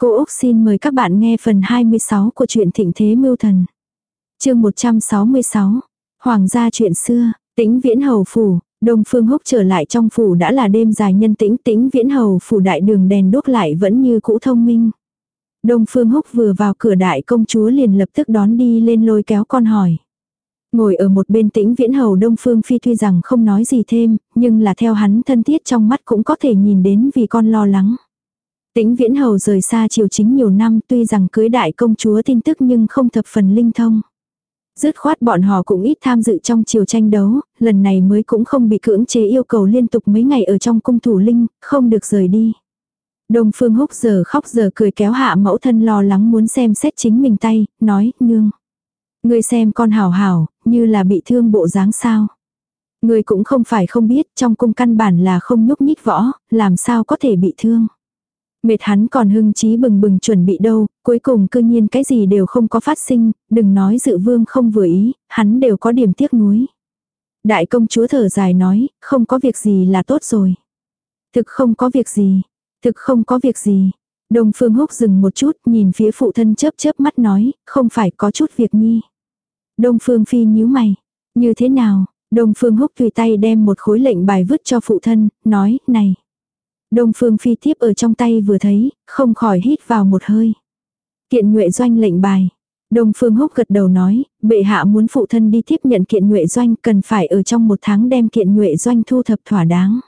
Cô Úc xin mời các bạn nghe phần 26 của truyện Thịnh Thế Mưu Thần. chương 166. Hoàng gia chuyện xưa, tĩnh viễn hầu phủ, Đông Phương Húc trở lại trong phủ đã là đêm dài nhân tĩnh tĩnh viễn hầu phủ đại đường đèn đốt lại vẫn như cũ thông minh. Đông Phương Húc vừa vào cửa đại công chúa liền lập tức đón đi lên lôi kéo con hỏi. Ngồi ở một bên tĩnh viễn hầu Đông Phương Phi tuy rằng không nói gì thêm, nhưng là theo hắn thân thiết trong mắt cũng có thể nhìn đến vì con lo lắng. Tĩnh viễn hầu rời xa triều chính nhiều năm tuy rằng cưới đại công chúa tin tức nhưng không thập phần linh thông. Dứt khoát bọn họ cũng ít tham dự trong triều tranh đấu, lần này mới cũng không bị cưỡng chế yêu cầu liên tục mấy ngày ở trong cung thủ linh, không được rời đi. Đông Phương Húc giờ khóc giờ cười kéo hạ mẫu thân lo lắng muốn xem xét chính mình tay, nói, nương. Người xem con hảo hảo, như là bị thương bộ dáng sao. Người cũng không phải không biết, trong cung căn bản là không nhúc nhích võ, làm sao có thể bị thương. Mệt hắn còn hưng trí bừng bừng chuẩn bị đâu, cuối cùng cư nhiên cái gì đều không có phát sinh, đừng nói dự vương không vừa ý, hắn đều có điểm tiếc nuối. Đại công chúa thở dài nói, không có việc gì là tốt rồi. Thực không có việc gì, thực không có việc gì. Đông Phương Húc dừng một chút, nhìn phía phụ thân chớp chớp mắt nói, không phải có chút việc nhi. Đông Phương Phi nhíu mày, như thế nào? Đông Phương Húc tùy tay đem một khối lệnh bài vứt cho phụ thân, nói, này. Đông Phương Phi tiếp ở trong tay vừa thấy, không khỏi hít vào một hơi. Kiện nhuệ doanh lệnh bài. Đông Phương Húc gật đầu nói, bệ hạ muốn phụ thân đi tiếp nhận kiện nhuệ doanh cần phải ở trong một tháng đem kiện nhuệ doanh thu thập thỏa đáng.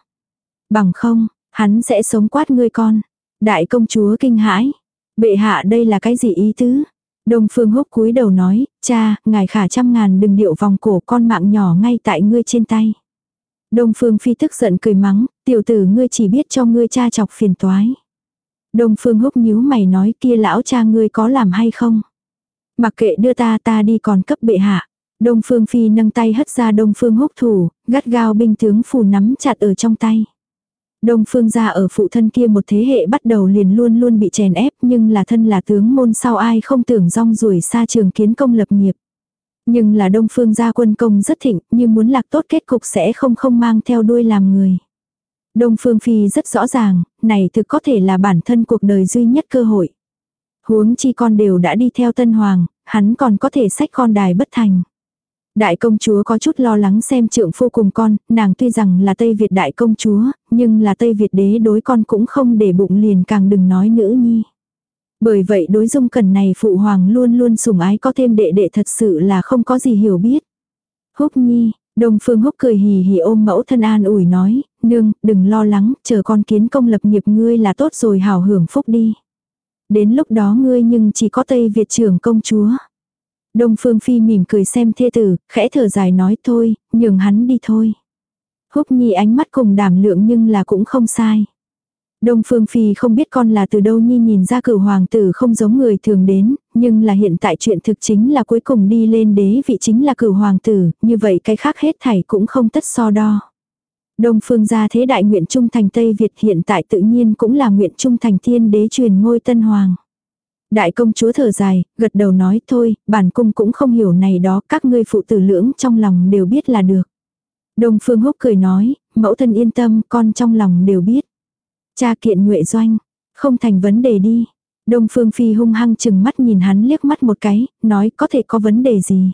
Bằng không, hắn sẽ sống quát ngươi con. Đại công chúa kinh hãi. Bệ hạ đây là cái gì ý tứ? Đông Phương Húc cúi đầu nói, cha, ngài khả trăm ngàn đừng điệu vòng cổ con mạng nhỏ ngay tại ngươi trên tay. Đông Phương Phi tức giận cười mắng, tiểu tử ngươi chỉ biết cho ngươi cha chọc phiền toái. Đông Phương húc nhíu mày nói kia lão cha ngươi có làm hay không? Mặc kệ đưa ta ta đi còn cấp bệ hạ. Đông Phương Phi nâng tay hất ra Đông Phương húc thủ, gắt gao binh tướng phù nắm chặt ở trong tay. Đông Phương gia ở phụ thân kia một thế hệ bắt đầu liền luôn luôn bị chèn ép nhưng là thân là tướng môn sau ai không tưởng rong ruổi xa trường kiến công lập nghiệp. Nhưng là đông phương gia quân công rất thịnh, như muốn lạc tốt kết cục sẽ không không mang theo đuôi làm người. Đông phương phi rất rõ ràng, này thực có thể là bản thân cuộc đời duy nhất cơ hội. Huống chi con đều đã đi theo tân hoàng, hắn còn có thể sách con đài bất thành. Đại công chúa có chút lo lắng xem trượng phu cùng con, nàng tuy rằng là Tây Việt đại công chúa, nhưng là Tây Việt đế đối con cũng không để bụng liền càng đừng nói nữ nhi. Bởi vậy đối dung cần này phụ hoàng luôn luôn sủng ái có thêm đệ đệ thật sự là không có gì hiểu biết. Húc nhi, Đông Phương Húc cười hì hì ôm mẫu thân an ủi nói, nương, đừng lo lắng, chờ con kiến công lập nghiệp ngươi là tốt rồi hào hưởng phúc đi. Đến lúc đó ngươi nhưng chỉ có Tây Việt trưởng công chúa. Đông Phương Phi mỉm cười xem thê tử, khẽ thở dài nói thôi, nhường hắn đi thôi. Húc nhi ánh mắt cùng đảm lượng nhưng là cũng không sai. Đông Phương Phi không biết con là từ đâu nhi nhìn ra cửu hoàng tử không giống người thường đến, nhưng là hiện tại chuyện thực chính là cuối cùng đi lên đế vị chính là cửu hoàng tử, như vậy cái khác hết thảy cũng không tất so đo. Đông Phương gia thế đại nguyện trung thành Tây Việt hiện tại tự nhiên cũng là nguyện trung thành thiên đế truyền ngôi tân hoàng. Đại công chúa thở dài, gật đầu nói thôi, bản cung cũng không hiểu này đó, các ngươi phụ tử lưỡng trong lòng đều biết là được. Đông Phương Húc cười nói, mẫu thân yên tâm, con trong lòng đều biết. Cha kiện nhuệ doanh, không thành vấn đề đi. Đông Phương Phi hung hăng chừng mắt nhìn hắn liếc mắt một cái, nói có thể có vấn đề gì.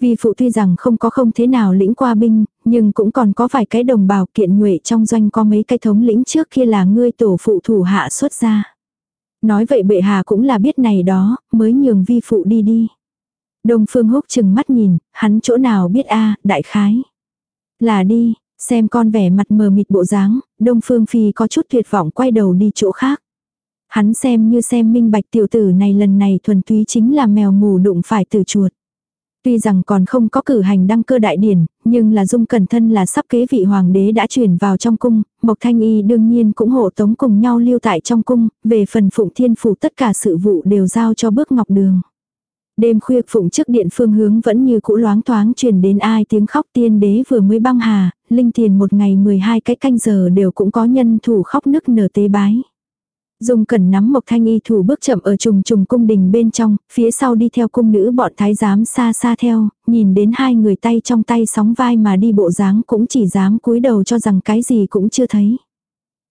Vì phụ tuy rằng không có không thế nào lĩnh qua binh, nhưng cũng còn có vài cái đồng bào kiện nhuệ trong doanh có mấy cái thống lĩnh trước kia là ngươi tổ phụ thủ hạ xuất ra. Nói vậy bệ hạ cũng là biết này đó, mới nhường vi phụ đi đi. Đông Phương Húc chừng mắt nhìn, hắn chỗ nào biết a đại khái. Là đi, Xem con vẻ mặt mờ mịt bộ dáng, Đông Phương Phi có chút tuyệt vọng quay đầu đi chỗ khác. Hắn xem như xem minh bạch tiểu tử này lần này thuần túy chính là mèo mù đụng phải tử chuột. Tuy rằng còn không có cử hành đăng cơ đại điển, nhưng là dung cẩn thân là sắp kế vị hoàng đế đã chuyển vào trong cung, Mộc Thanh Y đương nhiên cũng hộ tống cùng nhau lưu tại trong cung, về phần phụng thiên phủ tất cả sự vụ đều giao cho bước ngọc đường. Đêm khuya phụng trước điện phương hướng vẫn như cũ loáng thoáng truyền đến ai tiếng khóc tiên đế vừa mới băng hà, linh tiền một ngày 12 cái canh giờ đều cũng có nhân thủ khóc nức nở tế bái. Dung cẩn nắm một thanh y thủ bước chậm ở trùng trùng cung đình bên trong, phía sau đi theo cung nữ bọn thái giám xa xa theo, nhìn đến hai người tay trong tay sóng vai mà đi bộ dáng cũng chỉ dám cúi đầu cho rằng cái gì cũng chưa thấy.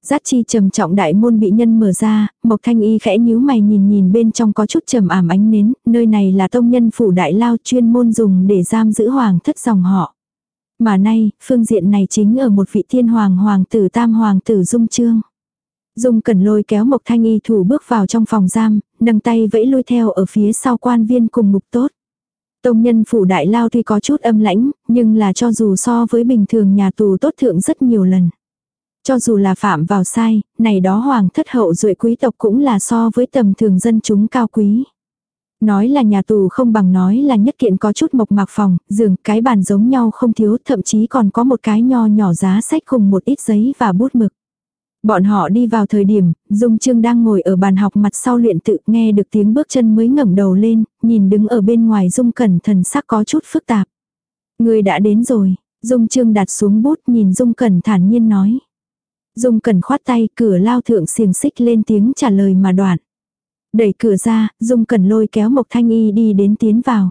Giác chi trầm trọng đại môn bị nhân mở ra, Mộc Thanh Y khẽ nhíu mày nhìn nhìn bên trong có chút trầm ảm ánh nến, nơi này là tông nhân phủ đại lao chuyên môn dùng để giam giữ hoàng thất dòng họ. Mà nay, phương diện này chính ở một vị thiên hoàng hoàng tử tam hoàng tử dung trương. Dung cẩn lôi kéo Mộc Thanh Y thủ bước vào trong phòng giam, nâng tay vẫy lui theo ở phía sau quan viên cùng ngục tốt. Tông nhân phủ đại lao tuy có chút âm lãnh, nhưng là cho dù so với bình thường nhà tù tốt thượng rất nhiều lần. Cho dù là phạm vào sai, này đó hoàng thất hậu duệ quý tộc cũng là so với tầm thường dân chúng cao quý. Nói là nhà tù không bằng nói là nhất kiện có chút mộc mạc phòng, giường, cái bàn giống nhau không thiếu, thậm chí còn có một cái nho nhỏ giá sách cùng một ít giấy và bút mực. Bọn họ đi vào thời điểm, Dung Trương đang ngồi ở bàn học mặt sau luyện tự nghe được tiếng bước chân mới ngẩng đầu lên, nhìn đứng ở bên ngoài Dung Cẩn thần sắc có chút phức tạp. Người đã đến rồi, Dung Trương đặt xuống bút nhìn Dung Cẩn thản nhiên nói. Dung Cẩn khoát tay cửa lao thượng xiềng xích lên tiếng trả lời mà đoạn. Đẩy cửa ra, Dung Cẩn lôi kéo Mộc Thanh Y đi đến tiến vào.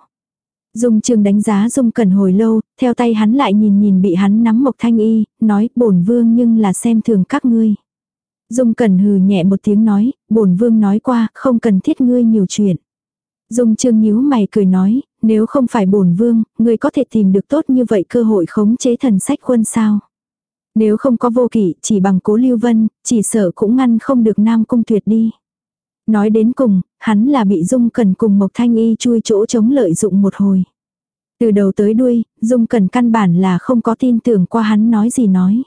Dung Trương đánh giá Dung Cẩn hồi lâu, theo tay hắn lại nhìn nhìn bị hắn nắm Mộc Thanh Y, nói bổn vương nhưng là xem thường các ngươi. Dung Cẩn hừ nhẹ một tiếng nói, bổn vương nói qua, không cần thiết ngươi nhiều chuyện. Dung Trương nhíu mày cười nói, nếu không phải bổn vương, ngươi có thể tìm được tốt như vậy cơ hội khống chế thần sách quân sao. Nếu không có vô kỷ, chỉ bằng cố lưu vân, chỉ sợ cũng ngăn không được nam cung tuyệt đi. Nói đến cùng, hắn là bị Dung cần cùng Mộc Thanh Y chui chỗ chống lợi dụng một hồi. Từ đầu tới đuôi, Dung cần căn bản là không có tin tưởng qua hắn nói gì nói.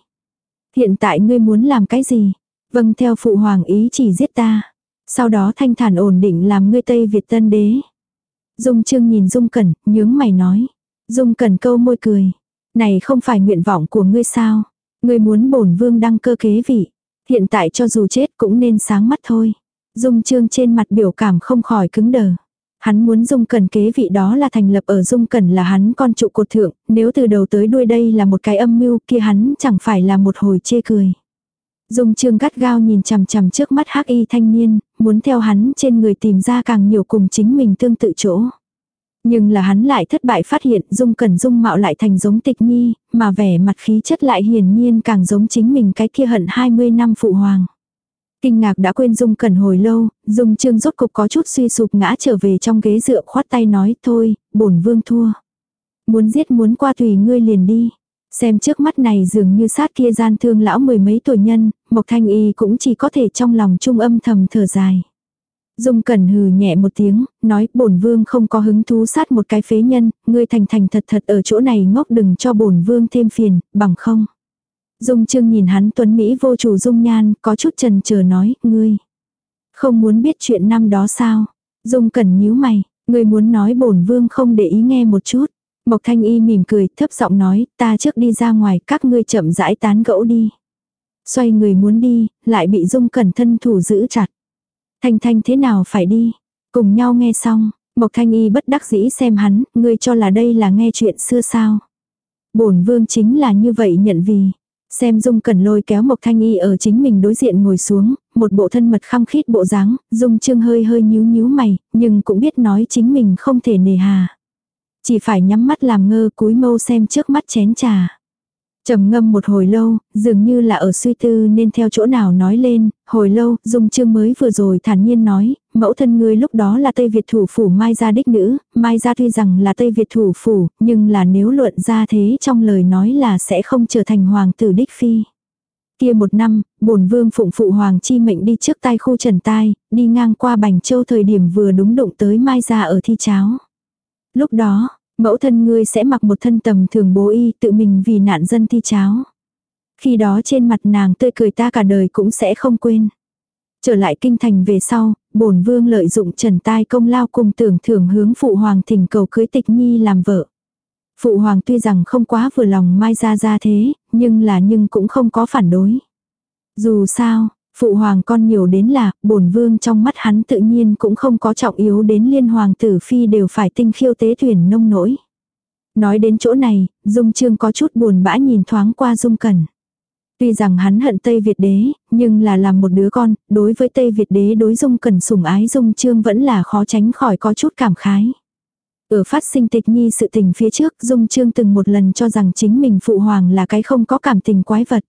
Hiện tại ngươi muốn làm cái gì? Vâng theo phụ hoàng ý chỉ giết ta. Sau đó thanh thản ổn định làm ngươi Tây Việt tân đế. Dung Trương nhìn Dung Cẩn, nhướng mày nói. Dung Cẩn câu môi cười. Này không phải nguyện vọng của ngươi sao? Ngươi muốn bổn vương đăng cơ kế vị. Hiện tại cho dù chết cũng nên sáng mắt thôi. Dung Trương trên mặt biểu cảm không khỏi cứng đờ. Hắn muốn Dung cần kế vị đó là thành lập ở Dung cần là hắn con trụ cột thượng, nếu từ đầu tới đuôi đây là một cái âm mưu kia hắn chẳng phải là một hồi chê cười. Dung Trương gắt gao nhìn chằm chằm trước mắt hắc y thanh niên, muốn theo hắn trên người tìm ra càng nhiều cùng chính mình tương tự chỗ. Nhưng là hắn lại thất bại phát hiện Dung Cẩn Dung mạo lại thành giống tịch nhi, mà vẻ mặt khí chất lại hiển nhiên càng giống chính mình cái kia hận 20 năm phụ hoàng. Kinh ngạc đã quên Dung Cẩn hồi lâu, Dung Trương rốt cục có chút suy sụp ngã trở về trong ghế dựa khoát tay nói thôi, bổn vương thua. Muốn giết muốn qua tùy ngươi liền đi. Xem trước mắt này dường như sát kia gian thương lão mười mấy tuổi nhân, Mộc Thanh Y cũng chỉ có thể trong lòng trung âm thầm thở dài. Dung Cẩn hừ nhẹ một tiếng, nói bổn vương không có hứng thú sát một cái phế nhân, ngươi thành thành thật thật ở chỗ này ngốc đừng cho bổn vương thêm phiền, bằng không. Dung Trương nhìn hắn tuấn Mỹ vô chủ dung nhan, có chút trần chờ nói, ngươi. Không muốn biết chuyện năm đó sao? Dung Cẩn nhíu mày, ngươi muốn nói bổn vương không để ý nghe một chút. Mộc Thanh Y mỉm cười, thấp giọng nói, ta trước đi ra ngoài, các ngươi chậm rãi tán gẫu đi. Xoay người muốn đi, lại bị Dung Cẩn thân thủ giữ chặt. Thanh Thanh thế nào phải đi? Cùng nhau nghe xong, Mộc Thanh Y bất đắc dĩ xem hắn, ngươi cho là đây là nghe chuyện xưa sao? Bổn vương chính là như vậy nhận vì. Xem Dung Cẩn lôi kéo Mộc Thanh Y ở chính mình đối diện ngồi xuống, một bộ thân mật khăng khít bộ dáng, Dung Trương hơi hơi nhíu nhíu mày, nhưng cũng biết nói chính mình không thể nề hà. Chỉ phải nhắm mắt làm ngơ cúi mâu xem trước mắt chén trà trầm ngâm một hồi lâu, dường như là ở suy tư nên theo chỗ nào nói lên, hồi lâu, Dung Trương mới vừa rồi thản nhiên nói, mẫu thân ngươi lúc đó là Tây Việt thủ phủ Mai Gia đích nữ, Mai Gia tuy rằng là Tây Việt thủ phủ, nhưng là nếu luận ra thế trong lời nói là sẽ không trở thành hoàng tử đích phi. Kia một năm, bổn vương phụng phụ hoàng chi mệnh đi trước tay khu trần tai, đi ngang qua Bành Châu thời điểm vừa đúng đụng tới Mai Gia ở thi cháo. Lúc đó, mẫu thân ngươi sẽ mặc một thân tầm thường bố y tự mình vì nạn dân thi cháo. Khi đó trên mặt nàng tươi cười ta cả đời cũng sẽ không quên. Trở lại kinh thành về sau, bổn vương lợi dụng trần tai công lao cùng tưởng thưởng hướng phụ hoàng thỉnh cầu cưới tịch nhi làm vợ. Phụ hoàng tuy rằng không quá vừa lòng mai ra ra thế, nhưng là nhưng cũng không có phản đối. Dù sao, phụ hoàng con nhiều đến là, bổn vương trong mắt hắn tự nhiên cũng không có trọng yếu đến liên hoàng tử phi đều phải tinh khiêu tế thuyền nông nỗi. Nói đến chỗ này, Dung Trương có chút buồn bã nhìn thoáng qua Dung Cẩn. Tuy rằng hắn hận Tây Việt đế, nhưng là làm một đứa con, đối với Tây Việt đế đối dung cẩn sủng ái dung trương vẫn là khó tránh khỏi có chút cảm khái. Ở phát sinh tịch nhi sự tình phía trước dung trương từng một lần cho rằng chính mình phụ hoàng là cái không có cảm tình quái vật.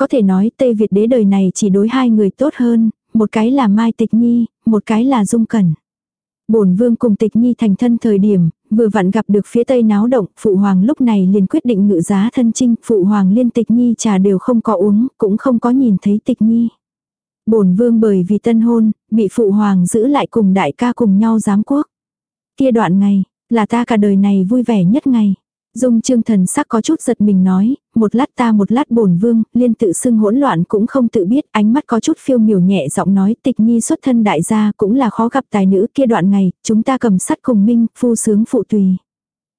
Có thể nói Tây Việt đế đời này chỉ đối hai người tốt hơn, một cái là Mai Tịch Nhi, một cái là Dung Cẩn. Bổn vương cùng Tịch Nhi thành thân thời điểm, vừa vặn gặp được phía Tây náo động, Phụ Hoàng lúc này liền quyết định ngự giá thân trinh, Phụ Hoàng liên Tịch Nhi trà đều không có uống, cũng không có nhìn thấy Tịch Nhi. Bổn vương bởi vì tân hôn, bị Phụ Hoàng giữ lại cùng đại ca cùng nhau giám quốc. Kia đoạn ngày, là ta cả đời này vui vẻ nhất ngày. Dung trương thần sắc có chút giật mình nói, một lát ta một lát bổn vương, liên tự xưng hỗn loạn cũng không tự biết, ánh mắt có chút phiêu miểu nhẹ giọng nói tịch nhi xuất thân đại gia cũng là khó gặp tài nữ kia đoạn ngày, chúng ta cầm sắt cùng minh, phu sướng phụ tùy.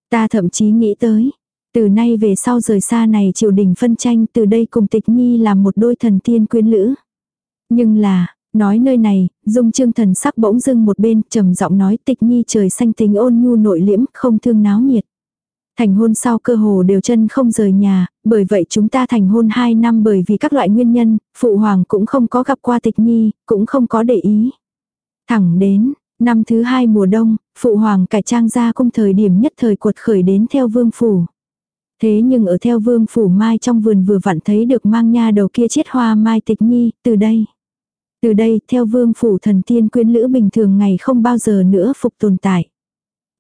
Ta thậm chí nghĩ tới, từ nay về sau rời xa này triều đình phân tranh từ đây cùng tịch nhi làm một đôi thần tiên quyến lữ. Nhưng là, Nói nơi này, dung trương thần sắc bỗng dưng một bên, trầm giọng nói tịch nhi trời xanh tính ôn nhu nội liễm, không thương náo nhiệt. Thành hôn sau cơ hồ đều chân không rời nhà, bởi vậy chúng ta thành hôn 2 năm bởi vì các loại nguyên nhân, phụ hoàng cũng không có gặp qua tịch nhi, cũng không có để ý. Thẳng đến, năm thứ hai mùa đông, phụ hoàng cải trang ra cung thời điểm nhất thời cuột khởi đến theo vương phủ. Thế nhưng ở theo vương phủ mai trong vườn vừa vặn thấy được mang nha đầu kia chiết hoa mai tịch nhi, từ đây. Từ đây, theo vương phủ thần tiên quyến lữ bình thường ngày không bao giờ nữa phục tồn tại.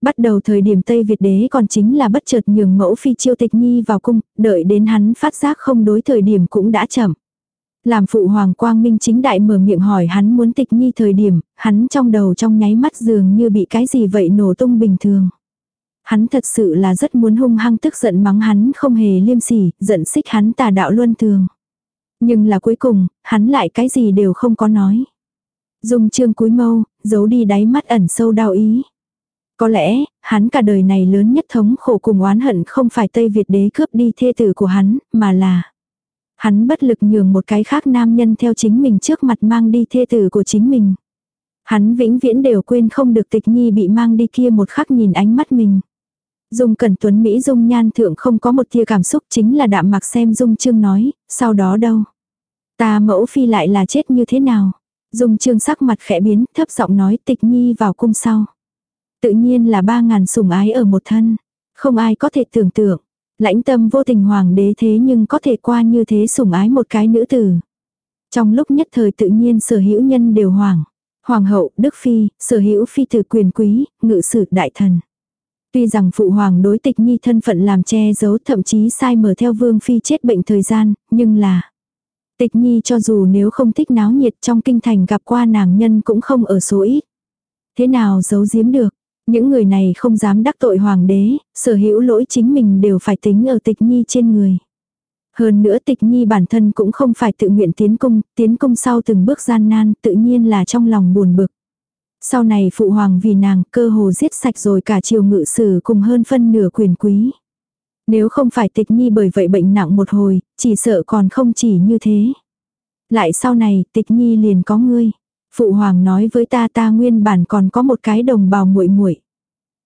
Bắt đầu thời điểm Tây Việt đế còn chính là bất chợt nhường mẫu phi chiêu tịch nhi vào cung, đợi đến hắn phát giác không đối thời điểm cũng đã chậm. Làm phụ hoàng quang minh chính đại mở miệng hỏi hắn muốn tịch nhi thời điểm, hắn trong đầu trong nháy mắt dường như bị cái gì vậy nổ tung bình thường. Hắn thật sự là rất muốn hung hăng tức giận mắng hắn không hề liêm sỉ, giận xích hắn tà đạo luân thường. Nhưng là cuối cùng, hắn lại cái gì đều không có nói. dùng trương cúi mâu, giấu đi đáy mắt ẩn sâu đau ý. Có lẽ, hắn cả đời này lớn nhất thống khổ cùng oán hận không phải Tây Việt đế cướp đi thê tử của hắn, mà là hắn bất lực nhường một cái khác nam nhân theo chính mình trước mặt mang đi thê tử của chính mình. Hắn vĩnh viễn đều quên không được tịch nhi bị mang đi kia một khắc nhìn ánh mắt mình. Dung Cẩn Tuấn Mỹ Dung nhan thượng không có một tia cảm xúc chính là đạm mặc xem Dung Trương nói, sau đó đâu. Ta mẫu phi lại là chết như thế nào. Dung Trương sắc mặt khẽ biến, thấp giọng nói tịch nhi vào cung sau. Tự nhiên là ba ngàn sủng ái ở một thân. Không ai có thể tưởng tượng. Lãnh tâm vô tình hoàng đế thế nhưng có thể qua như thế sủng ái một cái nữ tử. Trong lúc nhất thời tự nhiên sở hữu nhân đều hoàng. Hoàng hậu, đức phi, sở hữu phi tử quyền quý, ngự sử đại thần. Tuy rằng phụ hoàng đối tịch nhi thân phận làm che giấu thậm chí sai mở theo vương phi chết bệnh thời gian, nhưng là tịch nhi cho dù nếu không thích náo nhiệt trong kinh thành gặp qua nàng nhân cũng không ở số ít. Thế nào giấu giếm được, những người này không dám đắc tội hoàng đế, sở hữu lỗi chính mình đều phải tính ở tịch nhi trên người. Hơn nữa tịch nhi bản thân cũng không phải tự nguyện tiến cung, tiến cung sau từng bước gian nan tự nhiên là trong lòng buồn bực. Sau này phụ hoàng vì nàng cơ hồ giết sạch rồi cả triều ngự sử cùng hơn phân nửa quyền quý. Nếu không phải tịch nhi bởi vậy bệnh nặng một hồi, chỉ sợ còn không chỉ như thế. Lại sau này tịch nhi liền có ngươi. Phụ hoàng nói với ta ta nguyên bản còn có một cái đồng bào muội muội.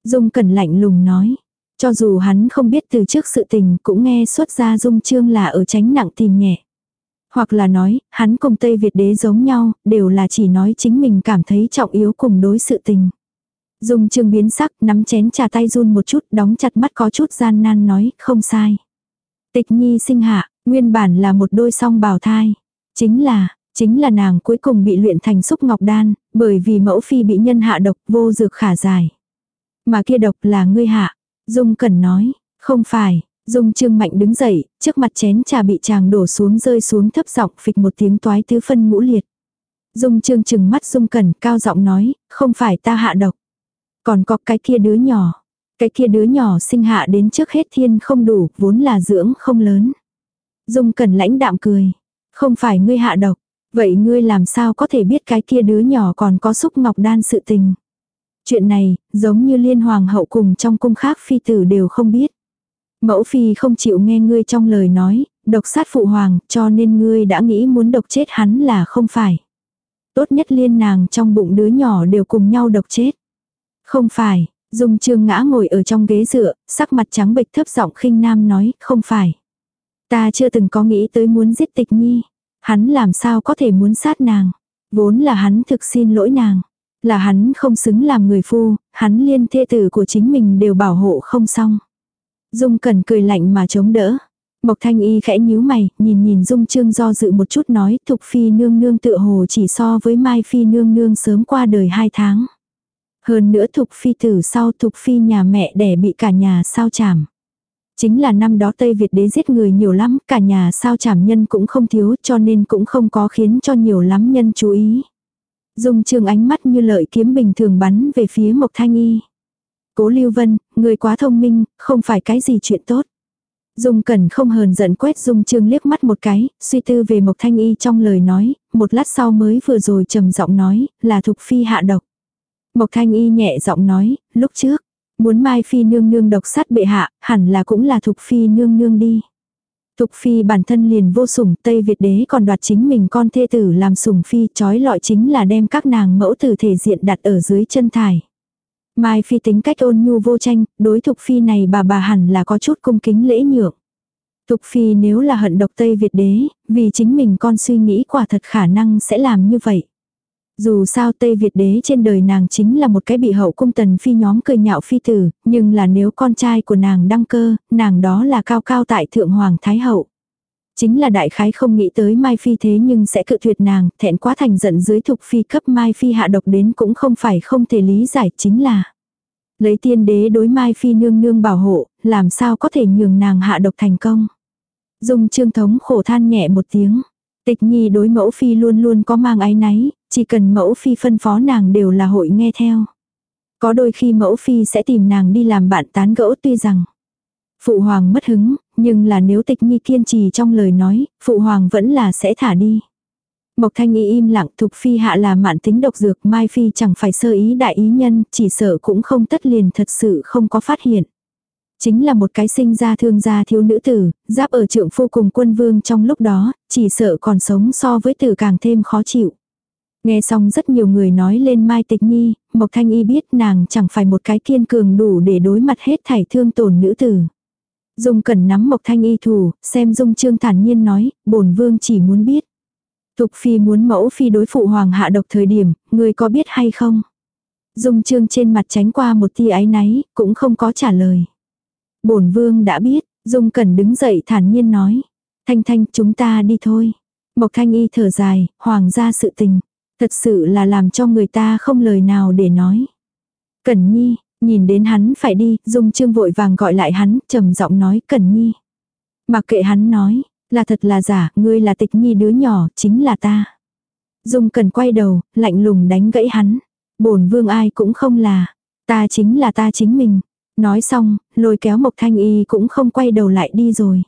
Dung cẩn lạnh lùng nói. Cho dù hắn không biết từ trước sự tình cũng nghe xuất ra Dung Trương là ở tránh nặng tìm nhẹ. Hoặc là nói, hắn cùng Tây Việt đế giống nhau, đều là chỉ nói chính mình cảm thấy trọng yếu cùng đối sự tình. Dung Trương biến sắc, nắm chén trà tay run một chút, đóng chặt mắt có chút gian nan nói, không sai. Tịch nhi sinh hạ, nguyên bản là một đôi song bào thai. Chính là, chính là nàng cuối cùng bị luyện thành xúc ngọc đan, bởi vì mẫu phi bị nhân hạ độc vô dược khả giải. Mà kia độc là ngươi hạ. Dung Cẩn nói, không phải, Dung Trương Mạnh đứng dậy, trước mặt chén trà bị chàng đổ xuống rơi xuống thấp giọng phịch một tiếng toái tứ phân ngũ liệt. Dung Trương chừng mắt Dung Cẩn cao giọng nói, không phải ta hạ độc. Còn có cái kia đứa nhỏ. Cái kia đứa nhỏ sinh hạ đến trước hết thiên không đủ, vốn là dưỡng không lớn. Dung Cẩn lãnh đạm cười. Không phải ngươi hạ độc. Vậy ngươi làm sao có thể biết cái kia đứa nhỏ còn có xúc ngọc đan sự tình. Chuyện này, giống như liên hoàng hậu cùng trong cung khác phi tử đều không biết. Mẫu phi không chịu nghe ngươi trong lời nói, độc sát phụ hoàng, cho nên ngươi đã nghĩ muốn độc chết hắn là không phải. Tốt nhất liên nàng trong bụng đứa nhỏ đều cùng nhau độc chết. Không phải, Dung Trương ngã ngồi ở trong ghế dựa, sắc mặt trắng bệch thấp giọng khinh nam nói, không phải. Ta chưa từng có nghĩ tới muốn giết tịch nhi. Hắn làm sao có thể muốn sát nàng. Vốn là hắn thực xin lỗi nàng. Là hắn không xứng làm người phu, hắn liên thê tử của chính mình đều bảo hộ không xong. Dung Cẩn cười lạnh mà chống đỡ. Mộc Thanh Y khẽ nhíu mày, nhìn nhìn Dung Trương do dự một chút nói, Thục Phi nương nương tựa hồ chỉ so với Mai Phi nương nương sớm qua đời hai tháng. Hơn nữa Thục Phi tử sau Thục Phi nhà mẹ đẻ bị cả nhà sao chảm. Chính là năm đó Tây Việt đế giết người nhiều lắm, cả nhà sao chảm nhân cũng không thiếu cho nên cũng không có khiến cho nhiều lắm nhân chú ý. dùng trường ánh mắt như lợi kiếm bình thường bắn về phía Mộc Thanh Y. Cố Lưu Vân, người quá thông minh, không phải cái gì chuyện tốt. Dung Cẩn không hờn giận quét Dung Trương liếc mắt một cái, suy tư về Mộc Thanh Y trong lời nói, một lát sau mới vừa rồi trầm giọng nói, là Thục Phi hạ độc. Mộc Thanh Y nhẹ giọng nói, lúc trước, muốn Mai Phi nương nương độc sát bệ hạ, hẳn là cũng là Thục Phi nương nương đi. Thục Phi bản thân liền vô sủng, Tây Việt đế còn đoạt chính mình con thê tử làm sủng phi, trói lọi chính là đem các nàng mẫu tử thể diện đặt ở dưới chân thải. Mai Phi tính cách ôn nhu vô tranh, đối Thục Phi này bà bà hẳn là có chút cung kính lễ nhượng. Thục Phi nếu là hận độc Tây Việt đế, vì chính mình con suy nghĩ quả thật khả năng sẽ làm như vậy. Dù sao Tây Việt đế trên đời nàng chính là một cái bị hậu cung tần phi nhóm cười nhạo phi tử, nhưng là nếu con trai của nàng đăng cơ, nàng đó là cao cao tại thượng hoàng thái hậu. Chính là đại khái không nghĩ tới Mai Phi thế nhưng sẽ cự tuyệt nàng, thẹn quá thành giận dưới thục phi cấp Mai Phi hạ độc đến cũng không phải không thể lý giải chính là. Lấy tiên đế đối Mai Phi nương nương bảo hộ, làm sao có thể nhường nàng hạ độc thành công. dùng trương thống khổ than nhẹ một tiếng. Tịch nhi đối mẫu phi luôn luôn có mang ái náy, chỉ cần mẫu phi phân phó nàng đều là hội nghe theo. Có đôi khi mẫu phi sẽ tìm nàng đi làm bạn tán gẫu tuy rằng Phụ hoàng mất hứng, nhưng là nếu tịch nhi kiên trì trong lời nói, phụ hoàng vẫn là sẽ thả đi. Mộc thanh y im lặng thục phi hạ là mạn tính độc dược mai phi chẳng phải sơ ý đại ý nhân, chỉ sợ cũng không tất liền thật sự không có phát hiện. Chính là một cái sinh ra thương gia thiếu nữ tử, giáp ở trượng phu cùng quân vương trong lúc đó, chỉ sợ còn sống so với tử càng thêm khó chịu. Nghe xong rất nhiều người nói lên Mai Tịch Nhi, Mộc Thanh Y biết nàng chẳng phải một cái kiên cường đủ để đối mặt hết thảy thương tổn nữ tử. Dung cần nắm Mộc Thanh Y thủ, xem Dung Trương thản nhiên nói, bổn vương chỉ muốn biết. Thục phi muốn mẫu phi đối phụ hoàng hạ độc thời điểm, người có biết hay không? Dung Trương trên mặt tránh qua một tia áy náy, cũng không có trả lời. Bổn vương đã biết, Dung cần đứng dậy thản nhiên nói. Thanh Thanh chúng ta đi thôi. Mộc Thanh Y thở dài, hoàng gia sự tình. Thật sự là làm cho người ta không lời nào để nói. Cẩn Nhi, nhìn đến hắn phải đi, Dung Trương vội vàng gọi lại hắn, trầm giọng nói Cẩn Nhi. Mặc kệ hắn nói, là thật là giả, ngươi là tịch nhi đứa nhỏ, chính là ta. Dung Cẩn quay đầu, lạnh lùng đánh gãy hắn. bổn vương ai cũng không là, ta chính là ta chính mình. Nói xong, lôi kéo Mộc Thanh Y cũng không quay đầu lại đi rồi.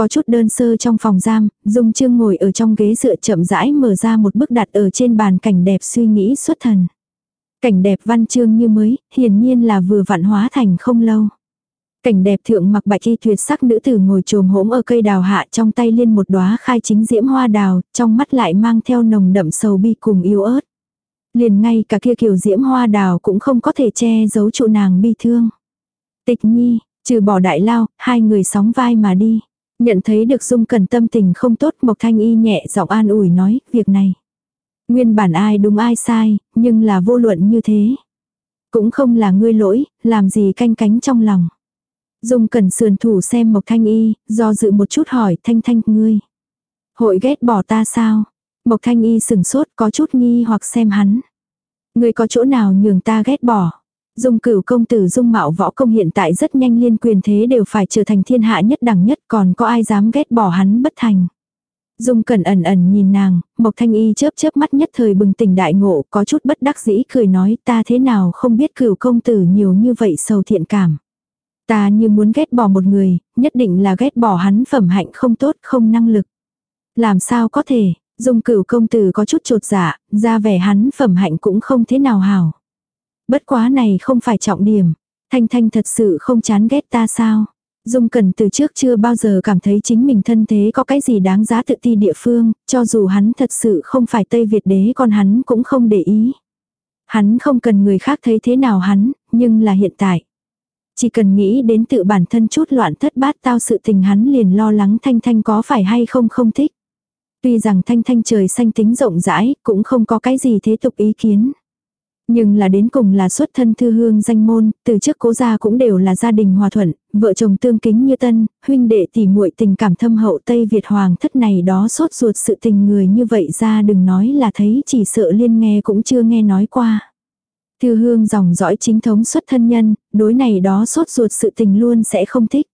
Có chút đơn sơ trong phòng giam, Dung Trương ngồi ở trong ghế dựa chậm rãi mở ra một bức đặt ở trên bàn cảnh đẹp suy nghĩ xuất thần. Cảnh đẹp văn chương như mới, hiển nhiên là vừa vạn hóa thành không lâu. Cảnh đẹp thượng mặc bạch y tuyệt sắc nữ tử ngồi trồm hỗn ở cây đào hạ trong tay liên một đóa khai chính diễm hoa đào, trong mắt lại mang theo nồng đậm sầu bi cùng yêu ớt. Liền ngay cả kia kiều diễm hoa đào cũng không có thể che giấu trụ nàng bi thương. Tịch nhi, trừ bỏ đại lao, hai người sóng vai mà đi. Nhận thấy được dung cần tâm tình không tốt Mộc Thanh Y nhẹ giọng an ủi nói, việc này. Nguyên bản ai đúng ai sai, nhưng là vô luận như thế. Cũng không là ngươi lỗi, làm gì canh cánh trong lòng. Dung cần sườn thủ xem Mộc Thanh Y, do dự một chút hỏi Thanh Thanh ngươi. Hội ghét bỏ ta sao? Mộc Thanh Y sừng sốt có chút nghi hoặc xem hắn. Ngươi có chỗ nào nhường ta ghét bỏ? Dung cửu công tử dung mạo võ công hiện tại rất nhanh liên quyền thế đều phải trở thành thiên hạ nhất đẳng nhất còn có ai dám ghét bỏ hắn bất thành. Dung cẩn ẩn ẩn nhìn nàng, Mộc Thanh Y chớp chớp mắt nhất thời bừng tỉnh đại ngộ, có chút bất đắc dĩ cười nói ta thế nào không biết cửu công tử nhiều như vậy sâu thiện cảm. Ta như muốn ghét bỏ một người, nhất định là ghét bỏ hắn phẩm hạnh không tốt, không năng lực. Làm sao có thể, dung cửu công tử có chút trột dạ, ra vẻ hắn phẩm hạnh cũng không thế nào hảo. Bất quá này không phải trọng điểm. Thanh Thanh thật sự không chán ghét ta sao? Dung Cẩn từ trước chưa bao giờ cảm thấy chính mình thân thế có cái gì đáng giá tự ti địa phương, cho dù hắn thật sự không phải Tây Việt đế còn hắn cũng không để ý. Hắn không cần người khác thấy thế nào hắn, nhưng là hiện tại. Chỉ cần nghĩ đến tự bản thân chút loạn thất bát tao sự tình hắn liền lo lắng Thanh Thanh có phải hay không không thích. Tuy rằng Thanh Thanh trời xanh tính rộng rãi, cũng không có cái gì thế tục ý kiến. Nhưng là đến cùng là xuất thân thư hương danh môn, từ trước cố gia cũng đều là gia đình hòa thuận, vợ chồng tương kính như tân, huynh đệ tỉ muội tình cảm thâm hậu Tây Việt hoàng thất này đó sốt ruột sự tình người như vậy ra đừng nói là thấy chỉ sợ liên nghe cũng chưa nghe nói qua. Thư hương dòng dõi chính thống xuất thân nhân, đối này đó sốt ruột sự tình luôn sẽ không thích.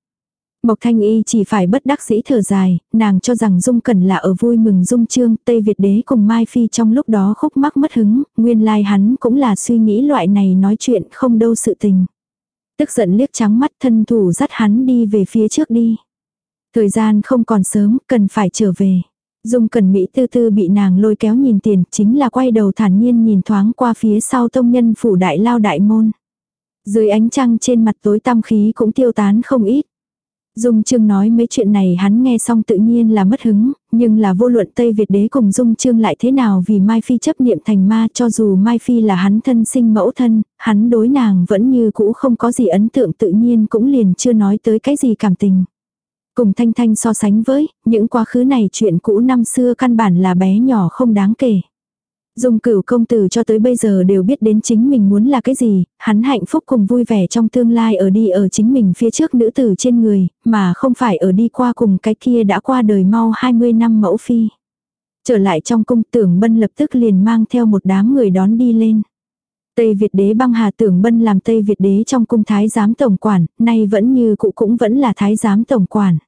Mộc Thanh Y chỉ phải bất đắc dĩ thở dài, nàng cho rằng Dung Cẩn là ở vui mừng Dung Trương, Tây Việt đế cùng Mai Phi trong lúc đó khúc mắc mất hứng, nguyên lai hắn cũng là suy nghĩ loại này nói chuyện không đâu sự tình. Tức giận liếc trắng mắt thân thủ dắt hắn đi về phía trước đi. Thời gian không còn sớm, cần phải trở về. Dung Cẩn Mỹ tư tư bị nàng lôi kéo nhìn tiền, chính là quay đầu thản nhiên nhìn thoáng qua phía sau tông nhân phủ đại lao đại môn. Dưới ánh trăng trên mặt tối tăm khí cũng tiêu tán không ít. Dung Trương nói mấy chuyện này hắn nghe xong tự nhiên là mất hứng, nhưng là vô luận Tây Việt đế cùng Dung Trương lại thế nào vì Mai Phi chấp niệm thành ma cho dù Mai Phi là hắn thân sinh mẫu thân, hắn đối nàng vẫn như cũ không có gì ấn tượng tự nhiên cũng liền chưa nói tới cái gì cảm tình. Cùng Thanh Thanh so sánh với, những quá khứ này chuyện cũ năm xưa căn bản là bé nhỏ không đáng kể. Dung cửu công tử cho tới bây giờ đều biết đến chính mình muốn là cái gì, hắn hạnh phúc cùng vui vẻ trong tương lai ở đi ở chính mình phía trước nữ tử trên người, mà không phải ở đi qua cùng cái kia đã qua đời mau 20 năm mẫu phi. Trở lại trong cung tưởng bân lập tức liền mang theo một đám người đón đi lên. Tây Việt đế băng hà tưởng bân làm Tây Việt đế trong cung thái giám tổng quản, nay vẫn như cũ cũng vẫn là thái giám tổng quản.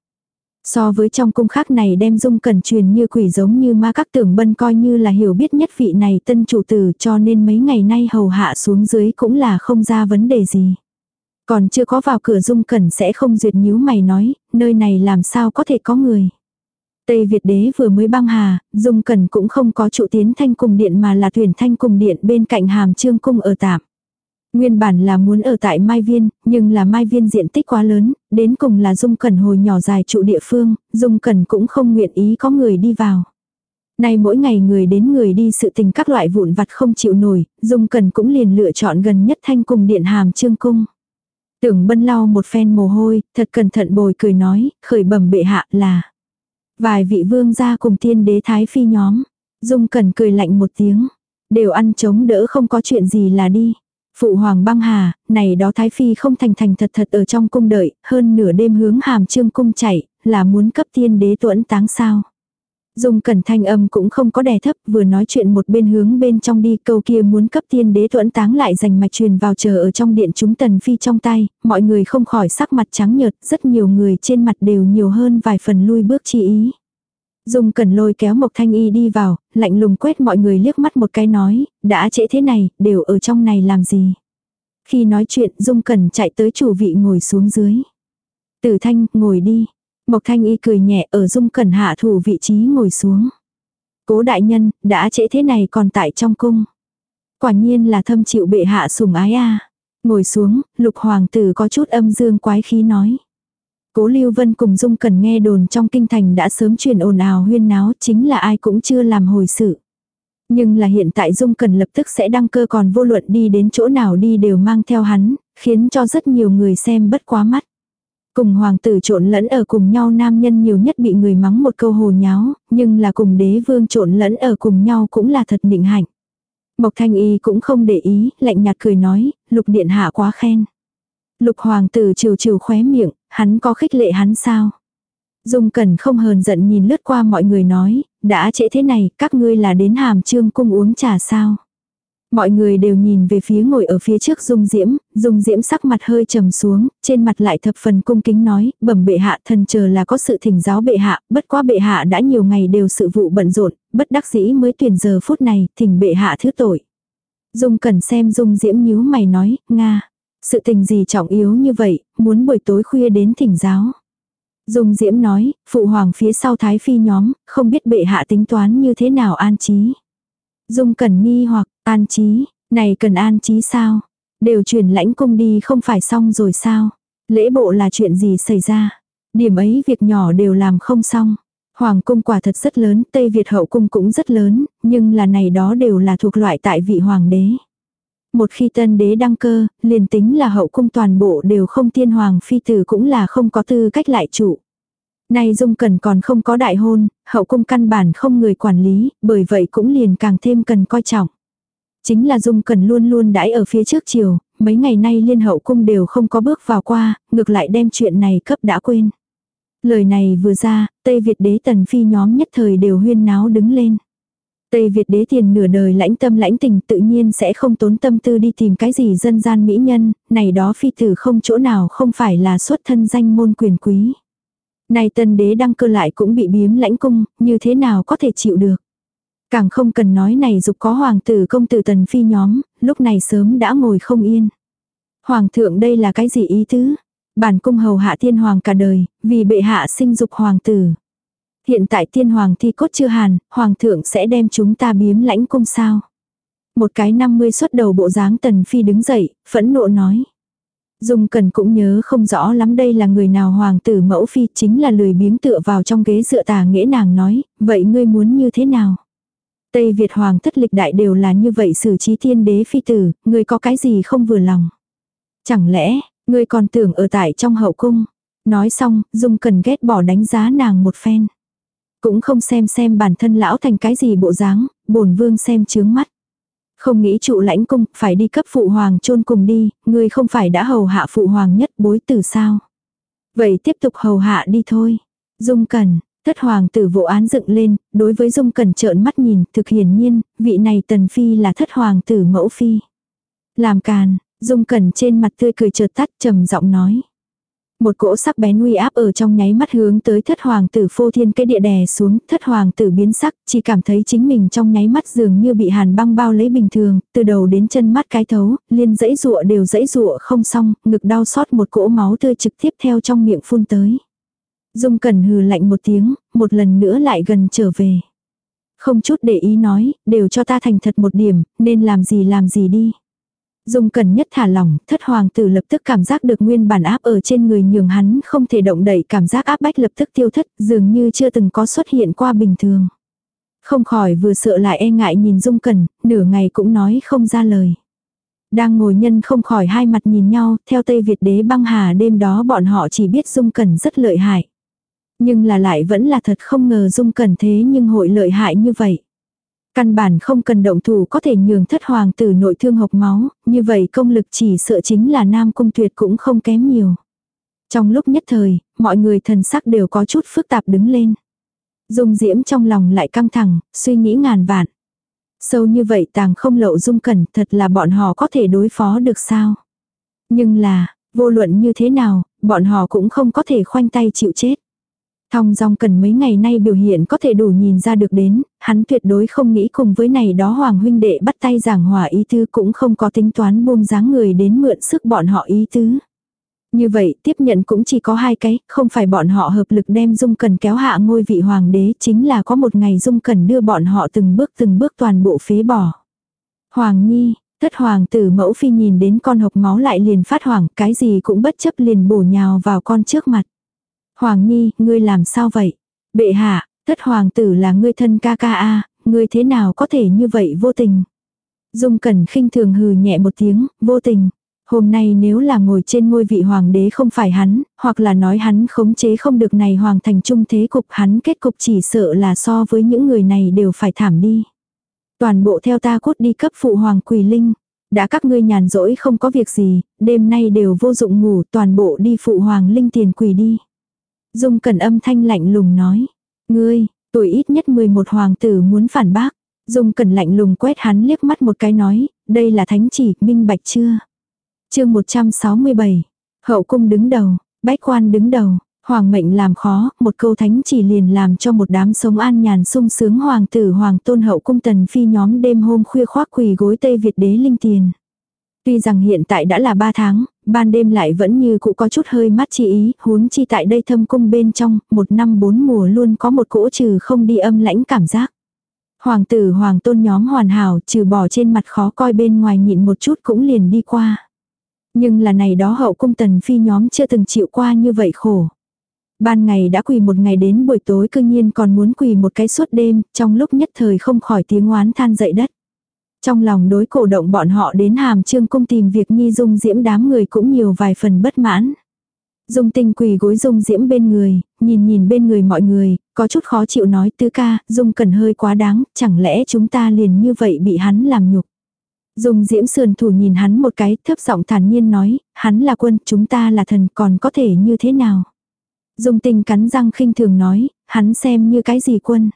So với trong cung khác này đem dung cẩn truyền như quỷ giống như ma các tưởng bân coi như là hiểu biết nhất vị này tân chủ tử cho nên mấy ngày nay hầu hạ xuống dưới cũng là không ra vấn đề gì. Còn chưa có vào cửa dung cẩn sẽ không duyệt nhíu mày nói, nơi này làm sao có thể có người. Tây Việt đế vừa mới băng hà, dung cẩn cũng không có trụ tiến thanh cùng điện mà là thuyền thanh cùng điện bên cạnh hàm trương cung ở tạm. Nguyên bản là muốn ở tại Mai Viên, nhưng là Mai Viên diện tích quá lớn, đến cùng là Dung Cẩn hồi nhỏ dài trụ địa phương, Dung Cẩn cũng không nguyện ý có người đi vào. Nay mỗi ngày người đến người đi sự tình các loại vụn vặt không chịu nổi, Dung Cẩn cũng liền lựa chọn gần nhất thanh cùng điện hàm trương cung. Tưởng bân lau một phen mồ hôi, thật cẩn thận bồi cười nói, khởi bẩm bệ hạ là. Vài vị vương gia cùng tiên đế thái phi nhóm. Dung Cẩn cười lạnh một tiếng. Đều ăn chống đỡ không có chuyện gì là đi. Phụ hoàng băng hà, này đó Thái Phi không thành thành thật thật ở trong cung đợi, hơn nửa đêm hướng hàm trương cung chạy, là muốn cấp tiên đế tuẫn táng sao. Dung cẩn thanh âm cũng không có đè thấp, vừa nói chuyện một bên hướng bên trong đi, câu kia muốn cấp tiên đế tuẫn táng lại dành mạch truyền vào chờ ở trong điện chúng tần phi trong tay, mọi người không khỏi sắc mặt trắng nhợt, rất nhiều người trên mặt đều nhiều hơn vài phần lui bước chi ý. Dung Cần lôi kéo Mộc Thanh Y đi vào, lạnh lùng quét mọi người liếc mắt một cái nói, đã trễ thế này, đều ở trong này làm gì. Khi nói chuyện Dung Cần chạy tới chủ vị ngồi xuống dưới. Tử Thanh, ngồi đi. Mộc Thanh Y cười nhẹ ở Dung Cần hạ thủ vị trí ngồi xuống. Cố đại nhân, đã trễ thế này còn tại trong cung. Quả nhiên là thâm chịu bệ hạ sủng ái a. Ngồi xuống, lục hoàng tử có chút âm dương quái khí nói. Cố Lưu Vân cùng Dung Cần nghe đồn trong kinh thành đã sớm truyền ồn ào huyên náo, chính là ai cũng chưa làm hồi sự. Nhưng là hiện tại Dung Cần lập tức sẽ đăng cơ còn vô luận đi đến chỗ nào đi đều mang theo hắn, khiến cho rất nhiều người xem bất quá mắt. Cùng hoàng tử trộn lẫn ở cùng nhau nam nhân nhiều nhất bị người mắng một câu hồ nháo, nhưng là cùng đế vương trộn lẫn ở cùng nhau cũng là thật định hạnh. Mộc Thanh Y cũng không để ý, lạnh nhạt cười nói, lục điện hạ quá khen. Lục hoàng tử trừ trừ khóe miệng, hắn có khích lệ hắn sao? Dung Cẩn không hờn giận nhìn lướt qua mọi người nói, đã trễ thế này, các ngươi là đến hàm trương cung uống trà sao? Mọi người đều nhìn về phía ngồi ở phía trước Dung Diễm, Dung Diễm sắc mặt hơi trầm xuống, trên mặt lại thập phần cung kính nói, bẩm bệ hạ thần chờ là có sự thỉnh giáo bệ hạ, bất quá bệ hạ đã nhiều ngày đều sự vụ bận rộn, bất đắc dĩ mới tuyển giờ phút này, thỉnh bệ hạ thứ tội. Dung Cẩn xem Dung Diễm nhíu mày nói, Nga. Sự tình gì trọng yếu như vậy, muốn buổi tối khuya đến thỉnh giáo. Dung Diễm nói, phụ hoàng phía sau thái phi nhóm, không biết bệ hạ tính toán như thế nào an trí. Dung cần nghi hoặc, an trí, này cần an trí sao? Đều chuyển lãnh cung đi không phải xong rồi sao? Lễ bộ là chuyện gì xảy ra? Điểm ấy việc nhỏ đều làm không xong. Hoàng cung quả thật rất lớn, Tây Việt hậu cung cũng rất lớn, nhưng là này đó đều là thuộc loại tại vị hoàng đế. Một khi tân đế đăng cơ, liền tính là hậu cung toàn bộ đều không tiên hoàng phi tử cũng là không có tư cách lại chủ. Nay Dung cần còn không có đại hôn, hậu cung căn bản không người quản lý, bởi vậy cũng liền càng thêm cần coi trọng. Chính là Dung Cần luôn luôn đãi ở phía trước chiều, mấy ngày nay liên hậu cung đều không có bước vào qua, ngược lại đem chuyện này cấp đã quên. Lời này vừa ra, Tây Việt đế tần phi nhóm nhất thời đều huyên náo đứng lên. Tây Việt đế tiền nửa đời lãnh tâm lãnh tình tự nhiên sẽ không tốn tâm tư đi tìm cái gì dân gian mỹ nhân, này đó phi tử không chỗ nào không phải là xuất thân danh môn quyền quý. Này tần đế đăng cơ lại cũng bị biếm lãnh cung, như thế nào có thể chịu được. Càng không cần nói này dục có hoàng tử công tử tần phi nhóm, lúc này sớm đã ngồi không yên. Hoàng thượng đây là cái gì ý tứ? Bản cung hầu hạ thiên hoàng cả đời, vì bệ hạ sinh dục hoàng tử. Hiện tại tiên hoàng thi cốt chưa hàn, hoàng thượng sẽ đem chúng ta biếm lãnh cung sao. Một cái năm mươi xuất đầu bộ dáng tần phi đứng dậy, phẫn nộ nói. Dung cần cũng nhớ không rõ lắm đây là người nào hoàng tử mẫu phi chính là lười biếng tựa vào trong ghế dựa tà nghĩa nàng nói, vậy ngươi muốn như thế nào? Tây Việt hoàng thất lịch đại đều là như vậy xử trí thiên đế phi tử, ngươi có cái gì không vừa lòng? Chẳng lẽ, ngươi còn tưởng ở tại trong hậu cung? Nói xong, Dung cần ghét bỏ đánh giá nàng một phen. Cũng không xem xem bản thân lão thành cái gì bộ dáng, bổn vương xem chướng mắt. Không nghĩ trụ lãnh cung, phải đi cấp phụ hoàng chôn cùng đi, ngươi không phải đã hầu hạ phụ hoàng nhất bối tử sao. Vậy tiếp tục hầu hạ đi thôi. Dung Cẩn, thất hoàng tử vụ án dựng lên, đối với Dung Cẩn trợn mắt nhìn, thực hiển nhiên, vị này tần phi là thất hoàng tử mẫu phi. Làm càn, Dung Cẩn trên mặt tươi cười chợt tắt trầm giọng nói. Một cỗ sắc bén uy áp ở trong nháy mắt hướng tới thất hoàng tử phô thiên cái địa đè xuống, thất hoàng tử biến sắc, chỉ cảm thấy chính mình trong nháy mắt dường như bị hàn băng bao lấy bình thường, từ đầu đến chân mắt cái thấu, liên dãy rụa đều dãy rụa không xong, ngực đau xót một cỗ máu tươi trực tiếp theo trong miệng phun tới. Dung cẩn hừ lạnh một tiếng, một lần nữa lại gần trở về. Không chút để ý nói, đều cho ta thành thật một điểm, nên làm gì làm gì đi. Dung cần nhất thả lỏng, thất hoàng tử lập tức cảm giác được nguyên bản áp ở trên người nhường hắn không thể động đẩy cảm giác áp bách lập tức tiêu thất, dường như chưa từng có xuất hiện qua bình thường. Không khỏi vừa sợ lại e ngại nhìn Dung Cần, nửa ngày cũng nói không ra lời. Đang ngồi nhân không khỏi hai mặt nhìn nhau, theo Tây Việt đế băng hà đêm đó bọn họ chỉ biết Dung Cần rất lợi hại. Nhưng là lại vẫn là thật không ngờ Dung Cần thế nhưng hội lợi hại như vậy. Căn bản không cần động thủ có thể nhường thất hoàng tử nội thương hộc máu, như vậy công lực chỉ sợ chính là nam cung tuyệt cũng không kém nhiều. Trong lúc nhất thời, mọi người thần sắc đều có chút phức tạp đứng lên. Dung diễm trong lòng lại căng thẳng, suy nghĩ ngàn vạn. Sâu như vậy tàng không lậu dung cẩn thật là bọn họ có thể đối phó được sao. Nhưng là, vô luận như thế nào, bọn họ cũng không có thể khoanh tay chịu chết. Thong dong cần mấy ngày nay biểu hiện có thể đủ nhìn ra được đến, hắn tuyệt đối không nghĩ cùng với này đó hoàng huynh đệ bắt tay giảng hòa ý tứ cũng không có tính toán buông dáng người đến mượn sức bọn họ ý tứ. Như vậy tiếp nhận cũng chỉ có hai cái, không phải bọn họ hợp lực đem Dung Cần kéo hạ ngôi vị hoàng đế chính là có một ngày Dung Cần đưa bọn họ từng bước từng bước toàn bộ phế bỏ. Hoàng Nhi, thất hoàng tử mẫu phi nhìn đến con hộc máu lại liền phát hoảng cái gì cũng bất chấp liền bổ nhào vào con trước mặt. Hoàng Nhi, ngươi làm sao vậy? Bệ hạ, thất hoàng tử là ngươi thân ca ca a, ngươi thế nào có thể như vậy vô tình? Dung Cẩn khinh thường hừ nhẹ một tiếng, vô tình. Hôm nay nếu là ngồi trên ngôi vị hoàng đế không phải hắn, hoặc là nói hắn khống chế không được này hoàng thành trung thế cục hắn kết cục chỉ sợ là so với những người này đều phải thảm đi. Toàn bộ theo ta cốt đi cấp phụ hoàng quỳ linh. Đã các ngươi nhàn rỗi không có việc gì, đêm nay đều vô dụng ngủ toàn bộ đi phụ hoàng linh tiền quỳ đi. Dung Cẩn âm thanh lạnh lùng nói. Ngươi, tuổi ít nhất 11 hoàng tử muốn phản bác. Dung Cẩn lạnh lùng quét hắn liếc mắt một cái nói, đây là thánh chỉ, minh bạch chưa? chương 167, hậu cung đứng đầu, bách quan đứng đầu, hoàng mệnh làm khó, một câu thánh chỉ liền làm cho một đám sống an nhàn sung sướng hoàng tử hoàng tôn hậu cung tần phi nhóm đêm hôm khuya khoác quỳ gối Tây Việt đế linh tiền. Tuy rằng hiện tại đã là 3 tháng, ban đêm lại vẫn như cũ có chút hơi mắt chi ý, huống chi tại đây thâm cung bên trong, một năm bốn mùa luôn có một cỗ trừ không đi âm lãnh cảm giác. Hoàng tử hoàng tôn nhóm hoàn hảo trừ bỏ trên mặt khó coi bên ngoài nhịn một chút cũng liền đi qua. Nhưng là này đó hậu cung tần phi nhóm chưa từng chịu qua như vậy khổ. Ban ngày đã quỳ một ngày đến buổi tối cương nhiên còn muốn quỳ một cái suốt đêm, trong lúc nhất thời không khỏi tiếng oán than dậy đất. Trong lòng đối cổ động bọn họ đến hàm trương cung tìm việc nhi dung diễm đám người cũng nhiều vài phần bất mãn. Dung tinh quỳ gối dung diễm bên người, nhìn nhìn bên người mọi người, có chút khó chịu nói tứ ca, dung cần hơi quá đáng, chẳng lẽ chúng ta liền như vậy bị hắn làm nhục. Dung diễm sườn thủ nhìn hắn một cái thấp giọng thản nhiên nói, hắn là quân, chúng ta là thần, còn có thể như thế nào? Dung tinh cắn răng khinh thường nói, hắn xem như cái gì quân?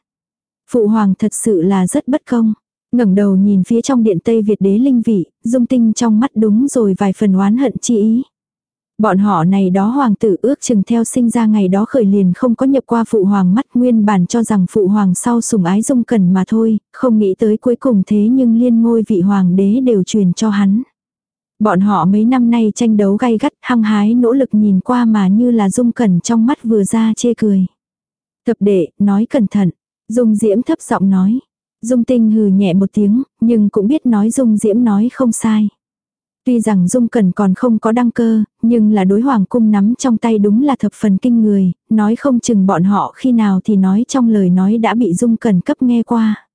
Phụ hoàng thật sự là rất bất công ngẩng đầu nhìn phía trong điện Tây Việt đế linh vị, dung tinh trong mắt đúng rồi vài phần oán hận chi ý. Bọn họ này đó hoàng tử ước chừng theo sinh ra ngày đó khởi liền không có nhập qua phụ hoàng mắt nguyên bản cho rằng phụ hoàng sau sùng ái dung cần mà thôi, không nghĩ tới cuối cùng thế nhưng liên ngôi vị hoàng đế đều truyền cho hắn. Bọn họ mấy năm nay tranh đấu gay gắt hăng hái nỗ lực nhìn qua mà như là dung cẩn trong mắt vừa ra chê cười. Thập đệ, nói cẩn thận. Dung diễm thấp giọng nói. Dung tinh hừ nhẹ một tiếng, nhưng cũng biết nói dung diễm nói không sai. Tuy rằng Dung Cẩn còn không có đăng cơ, nhưng là đối hoàng cung nắm trong tay đúng là thập phần kinh người, nói không chừng bọn họ khi nào thì nói trong lời nói đã bị Dung Cẩn cấp nghe qua.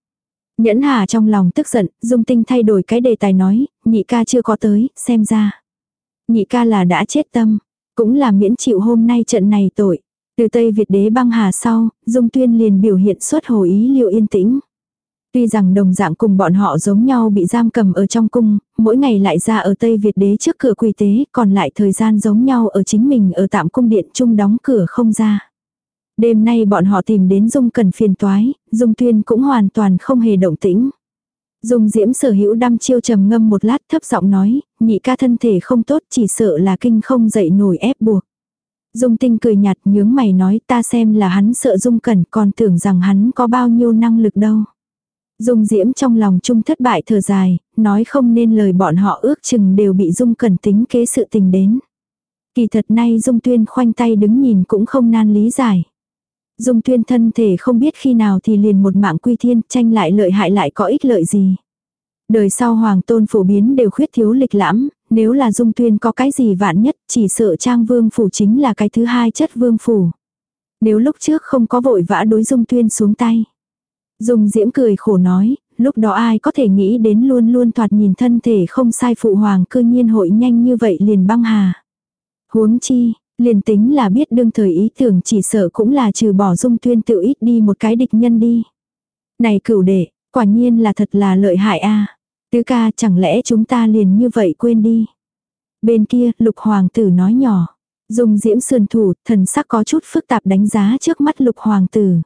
Nhẫn hà trong lòng tức giận, Dung Tinh thay đổi cái đề tài nói, nhị ca chưa có tới, xem ra. Nhị ca là đã chết tâm, cũng là miễn chịu hôm nay trận này tội. Từ Tây Việt đế băng hà sau, Dung Tuyên liền biểu hiện xuất hồ ý liệu yên tĩnh. Tuy rằng đồng dạng cùng bọn họ giống nhau bị giam cầm ở trong cung, mỗi ngày lại ra ở Tây Việt đế trước cửa quỳ tế, còn lại thời gian giống nhau ở chính mình ở tạm cung điện chung đóng cửa không ra. Đêm nay bọn họ tìm đến Dung cần phiền toái, Dung tuyên cũng hoàn toàn không hề động tĩnh. Dung diễm sở hữu đăm chiêu trầm ngâm một lát thấp giọng nói, nhị ca thân thể không tốt chỉ sợ là kinh không dậy nổi ép buộc. Dung tinh cười nhạt nhướng mày nói ta xem là hắn sợ Dung cẩn còn tưởng rằng hắn có bao nhiêu năng lực đâu. Dung Diễm trong lòng chung thất bại thở dài, nói không nên lời bọn họ ước chừng đều bị Dung Cẩn tính kế sự tình đến. Kỳ thật nay Dung Tuyên khoanh tay đứng nhìn cũng không nan lý giải. Dung Tuyên thân thể không biết khi nào thì liền một mạng quy thiên tranh lại lợi hại lại có ích lợi gì. Đời sau hoàng tôn phổ biến đều khuyết thiếu lịch lãm, nếu là Dung Tuyên có cái gì vạn nhất chỉ sợ trang vương phủ chính là cái thứ hai chất vương phủ. Nếu lúc trước không có vội vã đối Dung Tuyên xuống tay. Dung Diễm cười khổ nói, lúc đó ai có thể nghĩ đến luôn luôn thoạt nhìn thân thể không sai phụ hoàng cư nhiên hội nhanh như vậy liền băng hà. Huống chi, liền tính là biết đương thời ý tưởng chỉ sợ cũng là trừ bỏ dung tuyên tự ít đi một cái địch nhân đi. Này cửu đệ, quả nhiên là thật là lợi hại a Tứ ca chẳng lẽ chúng ta liền như vậy quên đi. Bên kia, lục hoàng tử nói nhỏ. Dung diễm sườn thủ, thần sắc có chút phức tạp đánh giá trước mắt lục hoàng tử.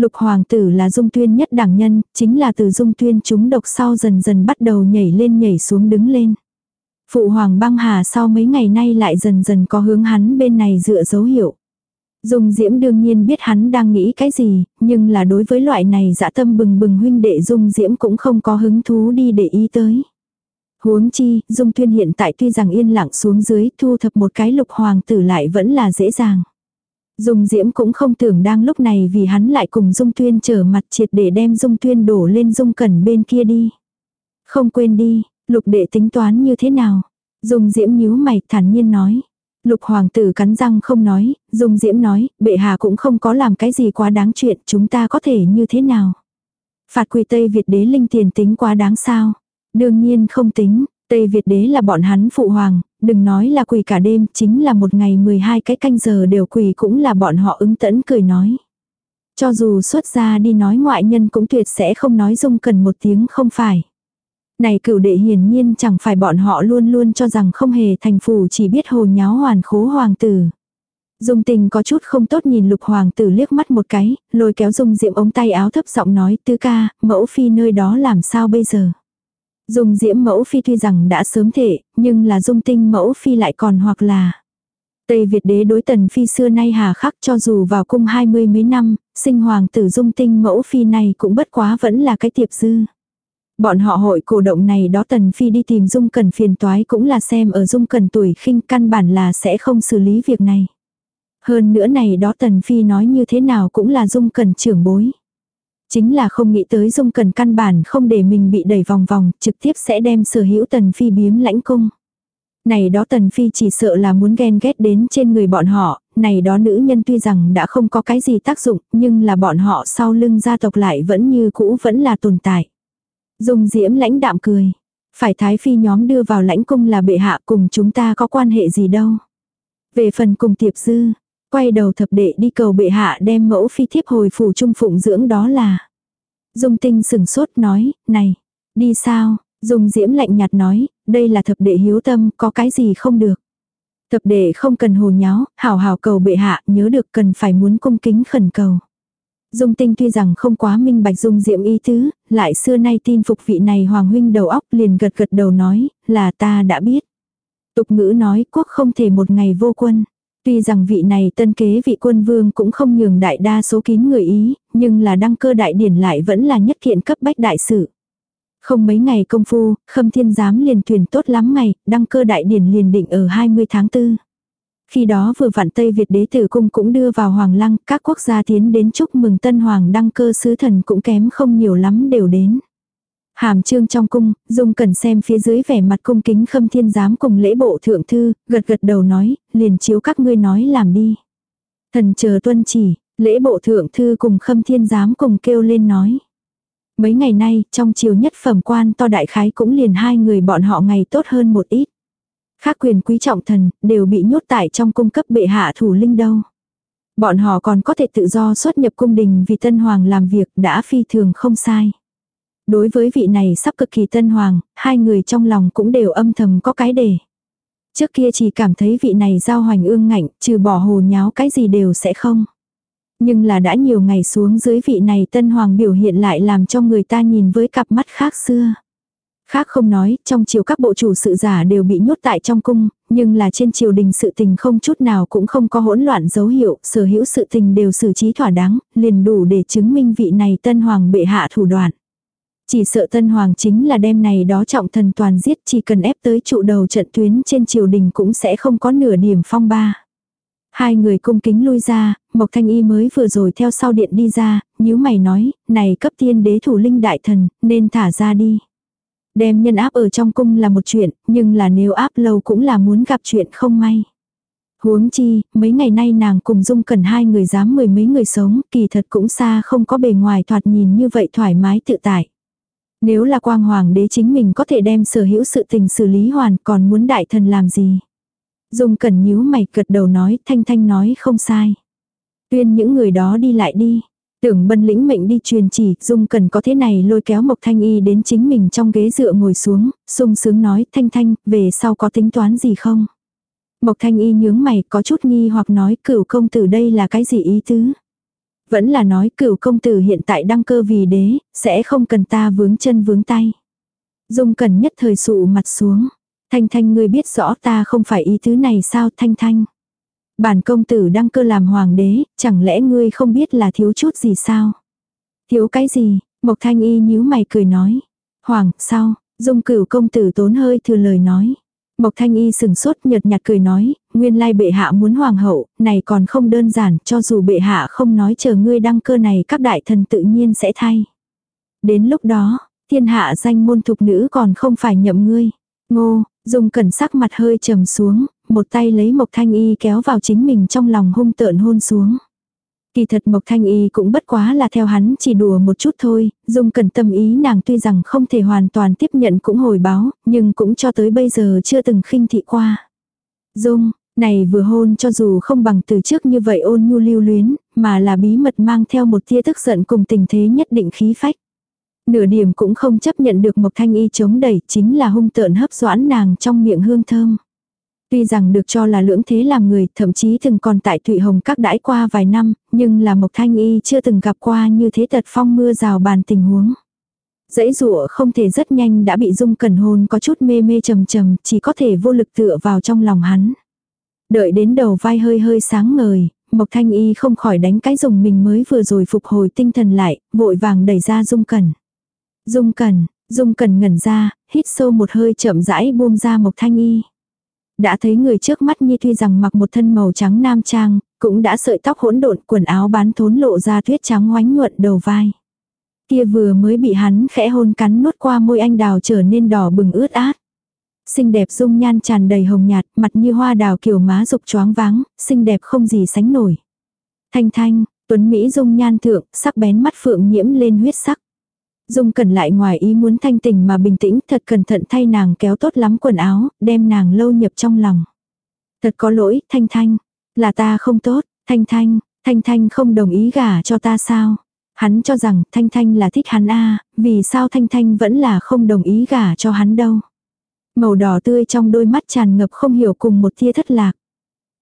Lục hoàng tử là dung tuyên nhất đẳng nhân, chính là từ dung tuyên chúng độc sau dần dần bắt đầu nhảy lên nhảy xuống đứng lên. Phụ hoàng băng hà sau mấy ngày nay lại dần dần có hướng hắn bên này dựa dấu hiệu. Dung Diễm đương nhiên biết hắn đang nghĩ cái gì, nhưng là đối với loại này dã tâm bừng bừng huynh đệ Dung Diễm cũng không có hứng thú đi để ý tới. Huống chi, Dung Tuyên hiện tại tuy rằng yên lặng xuống dưới thu thập một cái lục hoàng tử lại vẫn là dễ dàng. Dung Diễm cũng không tưởng đang lúc này vì hắn lại cùng Dung Tuyên trở mặt triệt để đem Dung Tuyên đổ lên Dung Cẩn bên kia đi. Không quên đi, lục đệ tính toán như thế nào? Dung Diễm nhíu mày thản nhiên nói. Lục hoàng tử cắn răng không nói, Dung Diễm nói, bệ hạ cũng không có làm cái gì quá đáng chuyện, chúng ta có thể như thế nào? Phạt quỳ Tây Việt đế linh tiền tính quá đáng sao? Đương nhiên không tính, Tây Việt đế là bọn hắn phụ hoàng, đừng nói là quỳ cả đêm, chính là một ngày 12 cái canh giờ đều quỳ cũng là bọn họ ứng tẫn cười nói. Cho dù xuất ra đi nói ngoại nhân cũng tuyệt sẽ không nói dung cần một tiếng không phải. Này cửu đệ hiển nhiên chẳng phải bọn họ luôn luôn cho rằng không hề thành phủ chỉ biết hồ nháo hoàn khố hoàng tử. Dung tình có chút không tốt nhìn lục hoàng tử liếc mắt một cái, lôi kéo dung diệm ống tay áo thấp giọng nói tứ ca, mẫu phi nơi đó làm sao bây giờ. Dung diễm mẫu phi tuy rằng đã sớm thể, nhưng là dung tinh mẫu phi lại còn hoặc là. Tây Việt đế đối tần phi xưa nay hà khắc cho dù vào cung hai mươi mấy năm, sinh hoàng tử dung tinh mẫu phi này cũng bất quá vẫn là cái tiệp dư. Bọn họ hội cổ động này đó tần phi đi tìm dung cần phiền toái cũng là xem ở dung cần tuổi khinh căn bản là sẽ không xử lý việc này. Hơn nữa này đó tần phi nói như thế nào cũng là dung cần trưởng bối. Chính là không nghĩ tới dung cần căn bản không để mình bị đẩy vòng vòng, trực tiếp sẽ đem sở hữu tần phi biếm lãnh cung. Này đó tần phi chỉ sợ là muốn ghen ghét đến trên người bọn họ, này đó nữ nhân tuy rằng đã không có cái gì tác dụng, nhưng là bọn họ sau lưng gia tộc lại vẫn như cũ vẫn là tồn tại. Dung diễm lãnh đạm cười. Phải thái phi nhóm đưa vào lãnh cung là bệ hạ cùng chúng ta có quan hệ gì đâu. Về phần cùng tiệp dư, quay đầu thập đệ đi cầu bệ hạ đem mẫu phi thiếp hồi phủ trung phụng dưỡng đó là. Dung tinh sừng sốt nói, này, đi sao, Dung Diễm lạnh nhạt nói, đây là thập đệ hiếu tâm, có cái gì không được. Thập đệ không cần hồ nháo, hảo hảo cầu bệ hạ, nhớ được cần phải muốn cung kính khẩn cầu. Dung tinh tuy rằng không quá minh bạch dung diệm ý tứ, lại xưa nay tin phục vị này hoàng huynh đầu óc liền gật gật đầu nói, là ta đã biết. Tục ngữ nói quốc không thể một ngày vô quân. Tuy rằng vị này tân kế vị quân vương cũng không nhường đại đa số kín người ý, nhưng là đăng cơ đại điển lại vẫn là nhất kiện cấp bách đại sự. Không mấy ngày công phu, khâm thiên giám liền tuyển tốt lắm ngày, đăng cơ đại điển liền định ở 20 tháng 4. Khi đó vừa vặn Tây Việt đế tử cung cũng đưa vào hoàng lăng, các quốc gia tiến đến chúc mừng tân hoàng đăng cơ sứ thần cũng kém không nhiều lắm đều đến. Hàm trương trong cung, Dung cần xem phía dưới vẻ mặt cung kính khâm thiên giám cùng lễ bộ thượng thư, gật gật đầu nói, liền chiếu các ngươi nói làm đi. Thần chờ tuân chỉ, lễ bộ thượng thư cùng khâm thiên giám cùng kêu lên nói. Mấy ngày nay, trong chiều nhất phẩm quan to đại khái cũng liền hai người bọn họ ngày tốt hơn một ít. Khác quyền quý trọng thần, đều bị nhốt tại trong cung cấp bệ hạ thủ linh đâu. Bọn họ còn có thể tự do xuất nhập cung đình vì tân hoàng làm việc đã phi thường không sai. Đối với vị này sắp cực kỳ tân hoàng, hai người trong lòng cũng đều âm thầm có cái đề. Trước kia chỉ cảm thấy vị này giao hoành ương ngạnh, trừ bỏ hồ nháo cái gì đều sẽ không. Nhưng là đã nhiều ngày xuống dưới vị này tân hoàng biểu hiện lại làm cho người ta nhìn với cặp mắt khác xưa. Khác không nói, trong triều các bộ chủ sự giả đều bị nhốt tại trong cung, nhưng là trên triều đình sự tình không chút nào cũng không có hỗn loạn dấu hiệu, sở hữu sự tình đều xử trí thỏa đáng, liền đủ để chứng minh vị này tân hoàng bệ hạ thủ đoạn. Chỉ sợ tân hoàng chính là đêm này đó trọng thần toàn giết chỉ cần ép tới trụ đầu trận tuyến trên triều đình cũng sẽ không có nửa điểm phong ba. Hai người cung kính lui ra, Mộc Thanh Y mới vừa rồi theo sau điện đi ra, nhíu mày nói, này cấp tiên đế thủ linh đại thần, nên thả ra đi. Đem nhân áp ở trong cung là một chuyện, nhưng là nếu áp lâu cũng là muốn gặp chuyện không may. Huống chi, mấy ngày nay nàng cùng dung cần hai người dám mười mấy người sống, kỳ thật cũng xa không có bề ngoài thoạt nhìn như vậy thoải mái tự tại. Nếu là quang hoàng đế chính mình có thể đem sở hữu sự tình xử lý hoàn còn muốn đại thần làm gì. Dung cẩn nhíu mày cật đầu nói thanh thanh nói không sai. Tuyên những người đó đi lại đi. Tưởng bân lĩnh mệnh đi truyền chỉ, Dung cần có thế này lôi kéo Mộc Thanh Y đến chính mình trong ghế dựa ngồi xuống, sung sướng nói, Thanh Thanh, về sau có tính toán gì không? Mộc Thanh Y nhướng mày có chút nghi hoặc nói cửu công tử đây là cái gì ý tứ? Vẫn là nói cửu công tử hiện tại đăng cơ vì đế, sẽ không cần ta vướng chân vướng tay. Dung cần nhất thời sụ mặt xuống. Thanh Thanh ngươi biết rõ ta không phải ý thứ này sao Thanh Thanh? Bản công tử đăng cơ làm hoàng đế, chẳng lẽ ngươi không biết là thiếu chút gì sao? Thiếu cái gì? Mộc thanh y nhíu mày cười nói. Hoàng, sao? Dung cửu công tử tốn hơi thừa lời nói. Mộc thanh y sừng sốt nhợt nhạt cười nói, nguyên lai bệ hạ muốn hoàng hậu, này còn không đơn giản, cho dù bệ hạ không nói chờ ngươi đăng cơ này các đại thần tự nhiên sẽ thay. Đến lúc đó, thiên hạ danh môn thục nữ còn không phải nhậm ngươi. Ngô, dùng cẩn sắc mặt hơi trầm xuống, một tay lấy Mộc Thanh Y kéo vào chính mình trong lòng hung tợn hôn xuống. Kỳ thật Mộc Thanh Y cũng bất quá là theo hắn chỉ đùa một chút thôi, Dung cần tâm ý nàng tuy rằng không thể hoàn toàn tiếp nhận cũng hồi báo, nhưng cũng cho tới bây giờ chưa từng khinh thị qua. Dung, này vừa hôn cho dù không bằng từ trước như vậy ôn nhu lưu luyến, mà là bí mật mang theo một tia tức giận cùng tình thế nhất định khí phách. Nửa điểm cũng không chấp nhận được Mộc Thanh Y chống đẩy chính là hung tợn hấp doãn nàng trong miệng hương thơm. Tuy rằng được cho là lưỡng thế làm người, thậm chí từng còn tại Thụy Hồng các đãi qua vài năm, nhưng là Mộc Thanh Y chưa từng gặp qua như thế tật phong mưa rào bàn tình huống. Dãy rụa không thể rất nhanh đã bị dung cẩn hôn có chút mê mê trầm trầm, chỉ có thể vô lực tựa vào trong lòng hắn. Đợi đến đầu vai hơi hơi sáng ngời, Mộc Thanh Y không khỏi đánh cái dùng mình mới vừa rồi phục hồi tinh thần lại, vội vàng đẩy ra dung cẩn. Dung cẩn, dung cẩn ngẩn ra, hít sâu một hơi chậm rãi buông ra Mộc Thanh Y. Đã thấy người trước mắt Nhi tuy rằng mặc một thân màu trắng nam trang, cũng đã sợi tóc hỗn độn quần áo bán thốn lộ ra tuyết trắng oánh nhuận đầu vai. Kia vừa mới bị hắn khẽ hôn cắn nuốt qua môi anh đào trở nên đỏ bừng ướt át. Xinh đẹp dung nhan tràn đầy hồng nhạt, mặt như hoa đào kiểu má dục choáng váng, xinh đẹp không gì sánh nổi. Thanh thanh, tuấn Mỹ dung nhan thượng, sắc bén mắt phượng nhiễm lên huyết sắc. Dung Cẩn lại ngoài ý muốn thanh tình mà bình tĩnh thật cẩn thận thay nàng kéo tốt lắm quần áo, đem nàng lâu nhập trong lòng. Thật có lỗi, Thanh Thanh. Là ta không tốt, Thanh Thanh, Thanh Thanh không đồng ý gả cho ta sao? Hắn cho rằng Thanh Thanh là thích hắn a vì sao Thanh Thanh vẫn là không đồng ý gả cho hắn đâu. Màu đỏ tươi trong đôi mắt tràn ngập không hiểu cùng một tia thất lạc.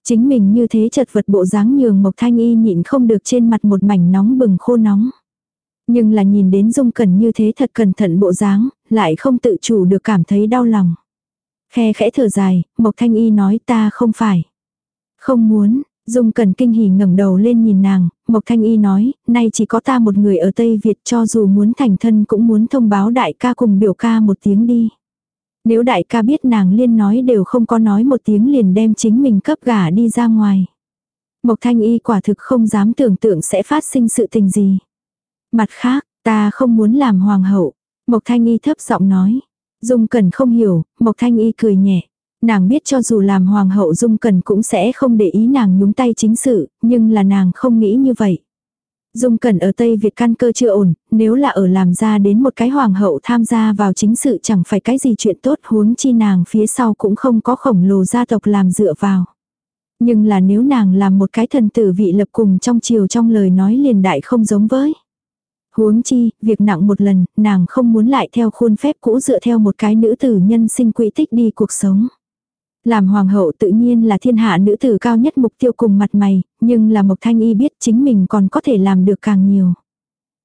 Chính mình như thế chật vật bộ dáng nhường Mộc Thanh Y nhịn không được trên mặt một mảnh nóng bừng khô nóng. Nhưng là nhìn đến Dung Cẩn như thế thật cẩn thận bộ dáng, lại không tự chủ được cảm thấy đau lòng. Khe khẽ thở dài, Mộc Thanh Y nói ta không phải. Không muốn, Dung Cẩn kinh hỉ ngẩng đầu lên nhìn nàng, Mộc Thanh Y nói, nay chỉ có ta một người ở Tây Việt cho dù muốn thành thân cũng muốn thông báo đại ca cùng biểu ca một tiếng đi. Nếu đại ca biết nàng liên nói đều không có nói một tiếng liền đem chính mình cấp gả đi ra ngoài. Mộc Thanh Y quả thực không dám tưởng tượng sẽ phát sinh sự tình gì. Mặt khác, ta không muốn làm hoàng hậu. Mộc Thanh Y thấp giọng nói. Dung Cần không hiểu, Mộc Thanh Y cười nhẹ. Nàng biết cho dù làm hoàng hậu Dung Cần cũng sẽ không để ý nàng nhúng tay chính sự, nhưng là nàng không nghĩ như vậy. Dung Cẩn ở Tây Việt căn cơ chưa ổn, nếu là ở làm ra đến một cái hoàng hậu tham gia vào chính sự chẳng phải cái gì chuyện tốt huống chi nàng phía sau cũng không có khổng lồ gia tộc làm dựa vào. Nhưng là nếu nàng làm một cái thần tử vị lập cùng trong chiều trong lời nói liền đại không giống với. Huống chi, việc nặng một lần, nàng không muốn lại theo khuôn phép cũ dựa theo một cái nữ tử nhân sinh quỹ tích đi cuộc sống. Làm hoàng hậu tự nhiên là thiên hạ nữ tử cao nhất mục tiêu cùng mặt mày, nhưng là Mộc Thanh Y biết chính mình còn có thể làm được càng nhiều.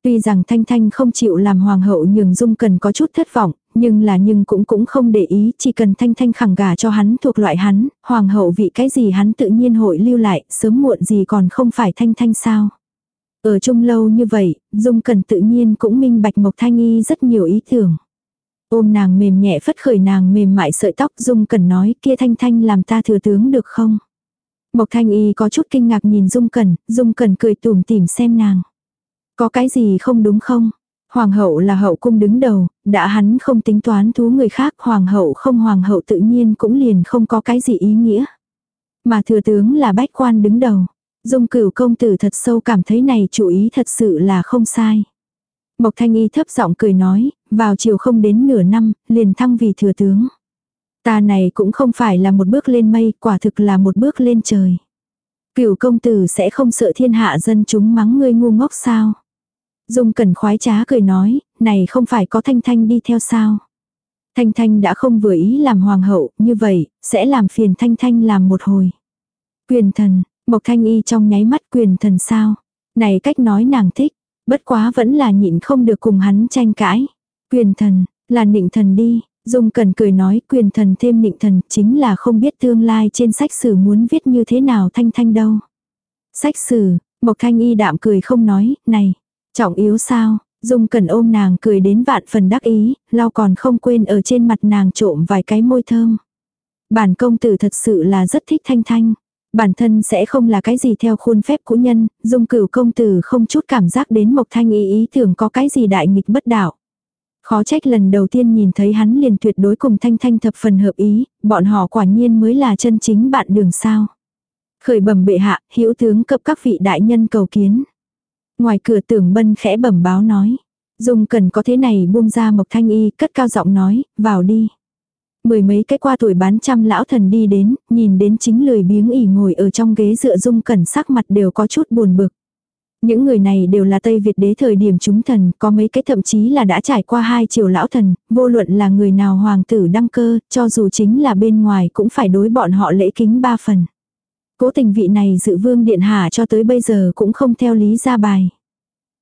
Tuy rằng Thanh Thanh không chịu làm hoàng hậu nhường dung cần có chút thất vọng, nhưng là nhưng cũng cũng không để ý, chỉ cần Thanh Thanh khẳng gà cho hắn thuộc loại hắn, hoàng hậu vị cái gì hắn tự nhiên hội lưu lại, sớm muộn gì còn không phải Thanh Thanh sao. Ở chung lâu như vậy, Dung Cần tự nhiên cũng minh bạch Mộc Thanh Y rất nhiều ý tưởng. Ôm nàng mềm nhẹ phất khởi nàng mềm mại sợi tóc Dung Cần nói kia Thanh Thanh làm ta thừa tướng được không? Mộc Thanh Y có chút kinh ngạc nhìn Dung Cần, Dung Cần cười tủm tỉm xem nàng. Có cái gì không đúng không? Hoàng hậu là hậu cung đứng đầu, đã hắn không tính toán thú người khác, hoàng hậu không hoàng hậu tự nhiên cũng liền không có cái gì ý nghĩa. Mà thừa tướng là bách quan đứng đầu. Dung cửu công tử thật sâu cảm thấy này chủ ý thật sự là không sai. Mộc thanh y thấp giọng cười nói, vào chiều không đến nửa năm, liền thăng vì thừa tướng. Ta này cũng không phải là một bước lên mây, quả thực là một bước lên trời. Cửu công tử sẽ không sợ thiên hạ dân chúng mắng ngươi ngu ngốc sao. Dung cẩn khoái trá cười nói, này không phải có thanh thanh đi theo sao. Thanh thanh đã không vừa ý làm hoàng hậu, như vậy, sẽ làm phiền thanh thanh làm một hồi. Quyền thần, Mộc Thanh Y trong nháy mắt quyền thần sao. Này cách nói nàng thích, bất quá vẫn là nhịn không được cùng hắn tranh cãi. Quyền thần, là nịnh thần đi, Dung Cần cười nói quyền thần thêm nịnh thần chính là không biết tương lai trên sách sử muốn viết như thế nào thanh thanh đâu. Sách sử, Mộc Thanh Y đạm cười không nói, này, trọng yếu sao, Dung Cần ôm nàng cười đến vạn phần đắc ý, lau còn không quên ở trên mặt nàng trộm vài cái môi thơm. Bản công tử thật sự là rất thích thanh thanh. Bản thân sẽ không là cái gì theo khuôn phép cũ nhân, dung cửu công tử không chút cảm giác đến Mộc Thanh y ý tưởng có cái gì đại nghịch bất đạo. Khó trách lần đầu tiên nhìn thấy hắn liền tuyệt đối cùng Thanh Thanh thập phần hợp ý, bọn họ quả nhiên mới là chân chính bạn đường sao. Khởi bẩm bệ hạ, hữu tướng cập các vị đại nhân cầu kiến. Ngoài cửa tưởng bân khẽ bẩm báo nói. Dung cần có thế này buông ra Mộc Thanh Y cất cao giọng nói, vào đi. Mười mấy cái qua tuổi bán trăm lão thần đi đến, nhìn đến chính lười biếng ỉ ngồi ở trong ghế dựa dung cẩn sắc mặt đều có chút buồn bực. Những người này đều là Tây Việt đế thời điểm chúng thần, có mấy cái thậm chí là đã trải qua hai triều lão thần, vô luận là người nào hoàng tử đăng cơ, cho dù chính là bên ngoài cũng phải đối bọn họ lễ kính ba phần. Cố tình vị này dự vương điện hạ cho tới bây giờ cũng không theo lý ra bài.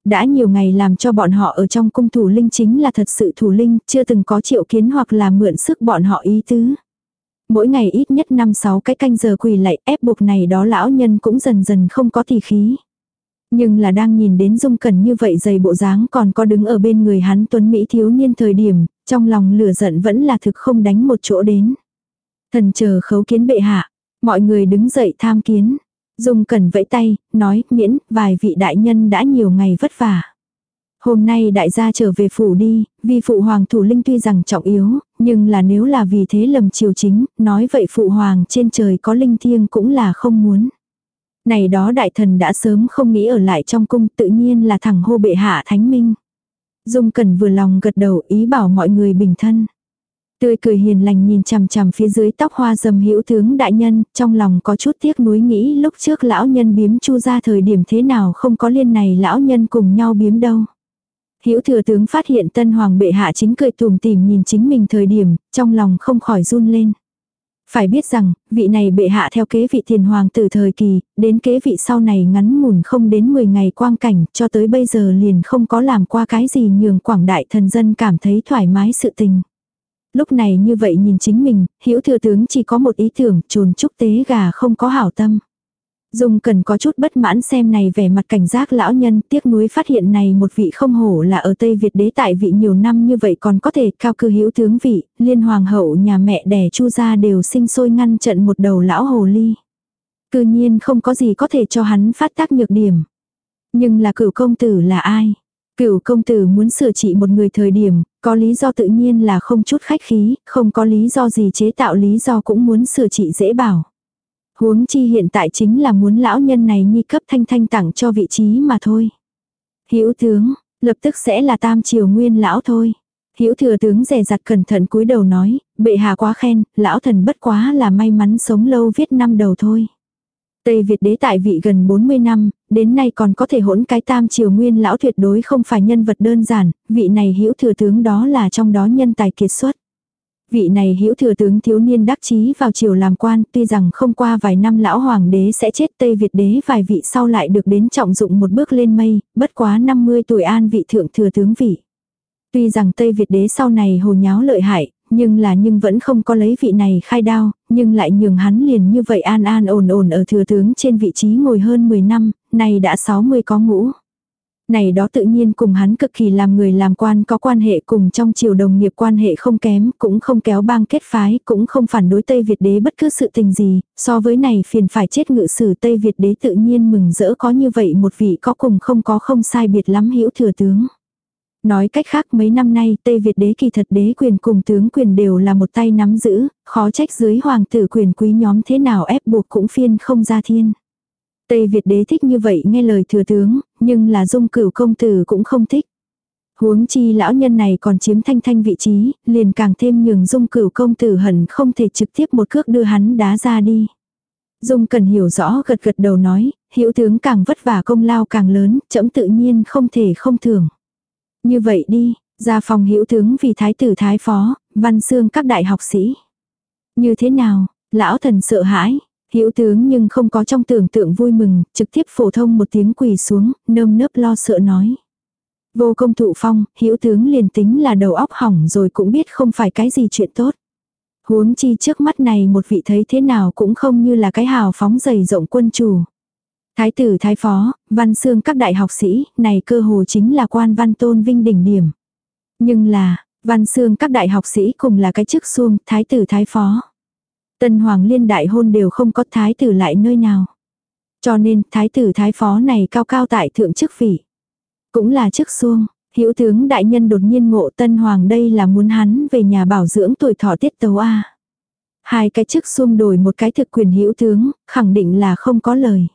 Đã nhiều ngày làm cho bọn họ ở trong cung thủ linh chính là thật sự thủ linh, chưa từng có triệu kiến hoặc là mượn sức bọn họ ý tứ. Mỗi ngày ít nhất 5-6 cái canh giờ quỳ lại ép buộc này đó lão nhân cũng dần dần không có thì khí. Nhưng là đang nhìn đến dung cẩn như vậy dày bộ dáng còn có đứng ở bên người hắn tuấn Mỹ thiếu niên thời điểm, trong lòng lửa giận vẫn là thực không đánh một chỗ đến. Thần chờ khấu kiến bệ hạ, mọi người đứng dậy tham kiến. Dung Cẩn vẫy tay, nói, miễn, vài vị đại nhân đã nhiều ngày vất vả. Hôm nay đại gia trở về phủ đi, vì phụ hoàng thủ linh tuy rằng trọng yếu, nhưng là nếu là vì thế lầm triều chính, nói vậy phụ hoàng trên trời có linh thiêng cũng là không muốn. Này đó đại thần đã sớm không nghĩ ở lại trong cung tự nhiên là thẳng hô bệ hạ thánh minh. Dung Cẩn vừa lòng gật đầu ý bảo mọi người bình thân. Tươi cười hiền lành nhìn chằm chằm phía dưới tóc hoa dầm hữu tướng đại nhân, trong lòng có chút tiếc nuối nghĩ lúc trước lão nhân biếm chu ra thời điểm thế nào không có liên này lão nhân cùng nhau biếm đâu. Hữu thừa tướng phát hiện tân hoàng bệ hạ chính cười tùm tìm nhìn chính mình thời điểm, trong lòng không khỏi run lên. Phải biết rằng, vị này bệ hạ theo kế vị tiền hoàng từ thời kỳ, đến kế vị sau này ngắn ngủn không đến 10 ngày quang cảnh, cho tới bây giờ liền không có làm qua cái gì nhường quảng đại thần dân cảm thấy thoải mái sự tình. Lúc này như vậy nhìn chính mình, hữu thừa tướng chỉ có một ý tưởng, trồn chúc tế gà không có hảo tâm. Dung cần có chút bất mãn xem này vẻ mặt cảnh giác lão nhân tiếc nuối phát hiện này một vị không hổ là ở Tây Việt đế tại vị nhiều năm như vậy còn có thể cao cư hữu tướng vị, liên hoàng hậu nhà mẹ đẻ chu gia đều sinh sôi ngăn trận một đầu lão hồ ly. Cư nhiên không có gì có thể cho hắn phát tác nhược điểm. Nhưng là cửu công tử là ai? Cửu công tử muốn sửa trị một người thời điểm, có lý do tự nhiên là không chút khách khí, không có lý do gì chế tạo lý do cũng muốn sửa trị dễ bảo. Huống chi hiện tại chính là muốn lão nhân này nhi cấp thanh thanh tặng cho vị trí mà thôi. Hữu tướng, lập tức sẽ là tam triều nguyên lão thôi. Hữu thừa tướng rè rặt cẩn thận cúi đầu nói, bệ hạ quá khen, lão thần bất quá là may mắn sống lâu viết năm đầu thôi. Tây Việt đế tại vị gần 40 năm, đến nay còn có thể hỗn cái tam triều nguyên lão tuyệt đối không phải nhân vật đơn giản, vị này hữu thừa tướng đó là trong đó nhân tài kiệt xuất. Vị này hữu thừa tướng thiếu niên đắc chí vào triều làm quan, tuy rằng không qua vài năm lão hoàng đế sẽ chết Tây Việt đế vài vị sau lại được đến trọng dụng một bước lên mây, bất quá 50 tuổi an vị thượng thừa tướng vị. Tuy rằng Tây Việt đế sau này hồ nháo lợi hại, nhưng là nhưng vẫn không có lấy vị này khai đao, nhưng lại nhường hắn liền như vậy an an ổn ổn ở thừa tướng trên vị trí ngồi hơn 10 năm, này đã 60 có ngũ. Này đó tự nhiên cùng hắn cực kỳ làm người làm quan có quan hệ cùng trong triều đồng nghiệp quan hệ không kém, cũng không kéo bang kết phái, cũng không phản đối Tây Việt đế bất cứ sự tình gì, so với này phiền phải chết ngự sử Tây Việt đế tự nhiên mừng rỡ có như vậy một vị có cùng không có không sai biệt lắm hữu thừa tướng. Nói cách khác mấy năm nay Tây Việt đế kỳ thật đế quyền cùng tướng quyền đều là một tay nắm giữ, khó trách dưới hoàng tử quyền quý nhóm thế nào ép buộc cũng phiên không ra thiên. Tây Việt đế thích như vậy nghe lời thừa tướng, nhưng là dung cửu công tử cũng không thích. Huống chi lão nhân này còn chiếm thanh thanh vị trí, liền càng thêm nhường dung cửu công tử hẳn không thể trực tiếp một cước đưa hắn đá ra đi. Dung cần hiểu rõ gật gật đầu nói, hiểu tướng càng vất vả công lao càng lớn, chậm tự nhiên không thể không thưởng. Như vậy đi, ra phòng hiểu tướng vì thái tử thái phó, văn xương các đại học sĩ. Như thế nào, lão thần sợ hãi, Hữu tướng nhưng không có trong tưởng tượng vui mừng, trực tiếp phổ thông một tiếng quỳ xuống, nơm nớp lo sợ nói. Vô công thụ phong, hữu tướng liền tính là đầu óc hỏng rồi cũng biết không phải cái gì chuyện tốt. Huống chi trước mắt này một vị thấy thế nào cũng không như là cái hào phóng dày rộng quân chủ. Thái tử thái phó, văn xương các đại học sĩ, này cơ hồ chính là quan văn tôn vinh đỉnh điểm. Nhưng là, văn xương các đại học sĩ cùng là cái chức xuông, thái tử thái phó. Tân hoàng liên đại hôn đều không có thái tử lại nơi nào. Cho nên thái tử thái phó này cao cao tại thượng chức vị. Cũng là chức xuông. Hữu tướng đại nhân đột nhiên ngộ tân hoàng đây là muốn hắn về nhà bảo dưỡng tuổi thọ tiết tấu a. Hai cái chức xuông đổi một cái thực quyền hữu tướng, khẳng định là không có lời.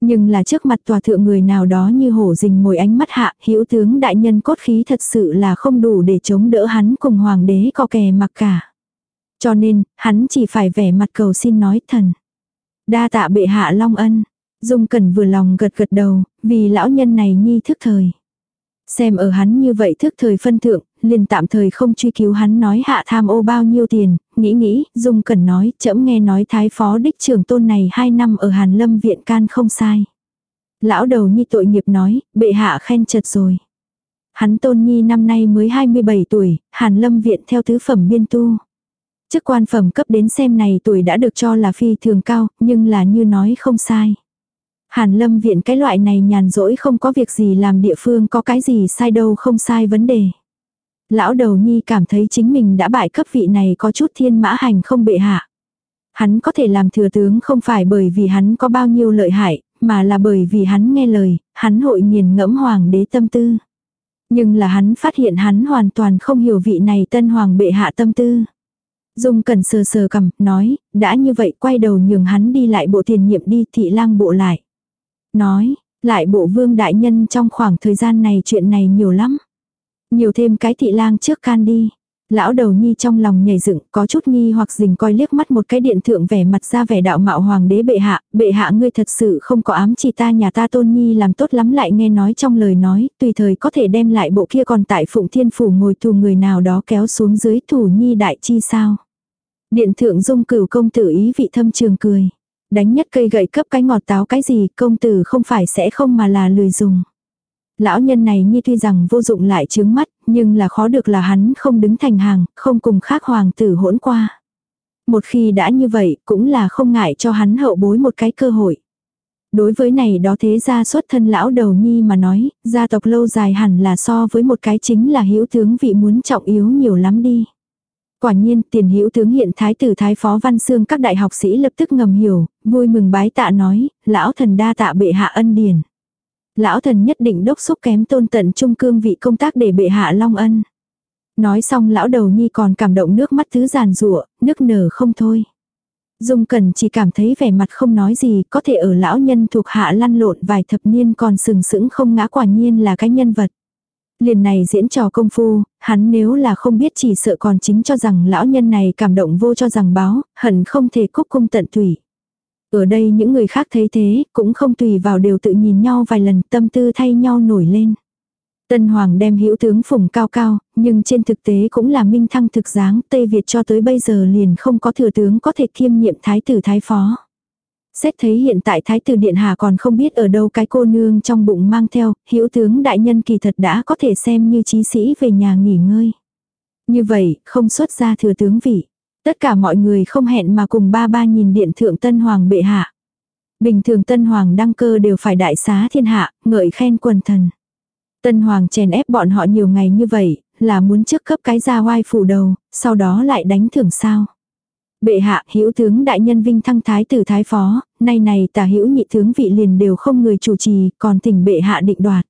Nhưng là trước mặt tòa thượng người nào đó như hổ rình mồi ánh mắt hạ, hữu tướng đại nhân cốt khí thật sự là không đủ để chống đỡ hắn cùng hoàng đế co kè mặc cả. Cho nên, hắn chỉ phải vẻ mặt cầu xin nói thần. Đa tạ bệ hạ long ân. Dung Cẩn vừa lòng gật gật đầu, vì lão nhân này nhi thức thời. Xem ở hắn như vậy thức thời phân thượng, liền tạm thời không truy cứu hắn nói hạ tham ô bao nhiêu tiền, nghĩ nghĩ, Dung Cẩn nói, chậm nghe nói thái phó đích trưởng tôn này hai năm ở Hàn Lâm viện can không sai. Lão đầu nhi tội nghiệp nói, bệ hạ khen chật rồi. Hắn tôn nhi năm nay mới 27 tuổi, Hàn Lâm viện theo thứ phẩm biên tu. Chức quan phẩm cấp đến xem này tuổi đã được cho là phi thường cao, nhưng là như nói không sai. Hàn lâm viện cái loại này nhàn rỗi không có việc gì làm địa phương có cái gì sai đâu không sai vấn đề. Lão đầu nhi cảm thấy chính mình đã bại cấp vị này có chút thiên mã hành không bệ hạ. Hắn có thể làm thừa tướng không phải bởi vì hắn có bao nhiêu lợi hại, mà là bởi vì hắn nghe lời, hắn hội nghiền ngẫm hoàng đế tâm tư. Nhưng là hắn phát hiện hắn hoàn toàn không hiểu vị này tân hoàng bệ hạ tâm tư. Dung cần sờ sờ cầm, nói, đã như vậy quay đầu nhường hắn đi lại bộ tiền nhiệm đi thị lang bộ lại. Nói, lại bộ vương đại nhân trong khoảng thời gian này chuyện này nhiều lắm. Nhiều thêm cái thị lang trước can đi. Lão đầu nhi trong lòng nhảy dựng, có chút nghi hoặc dình coi liếc mắt một cái điện thượng vẻ mặt ra vẻ đạo mạo hoàng đế bệ hạ, bệ hạ ngươi thật sự không có ám chỉ ta nhà ta tôn nhi làm tốt lắm lại nghe nói trong lời nói, tùy thời có thể đem lại bộ kia còn tại phụng thiên phủ ngồi tù người nào đó kéo xuống dưới thủ nhi đại chi sao. Điện thượng dung cửu công tử ý vị thâm trường cười. Đánh nhất cây gậy cấp cái ngọt táo cái gì công tử không phải sẽ không mà là lười dùng. Lão nhân này nhi tuy rằng vô dụng lại chướng mắt, nhưng là khó được là hắn không đứng thành hàng, không cùng khác hoàng tử hỗn qua. Một khi đã như vậy, cũng là không ngại cho hắn hậu bối một cái cơ hội. Đối với này đó thế gia xuất thân lão đầu nhi mà nói, gia tộc lâu dài hẳn là so với một cái chính là hữu tướng vị muốn trọng yếu nhiều lắm đi. Quả nhiên tiền hữu tướng hiện thái tử thái phó văn xương các đại học sĩ lập tức ngầm hiểu, vui mừng bái tạ nói, lão thần đa tạ bệ hạ ân điển. Lão thần nhất định đốc xúc kém tôn tận trung cương vị công tác để bệ hạ long ân. Nói xong lão đầu nhi còn cảm động nước mắt thứ giàn rụa, nước nở không thôi. Dung cần chỉ cảm thấy vẻ mặt không nói gì, có thể ở lão nhân thuộc hạ lăn lộn vài thập niên còn sừng sững không ngã quả nhiên là cái nhân vật. Liền này diễn trò công phu, hắn nếu là không biết chỉ sợ còn chính cho rằng lão nhân này cảm động vô cho rằng báo, hận không thể cúc cung tận tủy. Ở đây những người khác thấy thế, cũng không tùy vào đều tự nhìn nhau vài lần tâm tư thay nhau nổi lên. Tân Hoàng đem hữu tướng phủng cao cao, nhưng trên thực tế cũng là minh thăng thực dáng, Tây Việt cho tới bây giờ liền không có thừa tướng có thể kiêm nhiệm thái tử thái phó. Xét thấy hiện tại thái tử điện hạ còn không biết ở đâu cái cô nương trong bụng mang theo, hữu tướng đại nhân kỳ thật đã có thể xem như trí sĩ về nhà nghỉ ngơi. Như vậy, không xuất ra thừa tướng vị. Tất cả mọi người không hẹn mà cùng ba ba nhìn điện thượng tân hoàng bệ hạ. Bình thường tân hoàng đăng cơ đều phải đại xá thiên hạ, ngợi khen quần thần. Tân hoàng chèn ép bọn họ nhiều ngày như vậy, là muốn trước cấp cái ra oai phủ đầu, sau đó lại đánh thưởng sao. Bệ hạ, hữu tướng đại nhân vinh thăng thái tử thái phó, nay này tả hữu nhị tướng vị liền đều không người chủ trì, còn tỉnh bệ hạ định đoạt.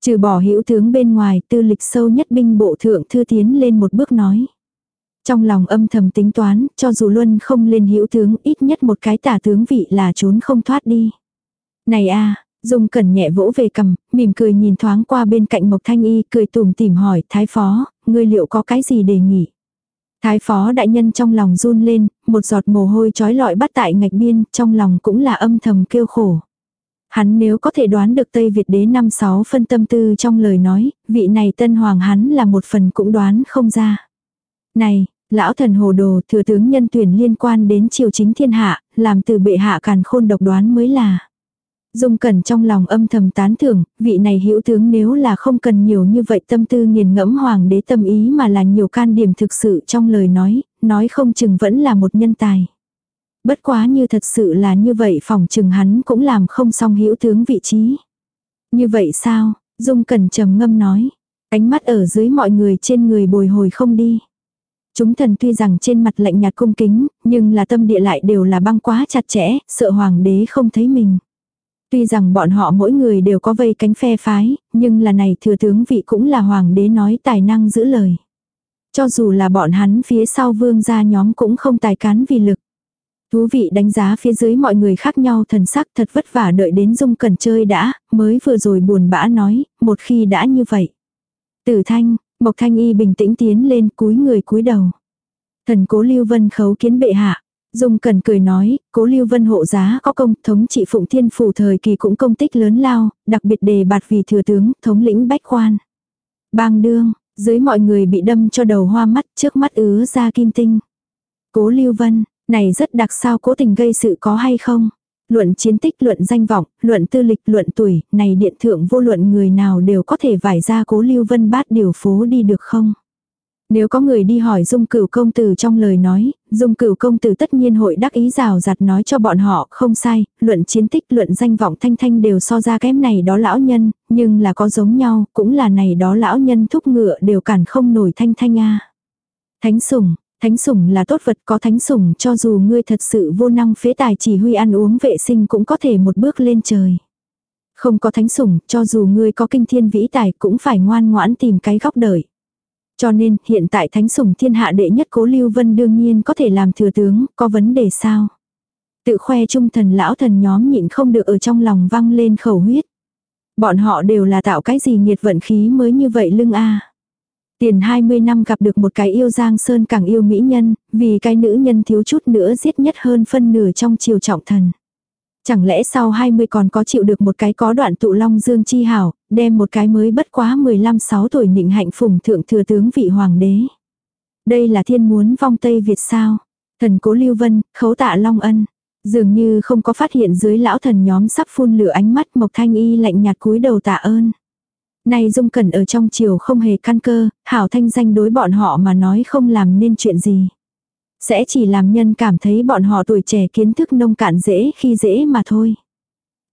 Trừ bỏ hữu tướng bên ngoài, tư lịch sâu nhất binh bộ thượng thư tiến lên một bước nói. Trong lòng âm thầm tính toán, cho dù luân không lên hữu tướng, ít nhất một cái tả tướng vị là trốn không thoát đi. Này a Dung cẩn nhẹ vỗ về cầm, mỉm cười nhìn thoáng qua bên cạnh Mộc Thanh Y, cười tùm tìm hỏi, Thái Phó, ngươi liệu có cái gì đề nghị? Thái Phó đại nhân trong lòng run lên, một giọt mồ hôi trói lọi bắt tại ngạch biên, trong lòng cũng là âm thầm kêu khổ. Hắn nếu có thể đoán được Tây Việt đế năm sáu phân tâm tư trong lời nói, vị này tân hoàng hắn là một phần cũng đoán không ra. Này, lão thần hồ đồ thừa tướng nhân tuyển liên quan đến triều chính thiên hạ, làm từ bệ hạ càn khôn độc đoán mới là. Dung Cẩn trong lòng âm thầm tán thưởng, vị này hữu tướng nếu là không cần nhiều như vậy tâm tư nghiền ngẫm hoàng đế tâm ý mà là nhiều can điểm thực sự trong lời nói, nói không chừng vẫn là một nhân tài. Bất quá như thật sự là như vậy phòng chừng hắn cũng làm không xong hữu tướng vị trí. Như vậy sao? Dung Cẩn trầm ngâm nói. Ánh mắt ở dưới mọi người trên người bồi hồi không đi. Chúng thần tuy rằng trên mặt lạnh nhạt cung kính, nhưng là tâm địa lại đều là băng quá chặt chẽ, sợ hoàng đế không thấy mình. Tuy rằng bọn họ mỗi người đều có vây cánh phe phái, nhưng là này thừa tướng vị cũng là hoàng đế nói tài năng giữ lời. Cho dù là bọn hắn phía sau vương gia nhóm cũng không tài cán vì lực. Thú vị đánh giá phía dưới mọi người khác nhau thần sắc thật vất vả đợi đến dung cần chơi đã, mới vừa rồi buồn bã nói, một khi đã như vậy. Tử thanh, Mộc Thanh Y bình tĩnh tiến lên cúi người cúi đầu. Thần cố Lưu Vân khấu kiến bệ hạ. Dung Cần cười nói, cố Lưu Vân hộ giá có công, thống trị Phụng Thiên Phủ thời kỳ cũng công tích lớn lao, đặc biệt đề bạt vì thừa tướng, thống lĩnh bách khoan. Bang đương, dưới mọi người bị đâm cho đầu hoa mắt, trước mắt ứa ra kim tinh. Cố Lưu Vân, này rất đặc sao cố tình gây sự có hay không? Luận chiến tích, luận danh vọng, luận tư lịch, luận tuổi, này điện thượng vô luận người nào đều có thể vải ra cố Lưu Vân bát điều phố đi được không? Nếu có người đi hỏi dung cửu công tử trong lời nói, dung cửu công tử tất nhiên hội đắc ý rào giặt nói cho bọn họ không sai, luận chiến tích luận danh vọng thanh thanh đều so ra kém này đó lão nhân, nhưng là có giống nhau, cũng là này đó lão nhân thúc ngựa đều cản không nổi thanh thanh a Thánh sủng, thánh sủng là tốt vật có thánh sủng cho dù ngươi thật sự vô năng phế tài chỉ huy ăn uống vệ sinh cũng có thể một bước lên trời. Không có thánh sủng, cho dù ngươi có kinh thiên vĩ tài cũng phải ngoan ngoãn tìm cái góc đợi. Cho nên, hiện tại thánh sủng thiên hạ đệ nhất cố Lưu Vân đương nhiên có thể làm thừa tướng, có vấn đề sao? Tự khoe trung thần lão thần nhóm nhịn không được ở trong lòng văng lên khẩu huyết. Bọn họ đều là tạo cái gì nhiệt vận khí mới như vậy lưng a Tiền 20 năm gặp được một cái yêu Giang Sơn càng yêu mỹ nhân, vì cái nữ nhân thiếu chút nữa giết nhất hơn phân nửa trong triều trọng thần. Chẳng lẽ sau 20 còn có chịu được một cái có đoạn tụ long dương chi hảo, đem một cái mới bất quá 15-6 tuổi nịnh hạnh phùng thượng thừa tướng vị hoàng đế. Đây là thiên muốn vong Tây Việt sao? Thần cố lưu vân, khấu tạ long ân. Dường như không có phát hiện dưới lão thần nhóm sắp phun lửa ánh mắt Mộc Thanh Y lạnh nhạt cúi đầu tạ ơn. Này Dung Cẩn ở trong chiều không hề căn cơ, hảo thanh danh đối bọn họ mà nói không làm nên chuyện gì. Sẽ chỉ làm nhân cảm thấy bọn họ tuổi trẻ kiến thức nông cạn dễ khi dễ mà thôi.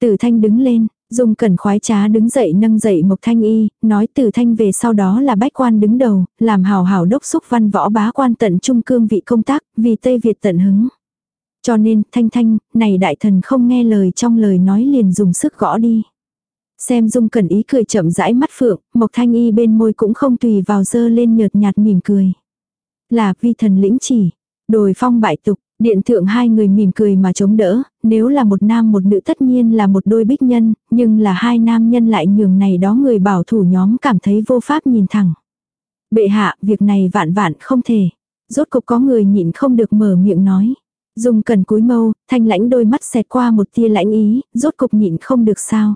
Tử Thanh đứng lên, Dung Cẩn khoái trá đứng dậy nâng dậy Mộc Thanh Y, nói Tử Thanh về sau đó là bách quan đứng đầu, làm hào hào đốc xúc văn võ bá quan tận trung cương vị công tác, vì Tây Việt tận hứng. Cho nên, Thanh Thanh, này đại thần không nghe lời trong lời nói liền dùng sức gõ đi. Xem Dung Cẩn ý cười chậm rãi mắt phượng, Mộc Thanh Y bên môi cũng không tùy vào dơ lên nhợt nhạt mỉm cười. Là vi thần lĩnh chỉ, đồi phong bại tục, điện thượng hai người mỉm cười mà chống đỡ, nếu là một nam một nữ tất nhiên là một đôi bích nhân, nhưng là hai nam nhân lại nhường này đó người bảo thủ nhóm cảm thấy vô pháp nhìn thẳng. Bệ hạ, việc này vạn vạn không thể. Rốt cục có người nhịn không được mở miệng nói. Dung cần cúi mâu, thanh lãnh đôi mắt xẹt qua một tia lãnh ý, rốt cục nhịn không được sao.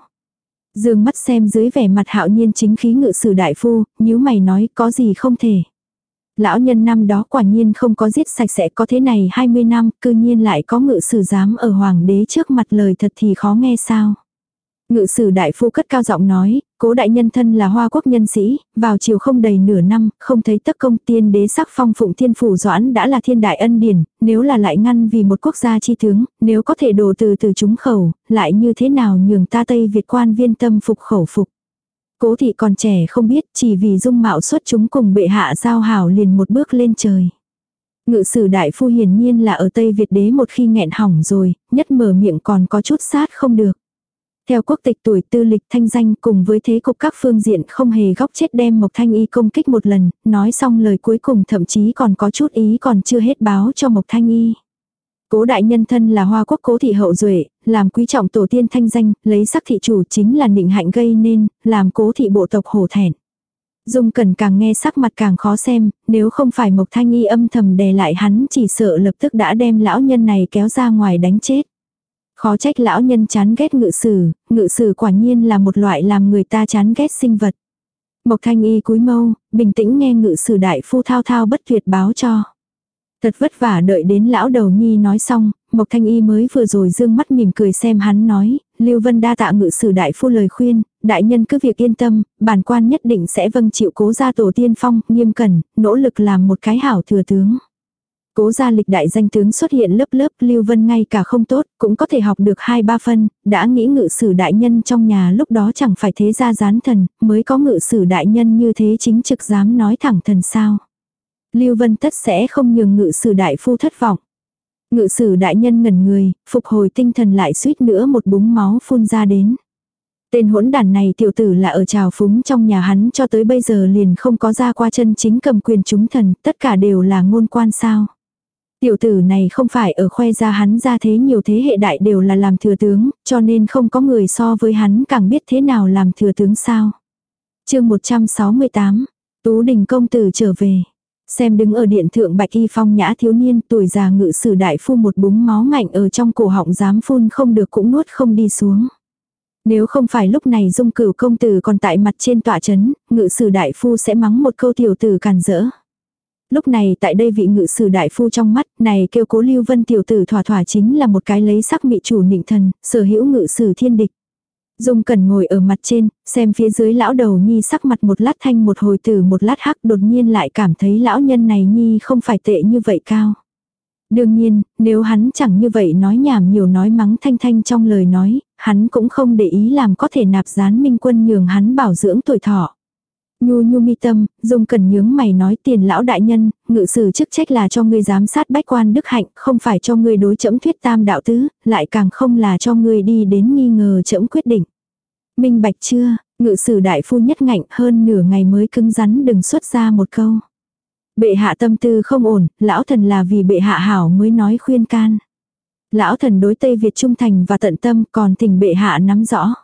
Dương mắt xem dưới vẻ mặt hạo nhiên chính khí ngự sử đại phu, nếu mày nói có gì không thể. Lão nhân năm đó quả nhiên không có giết sạch sẽ có thế này 20 năm, cư nhiên lại có ngự sử dám ở hoàng đế trước mặt lời thật thì khó nghe sao. Ngự sử đại phu cất cao giọng nói, cố đại nhân thân là hoa quốc nhân sĩ, vào chiều không đầy nửa năm, không thấy tất công tiên đế sắc phong phụng thiên phủ doãn đã là thiên đại ân điển, nếu là lại ngăn vì một quốc gia chi tướng, nếu có thể đổ từ từ chúng khẩu, lại như thế nào nhường ta Tây Việt quan viên tâm phục khẩu phục. Cố thị còn trẻ không biết, chỉ vì dung mạo xuất chúng cùng bệ hạ giao hảo liền một bước lên trời. Ngự sử đại phu hiển nhiên là ở Tây Việt đế một khi nghẹn hỏng rồi, nhất mở miệng còn có chút sát không được. Theo quốc tịch tuổi tư lịch thanh danh cùng với thế cục các phương diện không hề góc chết đem Mộc Thanh Y công kích một lần, nói xong lời cuối cùng thậm chí còn có chút ý còn chưa hết báo cho Mộc Thanh Y. Cố đại nhân thân là hoa quốc cố thị hậu duệ làm quý trọng tổ tiên thanh danh, lấy sắc thị chủ chính là nịnh hạnh gây nên, làm cố thị bộ tộc hổ thẹn. Dung Cẩn càng nghe sắc mặt càng khó xem, nếu không phải Mộc Thanh Y âm thầm đè lại hắn chỉ sợ lập tức đã đem lão nhân này kéo ra ngoài đánh chết. Khó trách lão nhân chán ghét ngự sử, ngự sử quả nhiên là một loại làm người ta chán ghét sinh vật. Mộc thanh y cúi mâu, bình tĩnh nghe ngự sử đại phu thao thao bất tuyệt báo cho. Thật vất vả đợi đến lão đầu nhi nói xong, Mộc Thanh Y mới vừa rồi dương mắt mỉm cười xem hắn nói, Lưu Vân đa tạ ngự sử đại phu lời khuyên, đại nhân cứ việc yên tâm, bản quan nhất định sẽ vâng chịu cố gia tổ tiên phong, nghiêm cẩn, nỗ lực làm một cái hảo thừa tướng. Cố gia lịch đại danh tướng xuất hiện lớp lớp Lưu Vân ngay cả không tốt, cũng có thể học được hai ba phân, đã nghĩ ngự sử đại nhân trong nhà lúc đó chẳng phải thế gia gián thần, mới có ngự sử đại nhân như thế chính trực dám nói thẳng thần sao. Lưu Vân tất sẽ không nhường ngự sử đại phu thất vọng. Ngự sử đại nhân ngẩn người, phục hồi tinh thần lại suýt nữa một búng máu phun ra đến. Tên hỗn đàn này tiểu tử là ở trào phúng trong nhà hắn cho tới bây giờ liền không có ra qua chân chính cầm quyền chúng thần, tất cả đều là ngôn quan sao. Tiểu tử này không phải ở khoe ra hắn ra thế nhiều thế hệ đại đều là làm thừa tướng, cho nên không có người so với hắn càng biết thế nào làm thừa tướng sao. chương 168, Tú Đình Công Tử trở về. Xem đứng ở điện thượng bạch y phong nhã thiếu niên tuổi già ngự sử đại phu một búng máu ngạnh ở trong cổ họng dám phun không được cũng nuốt không đi xuống. Nếu không phải lúc này dung cửu công tử còn tại mặt trên tọa chấn, ngự sử đại phu sẽ mắng một câu tiểu tử càn rỡ. Lúc này tại đây vị ngự sử đại phu trong mắt, này kêu cố lưu vân tiểu tử thỏa thỏa chính là một cái lấy sắc mị chủ nịnh thần, sở hữu ngự sử thiên địch. Dung Cẩn ngồi ở mặt trên, xem phía dưới lão đầu nhi sắc mặt một lát thanh một hồi từ một lát hắc đột nhiên lại cảm thấy lão nhân này nhi không phải tệ như vậy cao. Đương nhiên, nếu hắn chẳng như vậy nói nhảm nhiều nói mắng thanh thanh trong lời nói, hắn cũng không để ý làm có thể nạp gián minh quân nhường hắn bảo dưỡng tuổi thọ. Nhu nhu mi tâm, dung cần nhướng mày nói tiền lão đại nhân, ngự sử chức trách là cho ngươi giám sát bách quan đức hạnh, không phải cho ngươi đối chẫm thuyết tam đạo tứ, lại càng không là cho ngươi đi đến nghi ngờ chẫm quyết định. Minh bạch chưa, ngự sử đại phu nhất ngạnh hơn nửa ngày mới cứng rắn đừng xuất ra một câu. Bệ hạ tâm tư không ổn, lão thần là vì bệ hạ hảo mới nói khuyên can. Lão thần đối Tây Việt trung thành và tận tâm còn tình bệ hạ nắm rõ.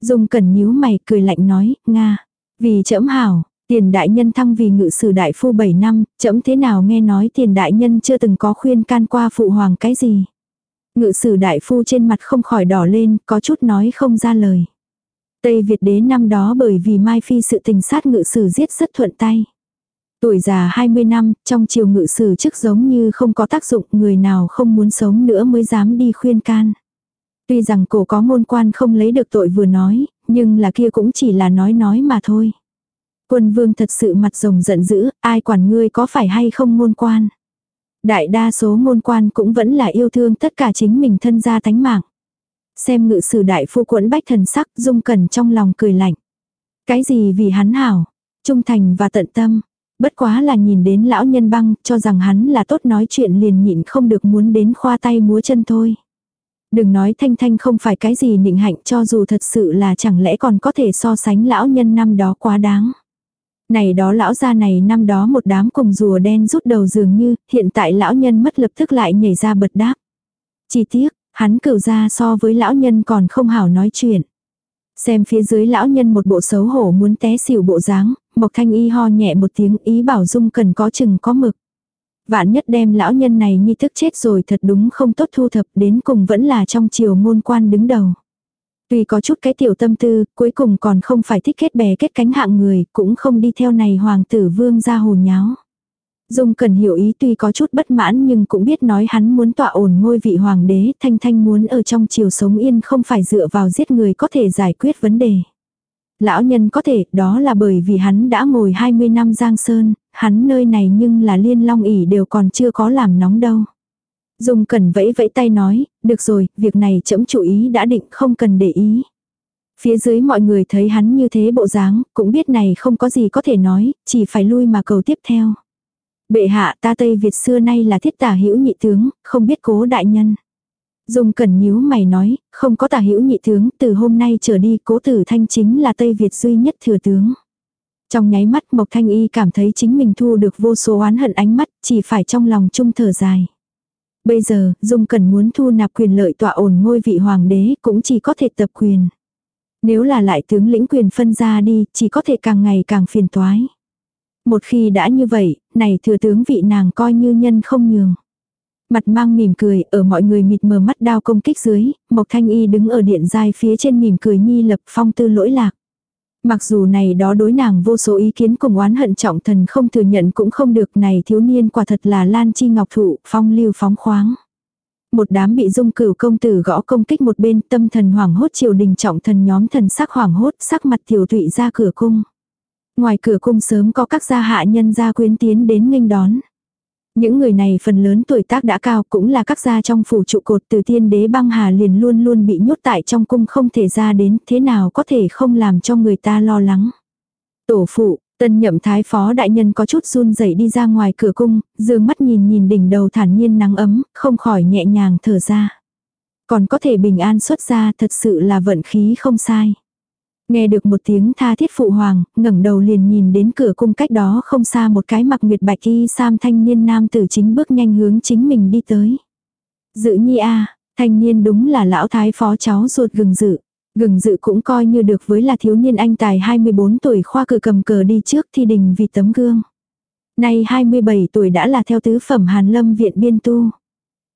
Dung cẩn nhíu mày cười lạnh nói, Nga. Vì trẫm hảo, Tiền đại nhân thăng vì ngự sử đại phu 7 năm, trẫm thế nào nghe nói tiền đại nhân chưa từng có khuyên can qua phụ hoàng cái gì. Ngự sử đại phu trên mặt không khỏi đỏ lên, có chút nói không ra lời. Tây Việt đế năm đó bởi vì Mai Phi sự tình sát ngự sử giết rất thuận tay. Tuổi già 20 năm, trong triều ngự sử chức giống như không có tác dụng, người nào không muốn sống nữa mới dám đi khuyên can. Tuy rằng cổ có môn quan không lấy được tội vừa nói, nhưng là kia cũng chỉ là nói nói mà thôi. Quân vương thật sự mặt rồng giận dữ, ai quản ngươi có phải hay không môn quan. Đại đa số môn quan cũng vẫn là yêu thương tất cả chính mình thân gia tánh mạng. Xem ngự sử đại phu quẫn bách thần sắc dung cẩn trong lòng cười lạnh. Cái gì vì hắn hảo, trung thành và tận tâm. Bất quá là nhìn đến lão nhân băng cho rằng hắn là tốt nói chuyện liền nhịn không được muốn đến khoa tay múa chân thôi. Đừng nói thanh thanh không phải cái gì nịnh hạnh cho dù thật sự là chẳng lẽ còn có thể so sánh lão nhân năm đó quá đáng. Này đó lão gia này năm đó một đám cùng rùa đen rút đầu dường như, hiện tại lão nhân mất lập tức lại nhảy ra bật đáp. Chỉ tiếc, hắn cửu ra so với lão nhân còn không hảo nói chuyện. Xem phía dưới lão nhân một bộ xấu hổ muốn té xỉu bộ dáng, Mộc Thanh Y ho nhẹ một tiếng ý bảo Dung cần có chừng có mực. Vạn nhất đem lão nhân này nhi thức chết rồi thật đúng không tốt thu thập đến cùng vẫn là trong chiều ngôn quan đứng đầu. Tuy có chút cái tiểu tâm tư, cuối cùng còn không phải thích kết bè kết cánh hạng người, cũng không đi theo này hoàng tử vương ra hồ nháo. Dung cần hiểu ý tuy có chút bất mãn nhưng cũng biết nói hắn muốn tọa ổn ngôi vị hoàng đế, thanh thanh muốn ở trong chiều sống yên không phải dựa vào giết người có thể giải quyết vấn đề. Lão nhân có thể, đó là bởi vì hắn đã ngồi 20 năm giang sơn, hắn nơi này nhưng là liên long ỉ đều còn chưa có làm nóng đâu. dùng cần vẫy vẫy tay nói, được rồi, việc này chấm chủ ý đã định không cần để ý. Phía dưới mọi người thấy hắn như thế bộ dáng, cũng biết này không có gì có thể nói, chỉ phải lui mà cầu tiếp theo. Bệ hạ ta Tây Việt xưa nay là thiết tả hữu nhị tướng, không biết cố đại nhân. Dung Cẩn nhíu mày nói, không có tả hữu nhị tướng, từ hôm nay trở đi cố tử thanh chính là Tây Việt duy nhất thừa tướng. Trong nháy mắt Mộc Thanh Y cảm thấy chính mình thu được vô số oán hận ánh mắt, chỉ phải trong lòng chung thở dài. Bây giờ, Dung Cần muốn thu nạp quyền lợi tọa ổn ngôi vị hoàng đế cũng chỉ có thể tập quyền. Nếu là lại tướng lĩnh quyền phân ra đi, chỉ có thể càng ngày càng phiền toái. Một khi đã như vậy, này thừa tướng vị nàng coi như nhân không nhường. Mặt mang mỉm cười, ở mọi người mịt mờ mắt đao công kích dưới, Mộc Thanh Y đứng ở điện giai phía trên mỉm cười nhi lập phong tư lỗi lạc. Mặc dù này đó đối nàng vô số ý kiến cùng oán hận trọng thần không thừa nhận cũng không được này thiếu niên quả thật là lan chi ngọc thụ, phong lưu phóng khoáng. Một đám bị dung cửu công tử gõ công kích một bên tâm thần hoảng hốt triều đình trọng thần nhóm thần sắc hoảng hốt sắc mặt tiểu thụy ra cửa cung. Ngoài cửa cung sớm có các gia hạ nhân gia quyến tiến đến nghênh đón. Những người này phần lớn tuổi tác đã cao cũng là các gia trong phủ trụ cột từ tiên đế băng hà liền luôn luôn bị nhốt tại trong cung không thể ra đến thế nào có thể không làm cho người ta lo lắng. Tổ phụ, tân nhậm thái phó đại nhân có chút run rẩy đi ra ngoài cửa cung, dương mắt nhìn nhìn đỉnh đầu thản nhiên nắng ấm, không khỏi nhẹ nhàng thở ra. Còn có thể bình an xuất ra thật sự là vận khí không sai. Nghe được một tiếng tha thiết phụ hoàng, ngẩng đầu liền nhìn đến cửa cung cách đó không xa một cái mặc nguyệt bạch y sam thanh niên nam tử chính bước nhanh hướng chính mình đi tới. Dự nhi a thanh niên đúng là lão thái phó cháu ruột gừng dự. Gừng dự cũng coi như được với là thiếu niên anh tài 24 tuổi khoa cử cầm cờ đi trước thi đình vì tấm gương. Nay 27 tuổi đã là theo tứ phẩm Hàn Lâm viện biên tu.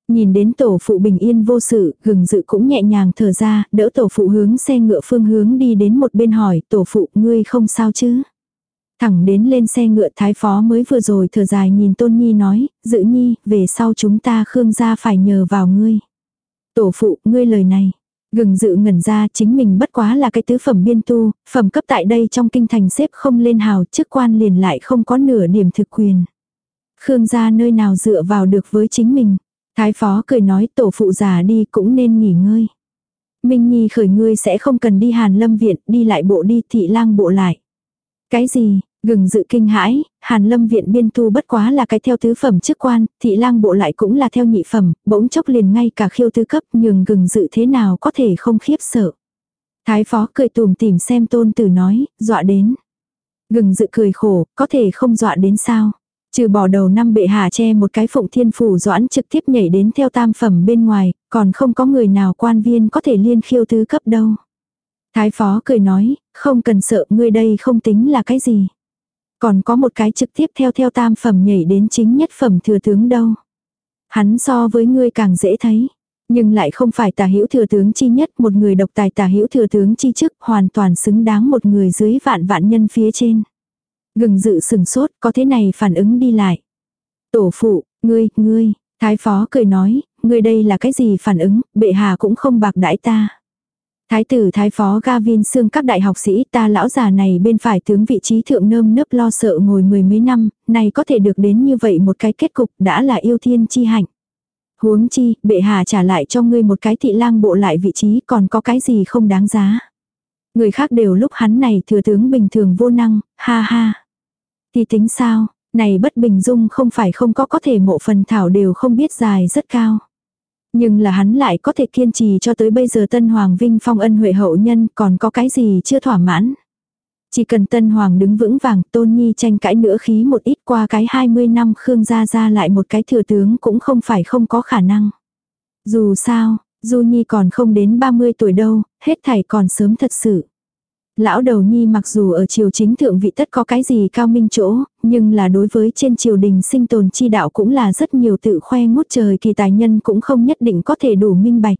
Nhìn đến tổ phụ bình yên vô sự, gừng dự cũng nhẹ nhàng thở ra, đỡ tổ phụ hướng xe ngựa phương hướng đi đến một bên hỏi, tổ phụ ngươi không sao chứ? Thẳng đến lên xe ngựa thái phó mới vừa rồi thở dài nhìn tôn nhi nói, dự nhi, về sau chúng ta khương gia phải nhờ vào ngươi. Tổ phụ, ngươi lời này. Gừng dự ngẩn ra chính mình bất quá là cái tứ phẩm biên tu, phẩm cấp tại đây trong kinh thành xếp không lên hào, chức quan liền lại không có nửa điểm thực quyền. Khương gia nơi nào dựa vào được với chính mình. Thái phó cười nói tổ phụ già đi cũng nên nghỉ ngơi. Minh Nhi khởi ngươi sẽ không cần đi Hàn Lâm Viện, đi lại bộ đi thị lang bộ lại. Cái gì, gừng dự kinh hãi, Hàn Lâm Viện biên tu bất quá là cái theo tứ phẩm chức quan, thị lang bộ lại cũng là theo nhị phẩm, bỗng chốc liền ngay cả khiêu tứ cấp nhường gừng dự thế nào có thể không khiếp sợ. Thái phó cười tùm tìm xem tôn tử nói, dọa đến. Gừng dự cười khổ, có thể không dọa đến sao. Trừ bỏ đầu năm bệ hạ che một cái phụng thiên phủ doãn trực tiếp nhảy đến theo tam phẩm bên ngoài, còn không có người nào quan viên có thể liên khiêu tứ cấp đâu. Thái phó cười nói, không cần sợ ngươi đây không tính là cái gì. Còn có một cái trực tiếp theo theo tam phẩm nhảy đến chính nhất phẩm thừa tướng đâu. Hắn so với ngươi càng dễ thấy. Nhưng lại không phải tả hữu thừa tướng chi nhất, một người độc tài tả hữu thừa tướng chi chức, hoàn toàn xứng đáng một người dưới vạn vạn nhân phía trên. Gừng dự sừng sốt, có thế này phản ứng đi lại. Tổ phụ, ngươi, ngươi, thái phó cười nói, ngươi đây là cái gì phản ứng, bệ hạ cũng không bạc đãi ta. Thái tử thái phó Gavin xương các đại học sĩ ta lão già này bên phải tướng vị trí thượng nơm nớp lo sợ ngồi mười mấy năm, này có thể được đến như vậy một cái kết cục đã là yêu thiên chi hạnh. Huống chi, bệ hạ trả lại cho ngươi một cái thị lang bộ lại vị trí còn có cái gì không đáng giá. Người khác đều lúc hắn này thừa tướng bình thường vô năng, ha ha. Thì tính sao, này bất bình dung không phải không có có thể mộ phần thảo đều không biết dài rất cao. Nhưng là hắn lại có thể kiên trì cho tới bây giờ Tân Hoàng Vinh phong ân huệ hậu nhân còn có cái gì chưa thỏa mãn. Chỉ cần Tân Hoàng đứng vững vàng tôn nhi tranh cãi nữa khí một ít qua cái 20 năm Khương gia ra lại một cái thừa tướng cũng không phải không có khả năng. Dù sao, Du Nhi còn không đến 30 tuổi đâu, hết thảy còn sớm thật sự. Lão đầu nhi mặc dù ở triều chính thượng vị tất có cái gì cao minh chỗ, nhưng là đối với trên triều đình sinh tồn chi đạo cũng là rất nhiều tự khoe ngút trời kỳ tài nhân cũng không nhất định có thể đủ minh bạch.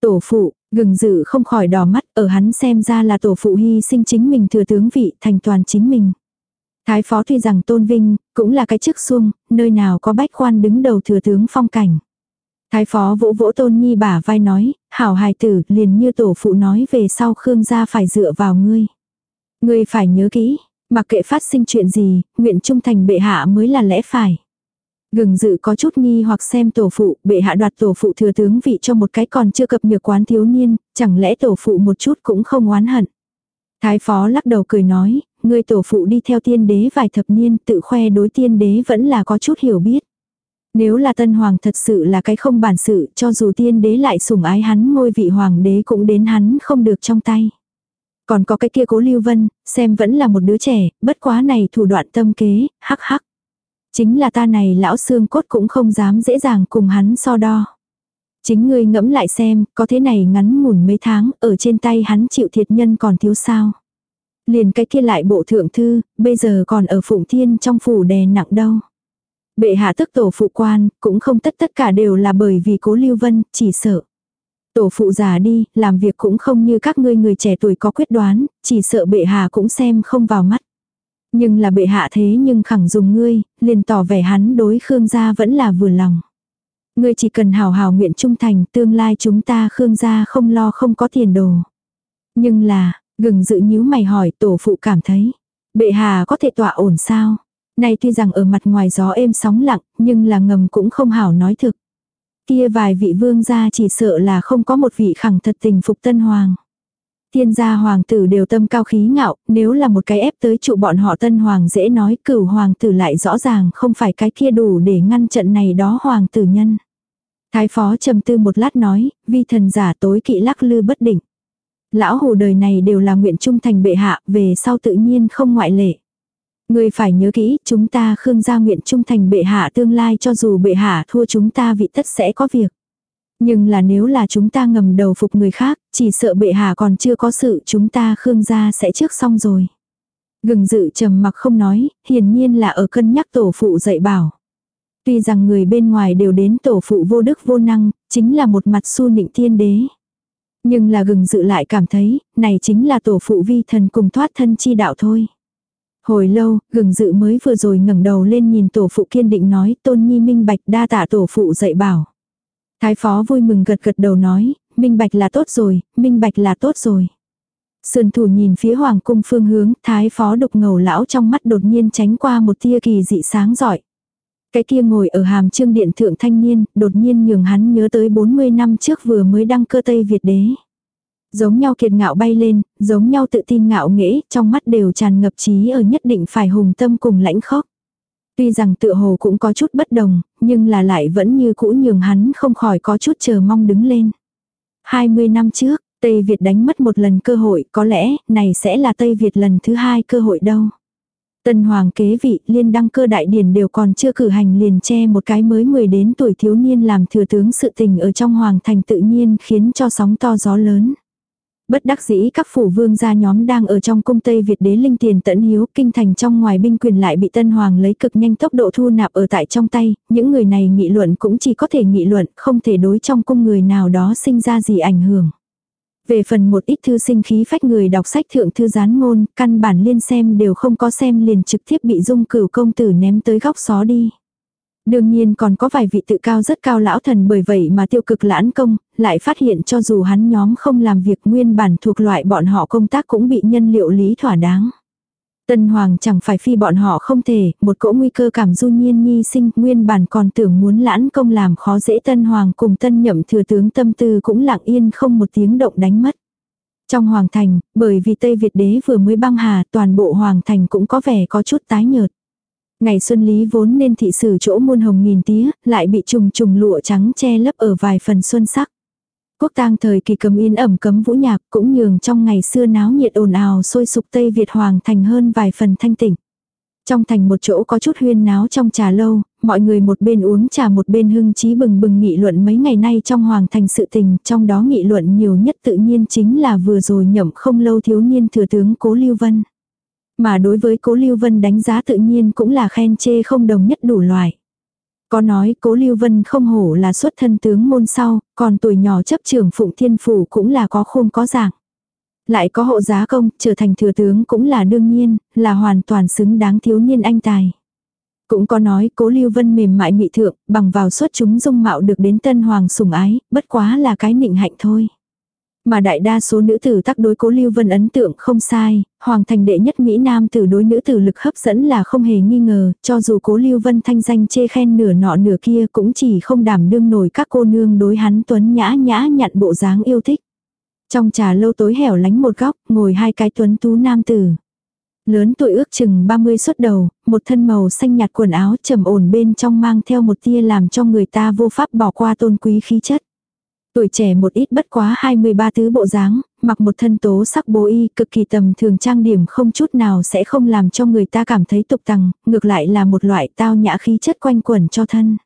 Tổ phụ, gừng dự không khỏi đỏ mắt, ở hắn xem ra là tổ phụ hy sinh chính mình thừa tướng vị thành toàn chính mình. Thái phó tuy rằng tôn vinh, cũng là cái chức xuông, nơi nào có bách quan đứng đầu thừa tướng phong cảnh. Thái phó vỗ vỗ tôn nhi bả vai nói, hảo hài tử liền như tổ phụ nói về sau Khương gia phải dựa vào ngươi. Ngươi phải nhớ kỹ, mặc kệ phát sinh chuyện gì, nguyện trung thành bệ hạ mới là lẽ phải. Gừng dự có chút nghi hoặc xem tổ phụ, bệ hạ đoạt tổ phụ thừa tướng vị cho một cái còn chưa cập nhược quán thiếu niên, chẳng lẽ tổ phụ một chút cũng không oán hận. Thái phó lắc đầu cười nói, ngươi tổ phụ đi theo tiên đế vài thập niên tự khoe đối tiên đế vẫn là có chút hiểu biết. Nếu là tân hoàng thật sự là cái không bản sự cho dù tiên đế lại sủng ái hắn ngôi vị hoàng đế cũng đến hắn không được trong tay. Còn có cái kia cố lưu vân, xem vẫn là một đứa trẻ, bất quá này thủ đoạn tâm kế, hắc hắc. Chính là ta này lão xương cốt cũng không dám dễ dàng cùng hắn so đo. Chính ngươi ngẫm lại xem, có thế này ngắn ngủn mấy tháng, ở trên tay hắn chịu thiệt nhân còn thiếu sao. Liền cái kia lại bộ thượng thư, bây giờ còn ở phụng thiên trong phủ đè nặng đâu. Bệ hạ tức tổ phụ quan, cũng không tất tất cả đều là bởi vì cố lưu vân, chỉ sợ. Tổ phụ già đi, làm việc cũng không như các ngươi người trẻ tuổi có quyết đoán, chỉ sợ bệ hạ cũng xem không vào mắt. Nhưng là bệ hạ thế nhưng khẳng dùng ngươi, liền tỏ vẻ hắn đối Khương gia vẫn là vừa lòng. Ngươi chỉ cần hào hào nguyện trung thành, tương lai chúng ta Khương gia không lo không có tiền đồ. Nhưng là, gừng dự nhíu mày hỏi tổ phụ cảm thấy, bệ hạ có thể tọa ổn sao? Này tuy rằng ở mặt ngoài gió êm sóng lặng, nhưng là ngầm cũng không hảo nói thực. Kia vài vị vương gia chỉ sợ là không có một vị khẳng thật tình phục tân hoàng. Tiên gia hoàng tử đều tâm cao khí ngạo, nếu là một cái ép tới trụ bọn họ tân hoàng dễ nói cửu hoàng tử lại rõ ràng không phải cái kia đủ để ngăn trận này đó hoàng tử nhân. Thái phó trầm tư một lát nói, vi thần giả tối kỵ lắc lư bất định. Lão hồ đời này đều là nguyện trung thành bệ hạ, về sau tự nhiên không ngoại lệ. Người phải nhớ kỹ, chúng ta khương gia nguyện trung thành bệ hạ tương lai cho dù bệ hạ thua chúng ta vị tất sẽ có việc. Nhưng là nếu là chúng ta ngầm đầu phục người khác, chỉ sợ bệ hạ còn chưa có sự chúng ta khương gia sẽ trước xong rồi. Gừng dự trầm mặc không nói, hiển nhiên là ở cân nhắc tổ phụ dạy bảo. Tuy rằng người bên ngoài đều đến tổ phụ vô đức vô năng, chính là một mặt su nịnh thiên đế. Nhưng là gừng dự lại cảm thấy, này chính là tổ phụ vi thần cùng thoát thân chi đạo thôi. Hồi lâu, gừng dự mới vừa rồi ngẩng đầu lên nhìn tổ phụ kiên định nói tôn nhi minh bạch đa tạ tổ phụ dạy bảo. Thái phó vui mừng gật gật đầu nói, minh bạch là tốt rồi, minh bạch là tốt rồi. Sườn thủ nhìn phía hoàng cung phương hướng, thái phó đục ngầu lão trong mắt đột nhiên tránh qua một tia kỳ dị sáng giỏi. Cái kia ngồi ở hàm trương điện thượng thanh niên, đột nhiên nhường hắn nhớ tới 40 năm trước vừa mới đăng cơ Tây Việt đế. Giống nhau kiệt ngạo bay lên, giống nhau tự tin ngạo nghễ, trong mắt đều tràn ngập trí ở nhất định phải hùng tâm cùng lãnh khốc. Tuy rằng tựa hồ cũng có chút bất đồng, nhưng là lại vẫn như cũ nhường hắn không khỏi có chút chờ mong đứng lên. 20 năm trước, Tây Việt đánh mất một lần cơ hội, có lẽ, này sẽ là Tây Việt lần thứ hai cơ hội đâu. Tân Hoàng kế vị, liên đăng cơ đại điển đều còn chưa cử hành liền che một cái mới 10 đến tuổi thiếu niên làm thừa tướng sự tình ở trong Hoàng thành tự nhiên khiến cho sóng to gió lớn. Bất đắc dĩ các phủ vương gia nhóm đang ở trong cung Tây Việt đế linh tiền tẫn hiếu, kinh thành trong ngoài binh quyền lại bị Tân Hoàng lấy cực nhanh tốc độ thu nạp ở tại trong tay, những người này nghị luận cũng chỉ có thể nghị luận, không thể đối trong cung người nào đó sinh ra gì ảnh hưởng. Về phần một ít thư sinh khí phách người đọc sách thượng thư gián ngôn, căn bản liên xem đều không có xem liền trực tiếp bị dung cửu công tử ném tới góc xó đi. Đương nhiên còn có vài vị tự cao rất cao lão thần bởi vậy mà tiêu cực lãn công, lại phát hiện cho dù hắn nhóm không làm việc nguyên bản thuộc loại bọn họ công tác cũng bị nhân liệu lý thỏa đáng. Tân Hoàng chẳng phải phi bọn họ không thể, một cỗ nguy cơ cảm du nhiên nhi sinh, nguyên bản còn tưởng muốn lãn công làm khó dễ Tân Hoàng cùng Tân Nhậm thừa tướng tâm tư cũng lặng yên không một tiếng động đánh mất. Trong Hoàng Thành, bởi vì Tây Việt đế vừa mới băng hà, toàn bộ Hoàng Thành cũng có vẻ có chút tái nhợt. Ngày xuân lý vốn nên thị sử chỗ muôn hồng nghìn tía, lại bị trùng trùng lụa trắng che lấp ở vài phần xuân sắc. Quốc tang thời kỳ cầm yên ẩm cấm vũ nhạc cũng nhường trong ngày xưa náo nhiệt ồn ào sôi sục Tây Việt Hoàng thành hơn vài phần thanh tịnh Trong thành một chỗ có chút huyên náo trong trà lâu, mọi người một bên uống trà một bên hưng trí bừng bừng nghị luận mấy ngày nay trong hoàng thành sự tình, trong đó nghị luận nhiều nhất tự nhiên chính là vừa rồi nhậm không lâu thiếu niên thừa tướng Cố Lưu Vân. Mà đối với Cố Lưu Vân đánh giá tự nhiên cũng là khen chê không đồng nhất đủ loại. Có nói cố Lưu Vân không hổ là xuất thân tướng môn sau, còn tuổi nhỏ chấp trưởng Phụng Thiên Phủ cũng là có khôn có dạng. Lại có hộ giá công, trở thành thừa tướng cũng là đương nhiên, là hoàn toàn xứng đáng thiếu niên anh tài. Cũng có nói cố Lưu Vân mềm mại mị thượng, bằng vào xuất chúng dung mạo được đến tân hoàng sủng ái, bất quá là cái nịnh hạnh thôi. Mà đại đa số nữ tử tác đối cố Lưu Vân ấn tượng không sai, hoàng thành đệ nhất Mỹ Nam tử đối nữ tử lực hấp dẫn là không hề nghi ngờ, cho dù cố Lưu Vân thanh danh chê khen nửa nọ nửa kia cũng chỉ không đảm đương nổi các cô nương đối hắn tuấn nhã nhã nhận bộ dáng yêu thích. Trong trà lâu tối hẻo lánh một góc, ngồi hai cái tuấn tú nam tử. Lớn tuổi ước chừng 30 xuất đầu, một thân màu xanh nhạt quần áo trầm ổn bên trong mang theo một tia làm cho người ta vô pháp bỏ qua tôn quý khí chất. Tuổi trẻ một ít bất quá 23 tứ bộ dáng, mặc một thân tố sắc bố y cực kỳ tầm thường trang điểm không chút nào sẽ không làm cho người ta cảm thấy tục tằng, ngược lại là một loại tao nhã khí chất quanh quẩn cho thân.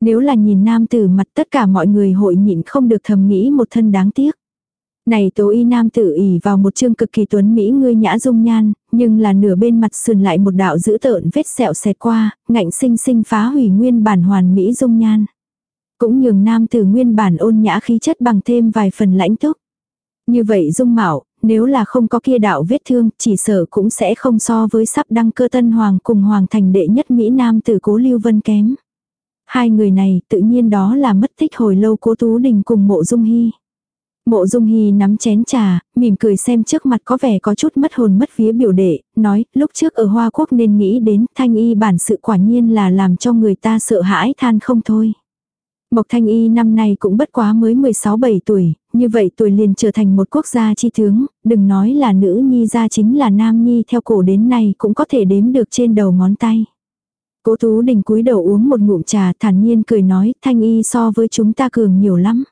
Nếu là nhìn nam tử mặt tất cả mọi người hội nhịn không được thầm nghĩ một thân đáng tiếc. Này tố y nam tử ỉ vào một chương cực kỳ tuấn Mỹ ngươi nhã dung nhan, nhưng là nửa bên mặt sườn lại một đạo dữ tợn vết sẹo xẹt qua, ngạnh sinh sinh phá hủy nguyên bản hoàn Mỹ dung nhan. Cũng nhường nam tử nguyên bản ôn nhã khí chất bằng thêm vài phần lãnh túc. Như vậy dung mạo, nếu là không có kia đạo vết thương, chỉ sợ cũng sẽ không so với sắp đăng cơ tân hoàng cùng hoàng thành đệ nhất Mỹ Nam tử cố lưu vân kém. Hai người này tự nhiên đó là mất tích hồi lâu cố Tú Đình cùng mộ dung hy. Mộ dung hy nắm chén trà, mỉm cười xem trước mặt có vẻ có chút mất hồn mất vía biểu đệ, nói lúc trước ở Hoa Quốc nên nghĩ đến thanh y bản sự quả nhiên là làm cho người ta sợ hãi than không thôi. Mộc Thanh Y năm nay cũng bất quá mới 16-7 tuổi, như vậy tuổi liền trở thành một quốc gia chi tướng, đừng nói là nữ nhi ra chính là nam nhi theo cổ đến nay cũng có thể đếm được trên đầu ngón tay. Cố Tú Đình cúi đầu uống một ngụm trà thản nhiên cười nói Thanh Y so với chúng ta cường nhiều lắm.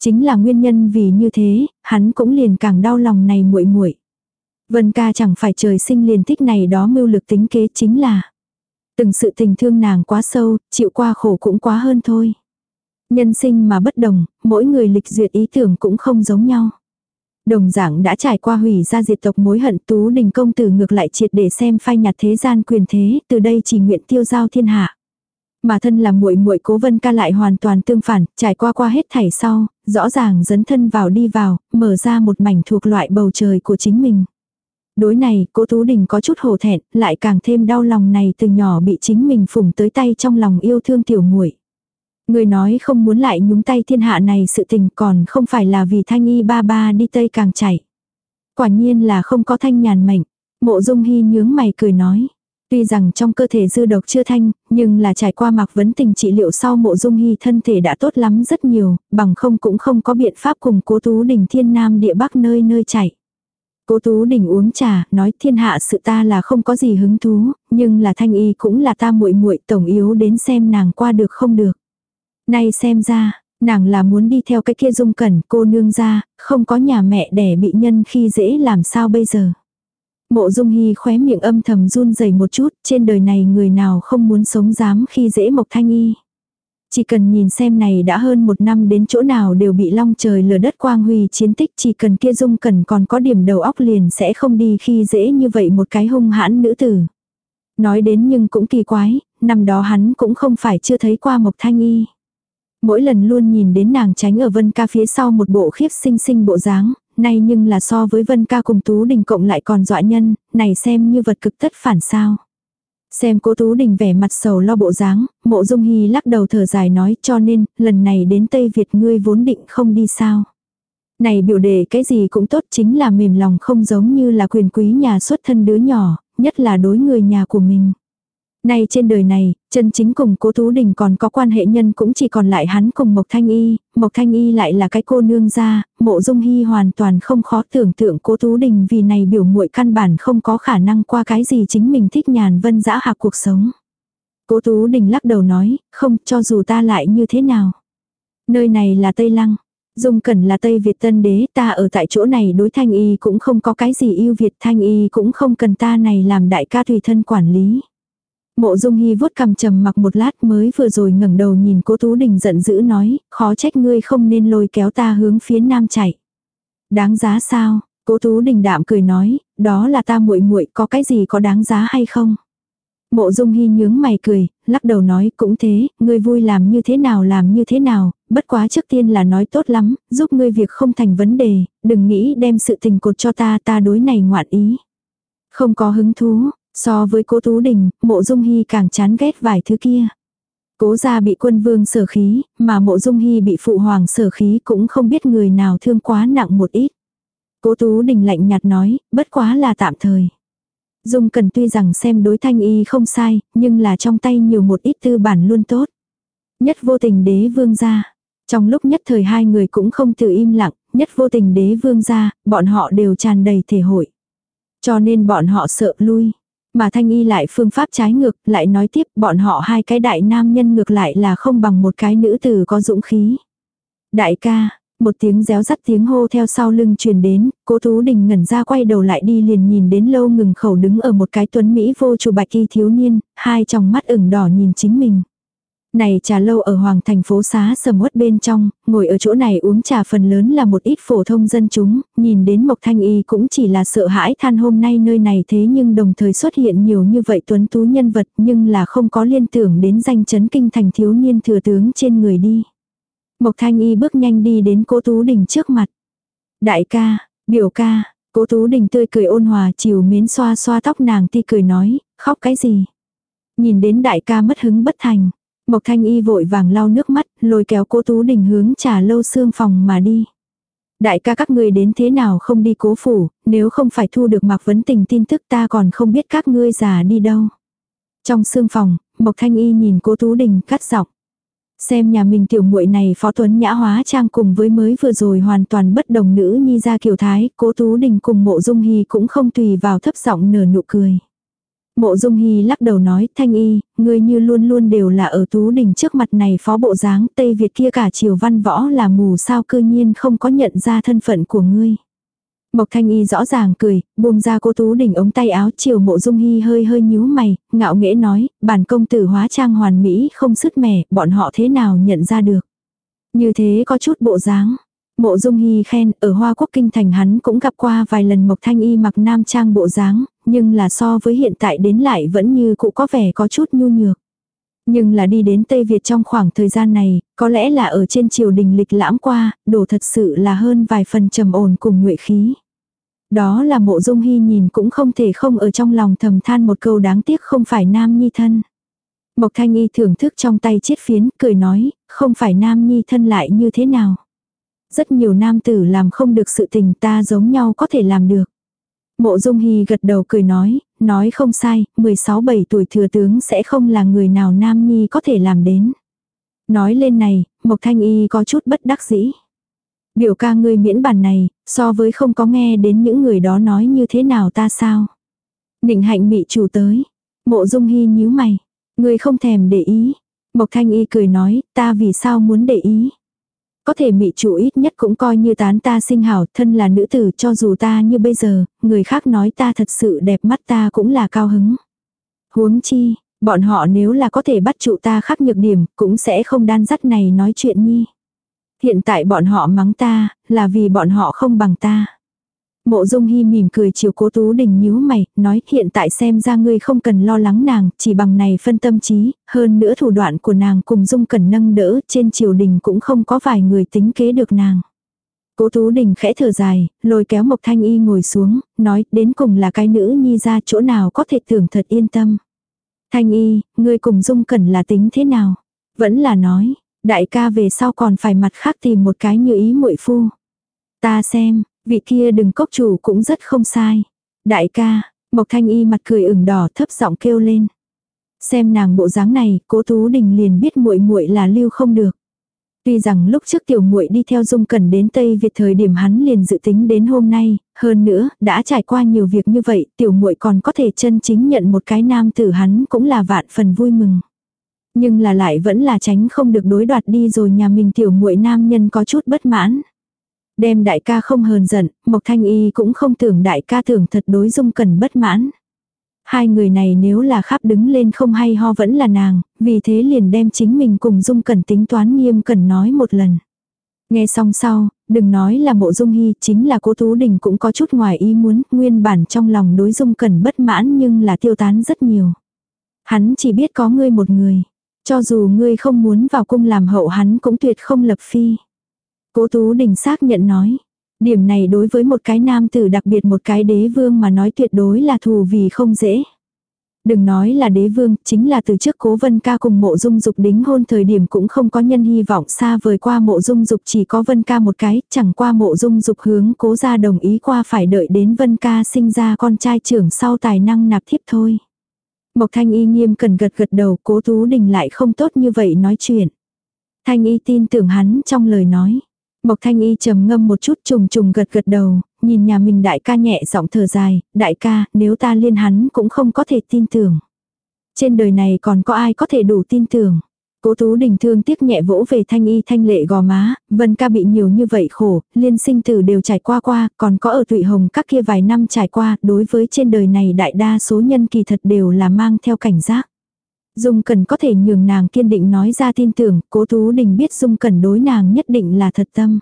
Chính là nguyên nhân vì như thế, hắn cũng liền càng đau lòng này muội muội. Vân ca chẳng phải trời sinh liền thích này đó mưu lực tính kế chính là. Từng sự tình thương nàng quá sâu, chịu qua khổ cũng quá hơn thôi. Nhân sinh mà bất đồng, mỗi người lịch duyệt ý tưởng cũng không giống nhau. Đồng dạng đã trải qua hủy ra diệt tộc mối hận tú đình công tử ngược lại triệt để xem phai nhạt thế gian quyền thế, từ đây chỉ nguyện tiêu giao thiên hạ. Mà thân là muội muội cố vân ca lại hoàn toàn tương phản, trải qua qua hết thảy sau, rõ ràng dấn thân vào đi vào, mở ra một mảnh thuộc loại bầu trời của chính mình. Đối này, cố Tú Đình có chút hổ thẹn, lại càng thêm đau lòng này từ nhỏ bị chính mình phủng tới tay trong lòng yêu thương tiểu muội. Người nói không muốn lại nhúng tay thiên hạ này sự tình còn không phải là vì thanh y ba ba đi tây càng chảy. Quả nhiên là không có thanh nhàn mệnh. Mộ dung hy nhướng mày cười nói. Tuy rằng trong cơ thể dư độc chưa thanh, nhưng là trải qua mặc vấn tình trị liệu sau mộ dung hy thân thể đã tốt lắm rất nhiều, bằng không cũng không có biện pháp cùng cố tú đình thiên nam địa bắc nơi nơi chảy. Cố Tú Đình uống trà, nói thiên hạ sự ta là không có gì hứng thú, nhưng là thanh y cũng là ta muội muội tổng yếu đến xem nàng qua được không được. Nay xem ra, nàng là muốn đi theo cái kia dung cẩn cô nương ra, không có nhà mẹ đẻ bị nhân khi dễ làm sao bây giờ. Mộ dung hy khóe miệng âm thầm run rẩy một chút, trên đời này người nào không muốn sống dám khi dễ mộc thanh y. Chỉ cần nhìn xem này đã hơn một năm đến chỗ nào đều bị long trời lở đất quang huy chiến tích chỉ cần kia dung cần còn có điểm đầu óc liền sẽ không đi khi dễ như vậy một cái hung hãn nữ tử. Nói đến nhưng cũng kỳ quái, năm đó hắn cũng không phải chưa thấy qua Mộc Thanh Y. Mỗi lần luôn nhìn đến nàng tránh ở Vân Ca phía sau một bộ khiếp xinh xinh bộ dáng, nay nhưng là so với Vân Ca cùng Tú Đình cộng lại còn dọa nhân, này xem như vật cực tất phản sao. Xem cố Tú Đình vẻ mặt sầu lo bộ dáng, mộ dung hy lắc đầu thở dài nói cho nên, lần này đến Tây Việt ngươi vốn định không đi sao. Này biểu đề cái gì cũng tốt chính là mềm lòng không giống như là quyền quý nhà xuất thân đứa nhỏ, nhất là đối người nhà của mình. Nay trên đời này, chân chính cùng cố Tú Đình còn có quan hệ nhân cũng chỉ còn lại hắn cùng Mộc Thanh Y, Mộc Thanh Y lại là cái cô nương gia, mộ dung hy hoàn toàn không khó tưởng tượng cố Tú Đình vì này biểu muội căn bản không có khả năng qua cái gì chính mình thích nhàn vân dã hạc cuộc sống. Cố Tú Đình lắc đầu nói, không cho dù ta lại như thế nào. Nơi này là Tây Lăng, Dung Cẩn là Tây Việt tân đế, ta ở tại chỗ này đối Thanh Y cũng không có cái gì yêu Việt Thanh Y cũng không cần ta này làm đại ca tùy thân quản lý. Mộ Dung Hi vuốt cằm trầm mặc một lát mới vừa rồi ngẩng đầu nhìn Cố Tú Đình giận dữ nói, khó trách ngươi không nên lôi kéo ta hướng phía nam chạy. Đáng giá sao? Cố Tú Đình đạm cười nói, đó là ta muội muội, có cái gì có đáng giá hay không? Mộ Dung Hi nhướng mày cười, lắc đầu nói, cũng thế, ngươi vui làm như thế nào làm như thế nào, bất quá trước tiên là nói tốt lắm, giúp ngươi việc không thành vấn đề, đừng nghĩ đem sự tình cột cho ta, ta đối này ngoạn ý. Không có hứng thú, So với cố Tú Đình, mộ dung hy càng chán ghét vài thứ kia. Cố gia bị quân vương sở khí, mà mộ dung hy bị phụ hoàng sở khí cũng không biết người nào thương quá nặng một ít. Cố Tú Đình lạnh nhạt nói, bất quá là tạm thời. Dung cần tuy rằng xem đối thanh y không sai, nhưng là trong tay nhiều một ít tư bản luôn tốt. Nhất vô tình đế vương gia. Trong lúc nhất thời hai người cũng không tự im lặng, nhất vô tình đế vương gia, bọn họ đều tràn đầy thể hội. Cho nên bọn họ sợ lui. Mà Thanh Y lại phương pháp trái ngược, lại nói tiếp bọn họ hai cái đại nam nhân ngược lại là không bằng một cái nữ tử có dũng khí. Đại ca, một tiếng réo rắt tiếng hô theo sau lưng truyền đến, cố Tú Đình ngẩn ra quay đầu lại đi liền nhìn đến lâu ngừng khẩu đứng ở một cái tuấn Mỹ vô chủ bạch y thiếu niên, hai tròng mắt ửng đỏ nhìn chính mình. Này trà lâu ở hoàng thành phố xá sầm uất bên trong, ngồi ở chỗ này uống trà phần lớn là một ít phổ thông dân chúng, nhìn đến Mộc Thanh Y cũng chỉ là sợ hãi than hôm nay nơi này thế nhưng đồng thời xuất hiện nhiều như vậy tuấn tú nhân vật nhưng là không có liên tưởng đến danh chấn kinh thành thiếu niên thừa tướng trên người đi. Mộc Thanh Y bước nhanh đi đến cố Tú Đình trước mặt. Đại ca, biểu ca, cố Tú Đình tươi cười ôn hòa chiều mến xoa xoa tóc nàng ti cười nói, khóc cái gì. Nhìn đến đại ca mất hứng bất thành. Mộc Thanh Y vội vàng lau nước mắt, lôi kéo cố Tú Đình hướng trà lâu xương phòng mà đi. Đại ca các ngươi đến thế nào không đi cố phủ, nếu không phải thu được Mạc Vấn Tình tin tức ta còn không biết các ngươi già đi đâu. Trong xương phòng, Mộc Thanh Y nhìn cố Tú Đình cắt giọng. Xem nhà mình tiểu muội này phó tuấn nhã hóa trang cùng với mới vừa rồi hoàn toàn bất đồng nữ nhi ra kiều thái, cố Tú Đình cùng mộ dung hy cũng không tùy vào thấp giọng nở nụ cười. Mộ Dung Hy lắc đầu nói, Thanh Y, ngươi như luôn luôn đều là ở Tú Đình trước mặt này phó bộ dáng Tây Việt kia cả triều văn võ là mù sao cư nhiên không có nhận ra thân phận của ngươi. Mộc Thanh Y rõ ràng cười, buông ra cô Tú Đình ống tay áo chiều mộ Dung Hy hơi hơi nhíu mày, ngạo nghễ nói, bản công tử hóa trang hoàn mỹ không sứt mẻ, bọn họ thế nào nhận ra được. Như thế có chút bộ dáng. Mộ Dung Hy khen, ở Hoa Quốc Kinh Thành hắn cũng gặp qua vài lần Mộc Thanh Y mặc nam trang bộ dáng, nhưng là so với hiện tại đến lại vẫn như cũ có vẻ có chút nhu nhược. Nhưng là đi đến Tây Việt trong khoảng thời gian này, có lẽ là ở trên triều đình lịch lãm qua, đồ thật sự là hơn vài phần trầm ổn cùng nguyện khí. Đó là mộ dung hy nhìn cũng không thể không ở trong lòng thầm than một câu đáng tiếc không phải nam nhi thân. Mộc thanh y thưởng thức trong tay chiết phiến, cười nói, không phải nam nhi thân lại như thế nào. Rất nhiều nam tử làm không được sự tình ta giống nhau có thể làm được. Mộ Dung Hy gật đầu cười nói, nói không sai, 16-17 tuổi thừa tướng sẽ không là người nào nam nhi có thể làm đến. Nói lên này, Mộc Thanh Y có chút bất đắc dĩ. Biểu ca ngươi miễn bản này, so với không có nghe đến những người đó nói như thế nào ta sao. Định hạnh mị chủ tới. Mộ Dung Hy nhíu mày. Ngươi không thèm để ý. Mộc Thanh Y cười nói, ta vì sao muốn để ý. Có thể mị chủ ít nhất cũng coi như tán ta sinh hảo, thân là nữ tử cho dù ta như bây giờ, người khác nói ta thật sự đẹp mắt ta cũng là cao hứng. Huống chi, Bọn họ nếu là có thể bắt trụ ta khắc nhược điểm, cũng sẽ không đan dắt này nói chuyện nhi. Hiện tại bọn họ mắng ta, là vì bọn họ không bằng ta. Mộ Dung Hi mỉm cười chiều Cố Tú Đình nhíu mày, nói hiện tại xem ra ngươi không cần lo lắng nàng, chỉ bằng này phân tâm trí, hơn nữa thủ đoạn của nàng cùng Dung Cẩn nâng đỡ, trên triều đình cũng không có vài người tính kế được nàng. Cố Tú Đình khẽ thở dài, lôi kéo Mộc Thanh Y ngồi xuống, nói đến cùng là cái nữ nhi ra chỗ nào có thể tưởng thật yên tâm. Thanh Y, ngươi cùng Dung Cẩn là tính thế nào? Vẫn là nói, đại ca về sau còn phải mặt khác tìm một cái như ý muội phu. Ta xem, vị kia đừng cốc chủ cũng rất không sai. Đại ca, Mộc Thanh Y mặt cười ửng đỏ thấp giọng kêu lên. Xem nàng bộ dáng này, Cố Tú Đình liền biết muội muội là lưu không được. Tuy rằng lúc trước tiểu muội đi theo Dung Cẩn đến Tây Việt thời điểm hắn liền dự tính đến hôm nay, hơn nữa, đã trải qua nhiều việc như vậy, tiểu muội còn có thể chân chính nhận một cái nam tử hắn cũng là vạn phần vui mừng. Nhưng là lại vẫn là tránh không được đối đoạt đi rồi nhà mình tiểu muội nam nhân có chút bất mãn. Đem đại ca không hờn giận, Mộc Thanh Y cũng không tưởng đại ca tưởng thật đối Dung cần bất mãn. Hai người này nếu là khắp đứng lên không hay ho vẫn là nàng, vì thế liền đem chính mình cùng Dung cần tính toán nghiêm cần nói một lần. Nghe xong sau, đừng nói là mộ Dung Hy, chính là cố Tú Đình cũng có chút ngoài ý muốn, nguyên bản trong lòng đối Dung cần bất mãn nhưng là tiêu tán rất nhiều. Hắn chỉ biết có ngươi một người. Cho dù ngươi không muốn vào cung làm hậu hắn cũng tuyệt không lập phi. Cố Tú Đình xác nhận nói. Điểm này đối với một cái nam tử đặc biệt một cái đế vương mà nói tuyệt đối là thù vì không dễ. Đừng nói là đế vương, chính là từ trước cố vân ca cùng mộ dung dục đính hôn thời điểm cũng không có nhân hy vọng xa vời qua mộ dung dục chỉ có vân ca một cái, chẳng qua mộ dung dục hướng cố ra đồng ý qua phải đợi đến vân ca sinh ra con trai trưởng sau tài năng nạp thiếp thôi. Mộc thanh y nghiêm cần gật gật đầu cố tú đình lại không tốt như vậy nói chuyện. Thanh y tin tưởng hắn trong lời nói. Mộc Thanh Y trầm ngâm một chút trùng trùng gật gật đầu, nhìn nhà mình đại ca nhẹ giọng thở dài, đại ca, nếu ta liên hắn cũng không có thể tin tưởng. Trên đời này còn có ai có thể đủ tin tưởng. Cố Tú Đình thương tiếc nhẹ vỗ về Thanh Y thanh lệ gò má, Vân ca bị nhiều như vậy khổ, liên sinh tử đều trải qua qua, còn có ở Thụy Hồng các kia vài năm trải qua, đối với trên đời này đại đa số nhân kỳ thật đều là mang theo cảnh giác. Dung Cẩn có thể nhường nàng kiên định nói ra tin tưởng, cố Tú Đình biết Dung Cẩn đối nàng nhất định là thật tâm.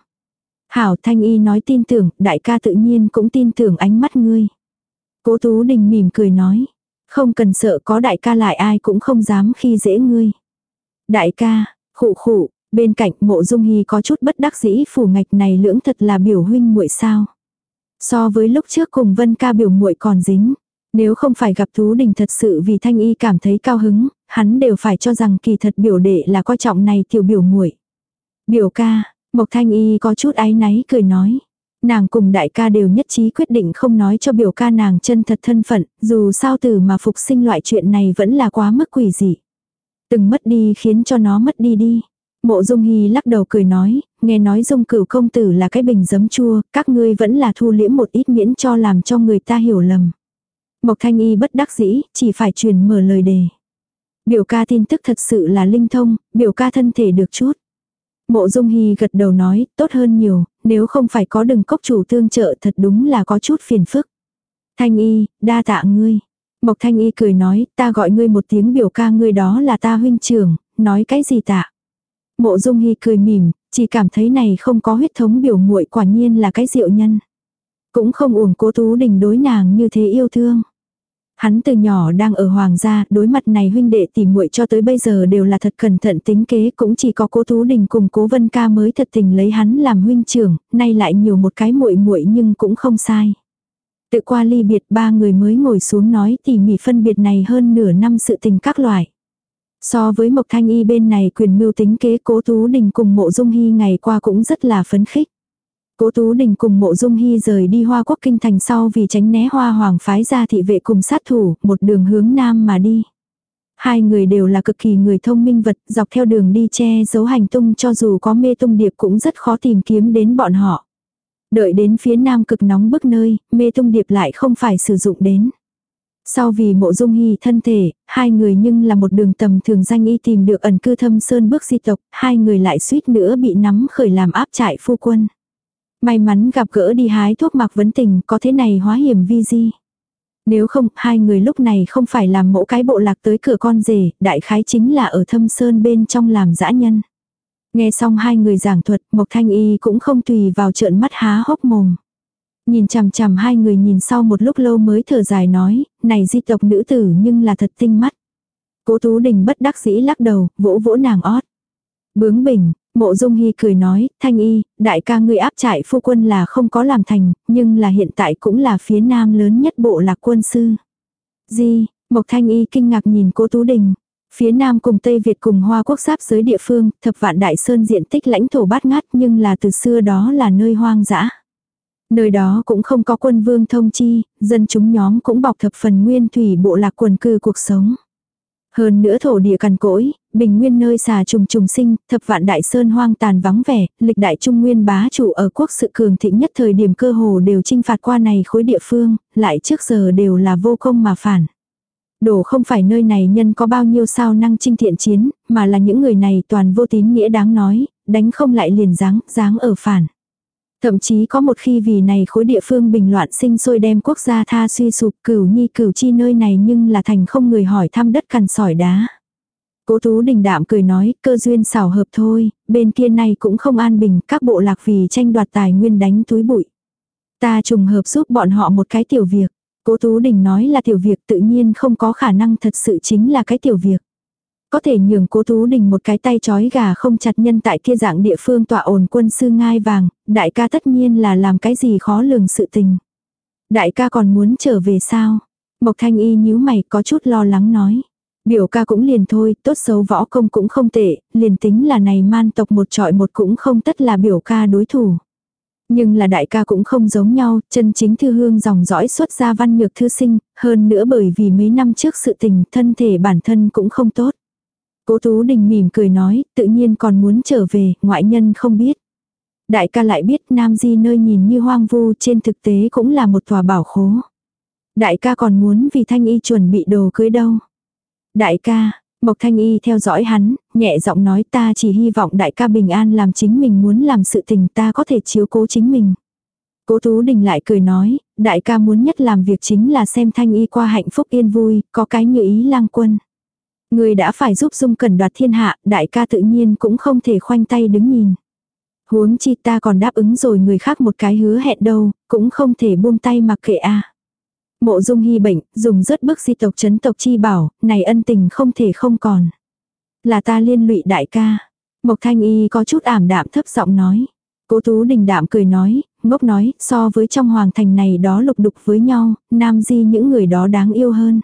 Hảo Thanh Y nói tin tưởng, đại ca tự nhiên cũng tin tưởng ánh mắt ngươi. Cố Tú Đình mỉm cười nói, không cần sợ có đại ca lại ai cũng không dám khi dễ ngươi. Đại ca, khụ khụ, bên cạnh mộ dung hy có chút bất đắc dĩ phủ ngạch này lưỡng thật là biểu huynh muội sao. So với lúc trước cùng vân ca biểu muội còn dính. Nếu không phải gặp Thú Đình thật sự vì Thanh Y cảm thấy cao hứng, hắn đều phải cho rằng kỳ thật biểu đệ là coi trọng này tiểu biểu muội. Biểu ca, Mộc Thanh Y có chút áy náy cười nói. Nàng cùng đại ca đều nhất trí quyết định không nói cho biểu ca nàng chân thật thân phận, dù sao từ mà phục sinh loại chuyện này vẫn là quá mức quỷ dị. Từng mất đi khiến cho nó mất đi đi. Mộ Dung Hy lắc đầu cười nói, nghe nói Dung cửu công tử là cái bình giấm chua, các ngươi vẫn là thu liễm một ít miễn cho làm cho người ta hiểu lầm. Mộc Thanh Y bất đắc dĩ, chỉ phải truyền mở lời đề. Biểu ca tin tức thật sự là linh thông, biểu ca thân thể được chút. Mộ Dung Hy gật đầu nói, tốt hơn nhiều, nếu không phải có đừng cốc chủ tương trợ thật đúng là có chút phiền phức. Thanh Y, đa tạ ngươi. Mộc Thanh Y cười nói, ta gọi ngươi một tiếng biểu ca ngươi đó là ta huynh trưởng, nói cái gì tạ. Mộ Dung Hy cười mỉm, chỉ cảm thấy này không có huyết thống biểu muội quả nhiên là cái diệu nhân. Cũng không uổng cố tú đình đối nàng như thế yêu thương. Hắn từ nhỏ đang ở hoàng gia, đối mặt này huynh đệ tỉ muội cho tới bây giờ đều là thật cẩn thận tính kế, cũng chỉ có Cố Tú Đình cùng Cố Vân Ca mới thật tình lấy hắn làm huynh trưởng, nay lại nhiều một cái muội muội nhưng cũng không sai. Tự qua ly biệt ba người mới ngồi xuống nói tỉ mỉ phân biệt này hơn nửa năm sự tình các loại. So với Mộc Thanh Y bên này quyền mưu tính kế Cố Tú Đình cùng Mộ Dung Hy ngày qua cũng rất là phấn khích. Cố Tú Đình cùng Mộ Dung Hy rời đi Hoa Quốc Kinh Thành sau vì tránh né Hoa Hoàng phái ra thị vệ cùng sát thủ, một đường hướng Nam mà đi. Hai người đều là cực kỳ người thông minh vật, dọc theo đường đi che giấu hành tung cho dù có mê tung điệp cũng rất khó tìm kiếm đến bọn họ. Đợi đến phía Nam cực nóng bức nơi, mê tung điệp lại không phải sử dụng đến. Sau vì mộ dung hy thân thể, hai người nhưng là một đường tầm thường danh y tìm được ẩn cư thâm sơn bước di tộc, hai người lại suýt nữa bị nắm khởi làm áp trại phu quân. May mắn gặp gỡ đi hái thuốc mạc vấn tình có thế này hóa hiểm vi di. Nếu không, hai người lúc này không phải làm mẫu cái bộ lạc tới cửa con rể, đại khái chính là ở thâm sơn bên trong làm dã nhân. Nghe xong hai người giảng thuật, Mộc Thanh Y cũng không tùy vào trợn mắt há hốc mồm. Nhìn chằm chằm hai người nhìn sau một lúc lâu mới thở dài nói, này di tộc nữ tử nhưng là thật tinh mắt. Cố Tú Đình bất đắc dĩ lắc đầu, vỗ vỗ nàng ót. Bướng bỉnh, mộ dung hy cười nói, thanh y, đại ca ngươi áp trại phu quân là không có làm thành, nhưng là hiện tại cũng là phía nam lớn nhất bộ lạc quân sư. Di, Mộc Thanh Y kinh ngạc nhìn cố Tú Đình. Phía Nam cùng Tây Việt cùng Hoa Quốc giáp giới địa phương, thập vạn đại sơn diện tích lãnh thổ bát ngát nhưng là từ xưa đó là nơi hoang dã. Nơi đó cũng không có quân vương thông chi, dân chúng nhóm cũng bọc thập phần nguyên thủy bộ lạc quần cư cuộc sống. Hơn nữa thổ địa cằn cỗi, bình nguyên nơi xà trùng trùng sinh, thập vạn đại sơn hoang tàn vắng vẻ, lịch đại trung nguyên bá chủ ở quốc sự cường thịnh nhất thời điểm cơ hồ đều chinh phạt qua này khối địa phương, lại trước giờ đều là vô công mà phản. Đổ không phải nơi này nhân có bao nhiêu sao năng trinh thiện chiến, mà là những người này toàn vô tín nghĩa đáng nói, đánh không lại liền dáng, dáng ở phản. Thậm chí có một khi vì này khối địa phương bình loạn sinh sôi đem quốc gia tha suy sụp cửu nhi cửu chi nơi này nhưng là thành không người hỏi thăm đất cằn sỏi đá. Cố Tú Đình đạm cười nói, cơ duyên xảo hợp thôi, bên kia này cũng không an bình, các bộ lạc vì tranh đoạt tài nguyên đánh túi bụi. Ta trùng hợp giúp bọn họ một cái tiểu việc. Cố Tú Đình nói là tiểu việc tự nhiên không có khả năng thật sự chính là cái tiểu việc. Có thể nhường cố Tú Đình một cái tay chói gà không chặt nhân tại kia dạng địa phương tọa ổn quân sư ngai vàng, đại ca tất nhiên là làm cái gì khó lường sự tình. Đại ca còn muốn trở về sao? Mộc Thanh Y nhíu mày có chút lo lắng nói. Biểu ca cũng liền thôi, tốt xấu võ công cũng không tệ, liền tính là này man tộc một trọi một cũng không tất là biểu ca đối thủ. Nhưng là đại ca cũng không giống nhau, chân chính thư hương dòng dõi xuất ra văn nhược thư sinh, hơn nữa bởi vì mấy năm trước sự tình thân thể bản thân cũng không tốt. Cố Tú Đình mỉm cười nói, tự nhiên còn muốn trở về, ngoại nhân không biết. Đại ca lại biết Nam Di nơi nhìn như hoang vu trên thực tế cũng là một tòa bảo khố. Đại ca còn muốn vì Thanh Y chuẩn bị đồ cưới đâu. Đại ca, Mộc Thanh Y theo dõi hắn, nhẹ giọng nói ta chỉ hy vọng đại ca bình an làm chính mình muốn làm sự tình ta có thể chiếu cố chính mình. Cố Tú Đình lại cười nói, đại ca muốn nhất làm việc chính là xem Thanh Y qua hạnh phúc yên vui, có cái như ý lang quân. Người đã phải giúp Dung Cẩn đoạt thiên hạ, đại ca tự nhiên cũng không thể khoanh tay đứng nhìn. Huống chi ta còn đáp ứng rồi người khác một cái hứa hẹn đâu, cũng không thể buông tay mặc kệ a. Mộ dung hy bệnh, dùng rất bức di tộc chấn tộc chi bảo, này ân tình không thể không còn. Là ta liên lụy đại ca. Mộc thanh y có chút ảm đạm thấp giọng nói. Cố tú đình đạm cười nói, ngốc nói, so với trong hoàng thành này đó lục đục với nhau, nam di những người đó đáng yêu hơn.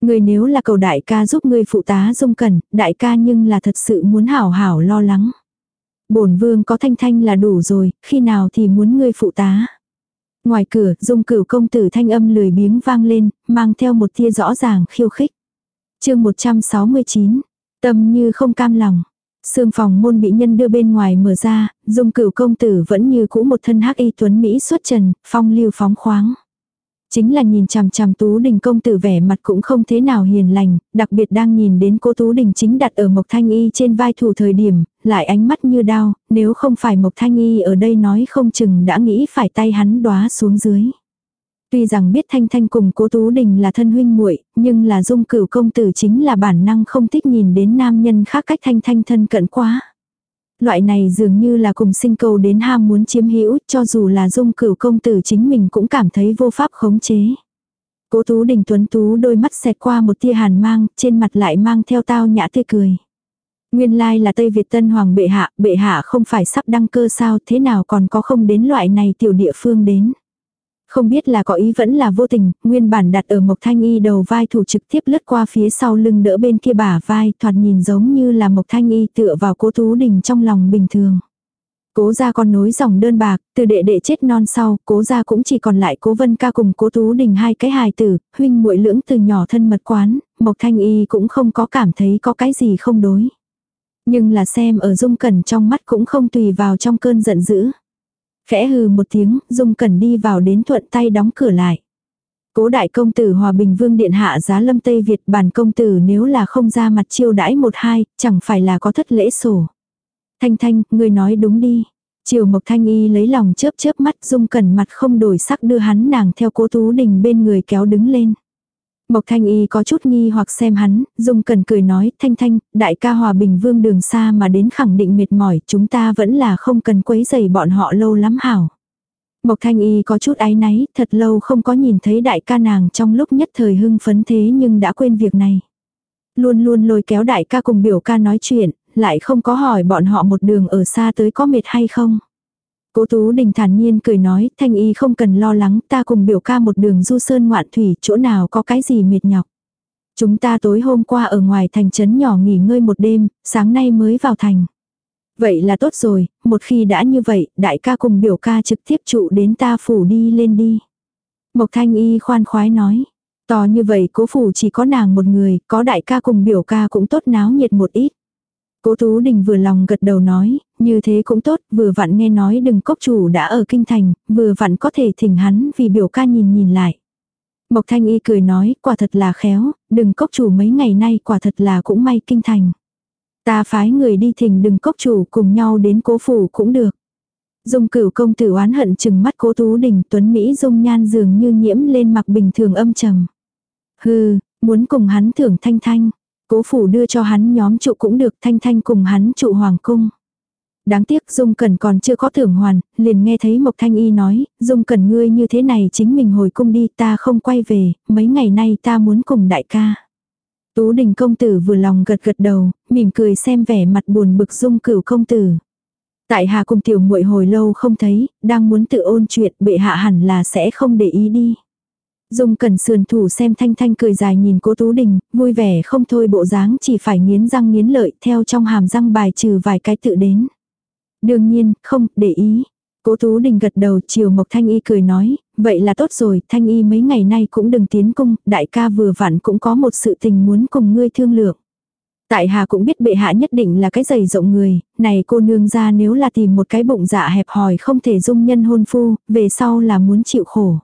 Người nếu là cầu đại ca giúp người phụ tá dung cẩn, đại ca nhưng là thật sự muốn hảo hảo lo lắng. bổn vương có thanh thanh là đủ rồi, khi nào thì muốn người phụ tá. Ngoài cửa, dung cửu công tử thanh âm lười biếng vang lên, mang theo một tia rõ ràng khiêu khích. chương 169, tâm như không cam lòng. Sương phòng môn bị nhân đưa bên ngoài mở ra, dung cửu công tử vẫn như cũ một thân hắc y tuấn Mỹ xuất trần, phong lưu phóng khoáng. Chính là nhìn chằm chằm Tú Đình công tử vẻ mặt cũng không thế nào hiền lành, đặc biệt đang nhìn đến cô Tú Đình chính đặt ở Mộc Thanh Y trên vai thủ thời điểm, lại ánh mắt như đao, nếu không phải Mộc Thanh Y ở đây nói không chừng đã nghĩ phải tay hắn đóa xuống dưới. Tuy rằng biết Thanh Thanh cùng cố Tú Đình là thân huynh muội nhưng là dung cửu công tử chính là bản năng không thích nhìn đến nam nhân khác cách Thanh Thanh thân cận quá. Loại này dường như là cùng sinh cầu đến ham muốn chiếm hữu, cho dù là dung cửu công tử chính mình cũng cảm thấy vô pháp khống chế. Cố Tú Đình tuấn tú đôi mắt xẹt qua một tia hàn mang, trên mặt lại mang theo tao nhã tươi cười. Nguyên lai là Tây Việt Tân Hoàng bệ hạ, bệ hạ không phải sắp đăng cơ sao, thế nào còn có không đến loại này tiểu địa phương đến. Không biết là có ý vẫn là vô tình, nguyên bản đặt ở Mộc Thanh Y đầu vai thủ trực tiếp lướt qua phía sau lưng đỡ bên kia bả vai, thoạt nhìn giống như là Mộc Thanh Y tựa vào cố Tú Đình trong lòng bình thường. Cố gia còn nối dòng đơn bạc, từ đệ đệ chết non sau, cố gia cũng chỉ còn lại cố vân ca cùng cố Tú Đình hai cái hài tử, huynh muội lưỡng từ nhỏ thân mật quán, Mộc Thanh Y cũng không có cảm thấy có cái gì không đối. Nhưng là xem ở dung cẩn trong mắt cũng không tùy vào trong cơn giận dữ. Khẽ hừ một tiếng, Dung Cẩn đi vào đến thuận tay đóng cửa lại. Cố đại công tử Hòa Bình Vương Điện Hạ giá lâm Tây Việt bản công tử nếu là không ra mặt chiêu đãi một hai, chẳng phải là có thất lễ sổ. Thanh Thanh, người nói đúng đi. Triều Mộc Thanh Y lấy lòng chớp chớp mắt dung cẩn mặt không đổi sắc đưa hắn nàng theo cố Tú Đình bên người kéo đứng lên. Mộc Thanh Y có chút nghi hoặc xem hắn, Dung Cần cười nói, Thanh Thanh, đại ca hòa bình vương đường xa mà đến khẳng định mệt mỏi, chúng ta vẫn là không cần quấy giày bọn họ lâu lắm hảo. Mộc Thanh Y có chút áy náy, thật lâu không có nhìn thấy đại ca nàng trong lúc nhất thời hưng phấn thế nhưng đã quên việc này. Luôn luôn lôi kéo đại ca cùng biểu ca nói chuyện, lại không có hỏi bọn họ một đường ở xa tới có mệt hay không. Cố Tú Đình thản nhiên cười nói, Thanh Y không cần lo lắng, ta cùng biểu ca một đường du sơn ngoạn thủy, chỗ nào có cái gì mệt nhọc. Chúng ta tối hôm qua ở ngoài thành trấn nhỏ nghỉ ngơi một đêm, sáng nay mới vào thành. Vậy là tốt rồi, một khi đã như vậy, đại ca cùng biểu ca trực tiếp trụ đến ta phủ đi lên đi. Mộc Thanh Y khoan khoái nói, to như vậy cố phủ chỉ có nàng một người, có đại ca cùng biểu ca cũng tốt náo nhiệt một ít. Cố Tú Đình vừa lòng gật đầu nói, như thế cũng tốt, vừa vặn nghe nói đừng cốc chủ đã ở kinh thành, vừa vặn có thể thỉnh hắn vì biểu ca nhìn nhìn lại. Mộc Thanh Y cười nói, quả thật là khéo, đừng cốc chủ mấy ngày nay quả thật là cũng may kinh thành. Ta phái người đi thỉnh đừng cốc chủ cùng nhau đến cố phủ cũng được. Dung cửu công tử oán hận chừng mắt cố Tú Đình tuấn Mỹ dung nhan dường như nhiễm lên mặc bình thường âm trầm. Hừ, muốn cùng hắn thưởng thanh thanh. Cố phủ đưa cho hắn nhóm trụ cũng được thanh thanh cùng hắn trụ hoàng cung. Đáng tiếc Dung Cẩn còn chưa có thưởng hoàn, liền nghe thấy Mộc Thanh Y nói, Dung Cẩn ngươi như thế này chính mình hồi cung đi ta không quay về, mấy ngày nay ta muốn cùng đại ca. Tú đình công tử vừa lòng gật gật đầu, mỉm cười xem vẻ mặt buồn bực Dung cửu công tử. Tại hạ cùng tiểu muội hồi lâu không thấy, đang muốn tự ôn chuyện bệ hạ hẳn là sẽ không để ý đi. Dung cẩn sườn thủ xem thanh thanh cười dài nhìn cố Tú Đình, vui vẻ không thôi bộ dáng chỉ phải nghiến răng nghiến lợi theo trong hàm răng bài trừ vài cái tự đến. Đương nhiên, không, để ý. Cố Tú Đình gật đầu chiều Mộc Thanh Y cười nói, vậy là tốt rồi, Thanh Y mấy ngày nay cũng đừng tiến cung, đại ca vừa vặn cũng có một sự tình muốn cùng ngươi thương lượng. Tại hà cũng biết bệ hạ nhất định là cái giày rộng người, này cô nương ra nếu là tìm một cái bụng dạ hẹp hòi không thể dung nhân hôn phu, về sau là muốn chịu khổ.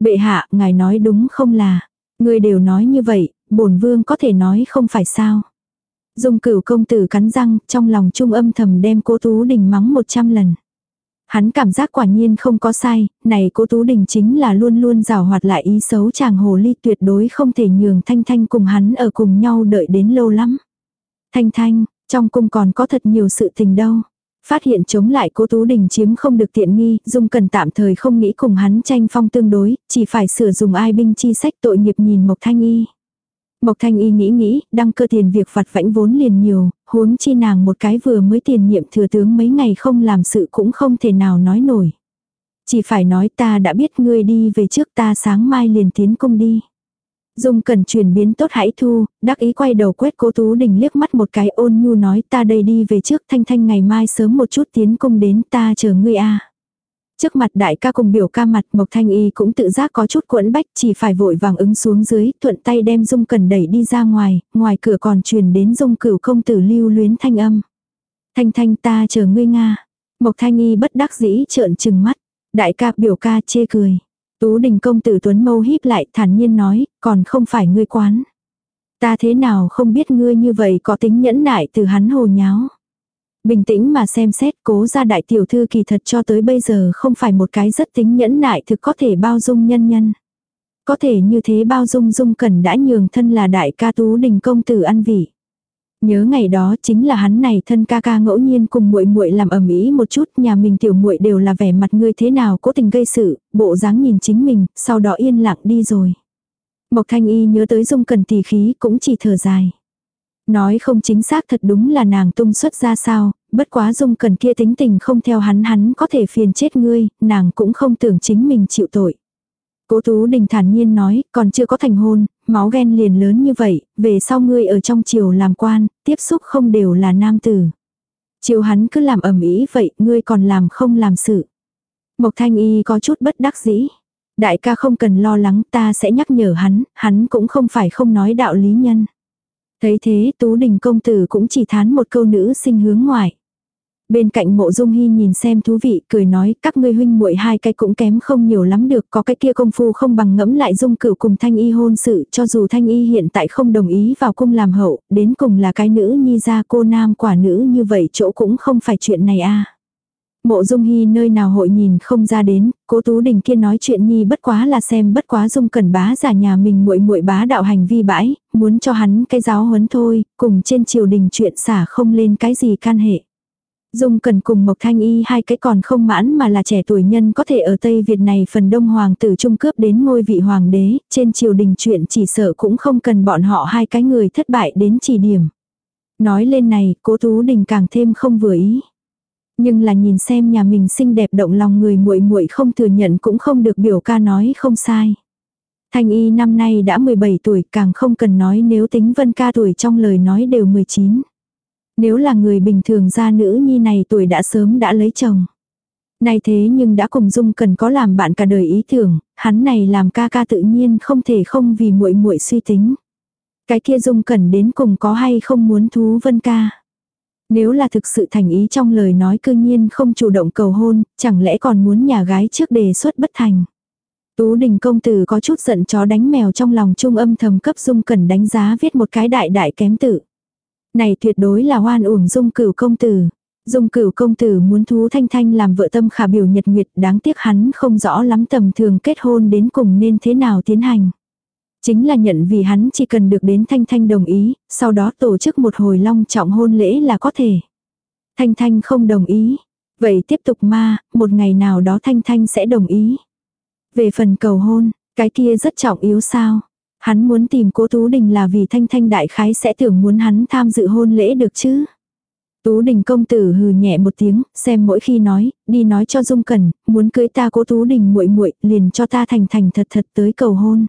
Bệ hạ, ngài nói đúng không là, người đều nói như vậy, bổn vương có thể nói không phải sao. Dung cửu công tử cắn răng, trong lòng trung âm thầm đem cố Tú Đình mắng một trăm lần. Hắn cảm giác quả nhiên không có sai, này cố Tú Đình chính là luôn luôn rào hoạt lại ý xấu chàng hồ ly tuyệt đối không thể nhường Thanh Thanh cùng hắn ở cùng nhau đợi đến lâu lắm. Thanh Thanh, trong cung còn có thật nhiều sự tình đâu. Phát hiện chống lại cố Tú Đình chiếm không được tiện nghi, Dung Cần tạm thời không nghĩ cùng hắn tranh phong tương đối, chỉ phải sửa dùng ai binh chi sách tội nghiệp nhìn Mộc Thanh Y. Mộc Thanh Y nghĩ nghĩ, đăng cơ tiền việc vặt vãnh vốn liền nhiều, huống chi nàng một cái vừa mới tiền nhiệm thừa tướng mấy ngày không làm sự cũng không thể nào nói nổi. Chỉ phải nói ta đã biết ngươi đi về trước ta sáng mai liền tiến công đi. Dung cần chuyển biến tốt hãy thu, đắc ý quay đầu quét cố Tú Đình liếc mắt một cái ôn nhu nói ta đây đi về trước thanh thanh ngày mai sớm một chút tiến cung đến ta chờ ngươi a Trước mặt đại ca cùng biểu ca mặt Mộc Thanh Y cũng tự giác có chút quẫn bách chỉ phải vội vàng ứng xuống dưới, thuận tay đem Dung Cần đẩy đi ra ngoài, ngoài cửa còn truyền đến Dung cửu công tử lưu luyến thanh âm. Thanh thanh ta chờ ngươi Nga. Mộc Thanh Y bất đắc dĩ trợn trừng mắt. Đại ca biểu ca chê cười. Tú đình công tử Tuấn mâu híp lại thản nhiên nói, còn không phải ngươi quán. Ta thế nào không biết ngươi như vậy có tính nhẫn nại từ hắn hồ nháo. Bình tĩnh mà xem xét cố ra đại tiểu thư kỳ thật cho tới bây giờ không phải một cái rất tính nhẫn nại thực có thể bao dung nhân nhân. Có thể như thế bao dung dung cần đã nhường thân là đại ca tú đình công tử ăn vị. Nhớ ngày đó chính là hắn này thân ca ca ngẫu nhiên cùng muội muội làm ầm ĩ một chút, nhà mình tiểu muội đều là vẻ mặt ngươi thế nào cố tình gây sự, bộ dáng nhìn chính mình, sau đó yên lặng đi rồi. Mộc Thanh Y nhớ tới Dung Cần tỷ khí cũng chỉ thở dài. Nói không chính xác thật đúng là nàng tung xuất ra sao, bất quá Dung Cần kia tính tình không theo hắn hắn có thể phiền chết ngươi, nàng cũng không tưởng chính mình chịu tội. Cố Tú Đình thản nhiên nói, còn chưa có thành hôn, máu ghen liền lớn như vậy, về sau ngươi ở trong triều làm quan, tiếp xúc không đều là nam tử. Triều hắn cứ làm ẩm ý vậy, ngươi còn làm không làm sự. Mộc Thanh Y có chút bất đắc dĩ. Đại ca không cần lo lắng ta sẽ nhắc nhở hắn, hắn cũng không phải không nói đạo lý nhân. Thấy thế Tú Đình công tử cũng chỉ thán một câu nữ sinh hướng ngoại. Bên cạnh mộ dung hy nhìn xem thú vị, cười nói các ngươi huynh muội hai cái cũng kém không nhiều lắm được, có cái kia công phu không bằng ngẫm lại dung cửu cùng thanh y hôn sự, cho dù thanh y hiện tại không đồng ý vào cung làm hậu, đến cùng là cái nữ nhi ra cô nam quả nữ như vậy chỗ cũng không phải chuyện này a Mộ Dung Hy nơi nào hội nhìn không ra đến, Cố Tú Đình kia nói chuyện nhi bất quá là xem bất quá Dung Cẩn bá giả nhà mình muội muội bá đạo hành vi bãi, muốn cho hắn cái giáo huấn thôi, cùng trên triều đình chuyện xả không lên cái gì can hệ. Dung cần cùng Mộc Thanh Y hai cái còn không mãn mà là trẻ tuổi nhân có thể ở Tây Việt này phần đông hoàng tử trung cướp đến ngôi vị hoàng đế, trên triều đình chuyện chỉ sợ cũng không cần bọn họ hai cái người thất bại đến chỉ điểm. Nói lên này, cố Tú Đình càng thêm không vừa ý. Nhưng là nhìn xem nhà mình xinh đẹp động lòng người muội muội không thừa nhận cũng không được biểu ca nói không sai. Thanh y năm nay đã 17 tuổi càng không cần nói nếu tính vân ca tuổi trong lời nói đều 19. Nếu là người bình thường gia nữ nhi này tuổi đã sớm đã lấy chồng. Này thế nhưng đã cùng Dung cần có làm bạn cả đời ý tưởng, hắn này làm ca ca tự nhiên không thể không vì muội muội suy tính. Cái kia Dung cần đến cùng có hay không muốn thú vân ca. Nếu là thực sự thành ý trong lời nói cư nhiên không chủ động cầu hôn, chẳng lẽ còn muốn nhà gái trước đề xuất bất thành. Tú đình công tử có chút giận chó đánh mèo trong lòng trung âm thầm cấp dung cần đánh giá viết một cái đại đại kém tử. Này tuyệt đối là hoan uổng dung cửu công tử. Dung cửu công tử muốn thú thanh thanh làm vợ tâm khả biểu nhật nguyệt đáng tiếc hắn không rõ lắm tầm thường kết hôn đến cùng nên thế nào tiến hành. Chính là nhận vì hắn chỉ cần được đến Thanh Thanh đồng ý, sau đó tổ chức một hồi long trọng hôn lễ là có thể. Thanh Thanh không đồng ý. Vậy tiếp tục ma, một ngày nào đó Thanh Thanh sẽ đồng ý. Về phần cầu hôn, cái kia rất trọng yếu sao. Hắn muốn tìm cố Tú Đình là vì Thanh Thanh đại khái sẽ tưởng muốn hắn tham dự hôn lễ được chứ. Tú Đình công tử hừ nhẹ một tiếng, xem mỗi khi nói, đi nói cho Dung Cẩn, muốn cưới ta cố Tú Đình muội muội, liền cho ta thành thành thật thật tới cầu hôn.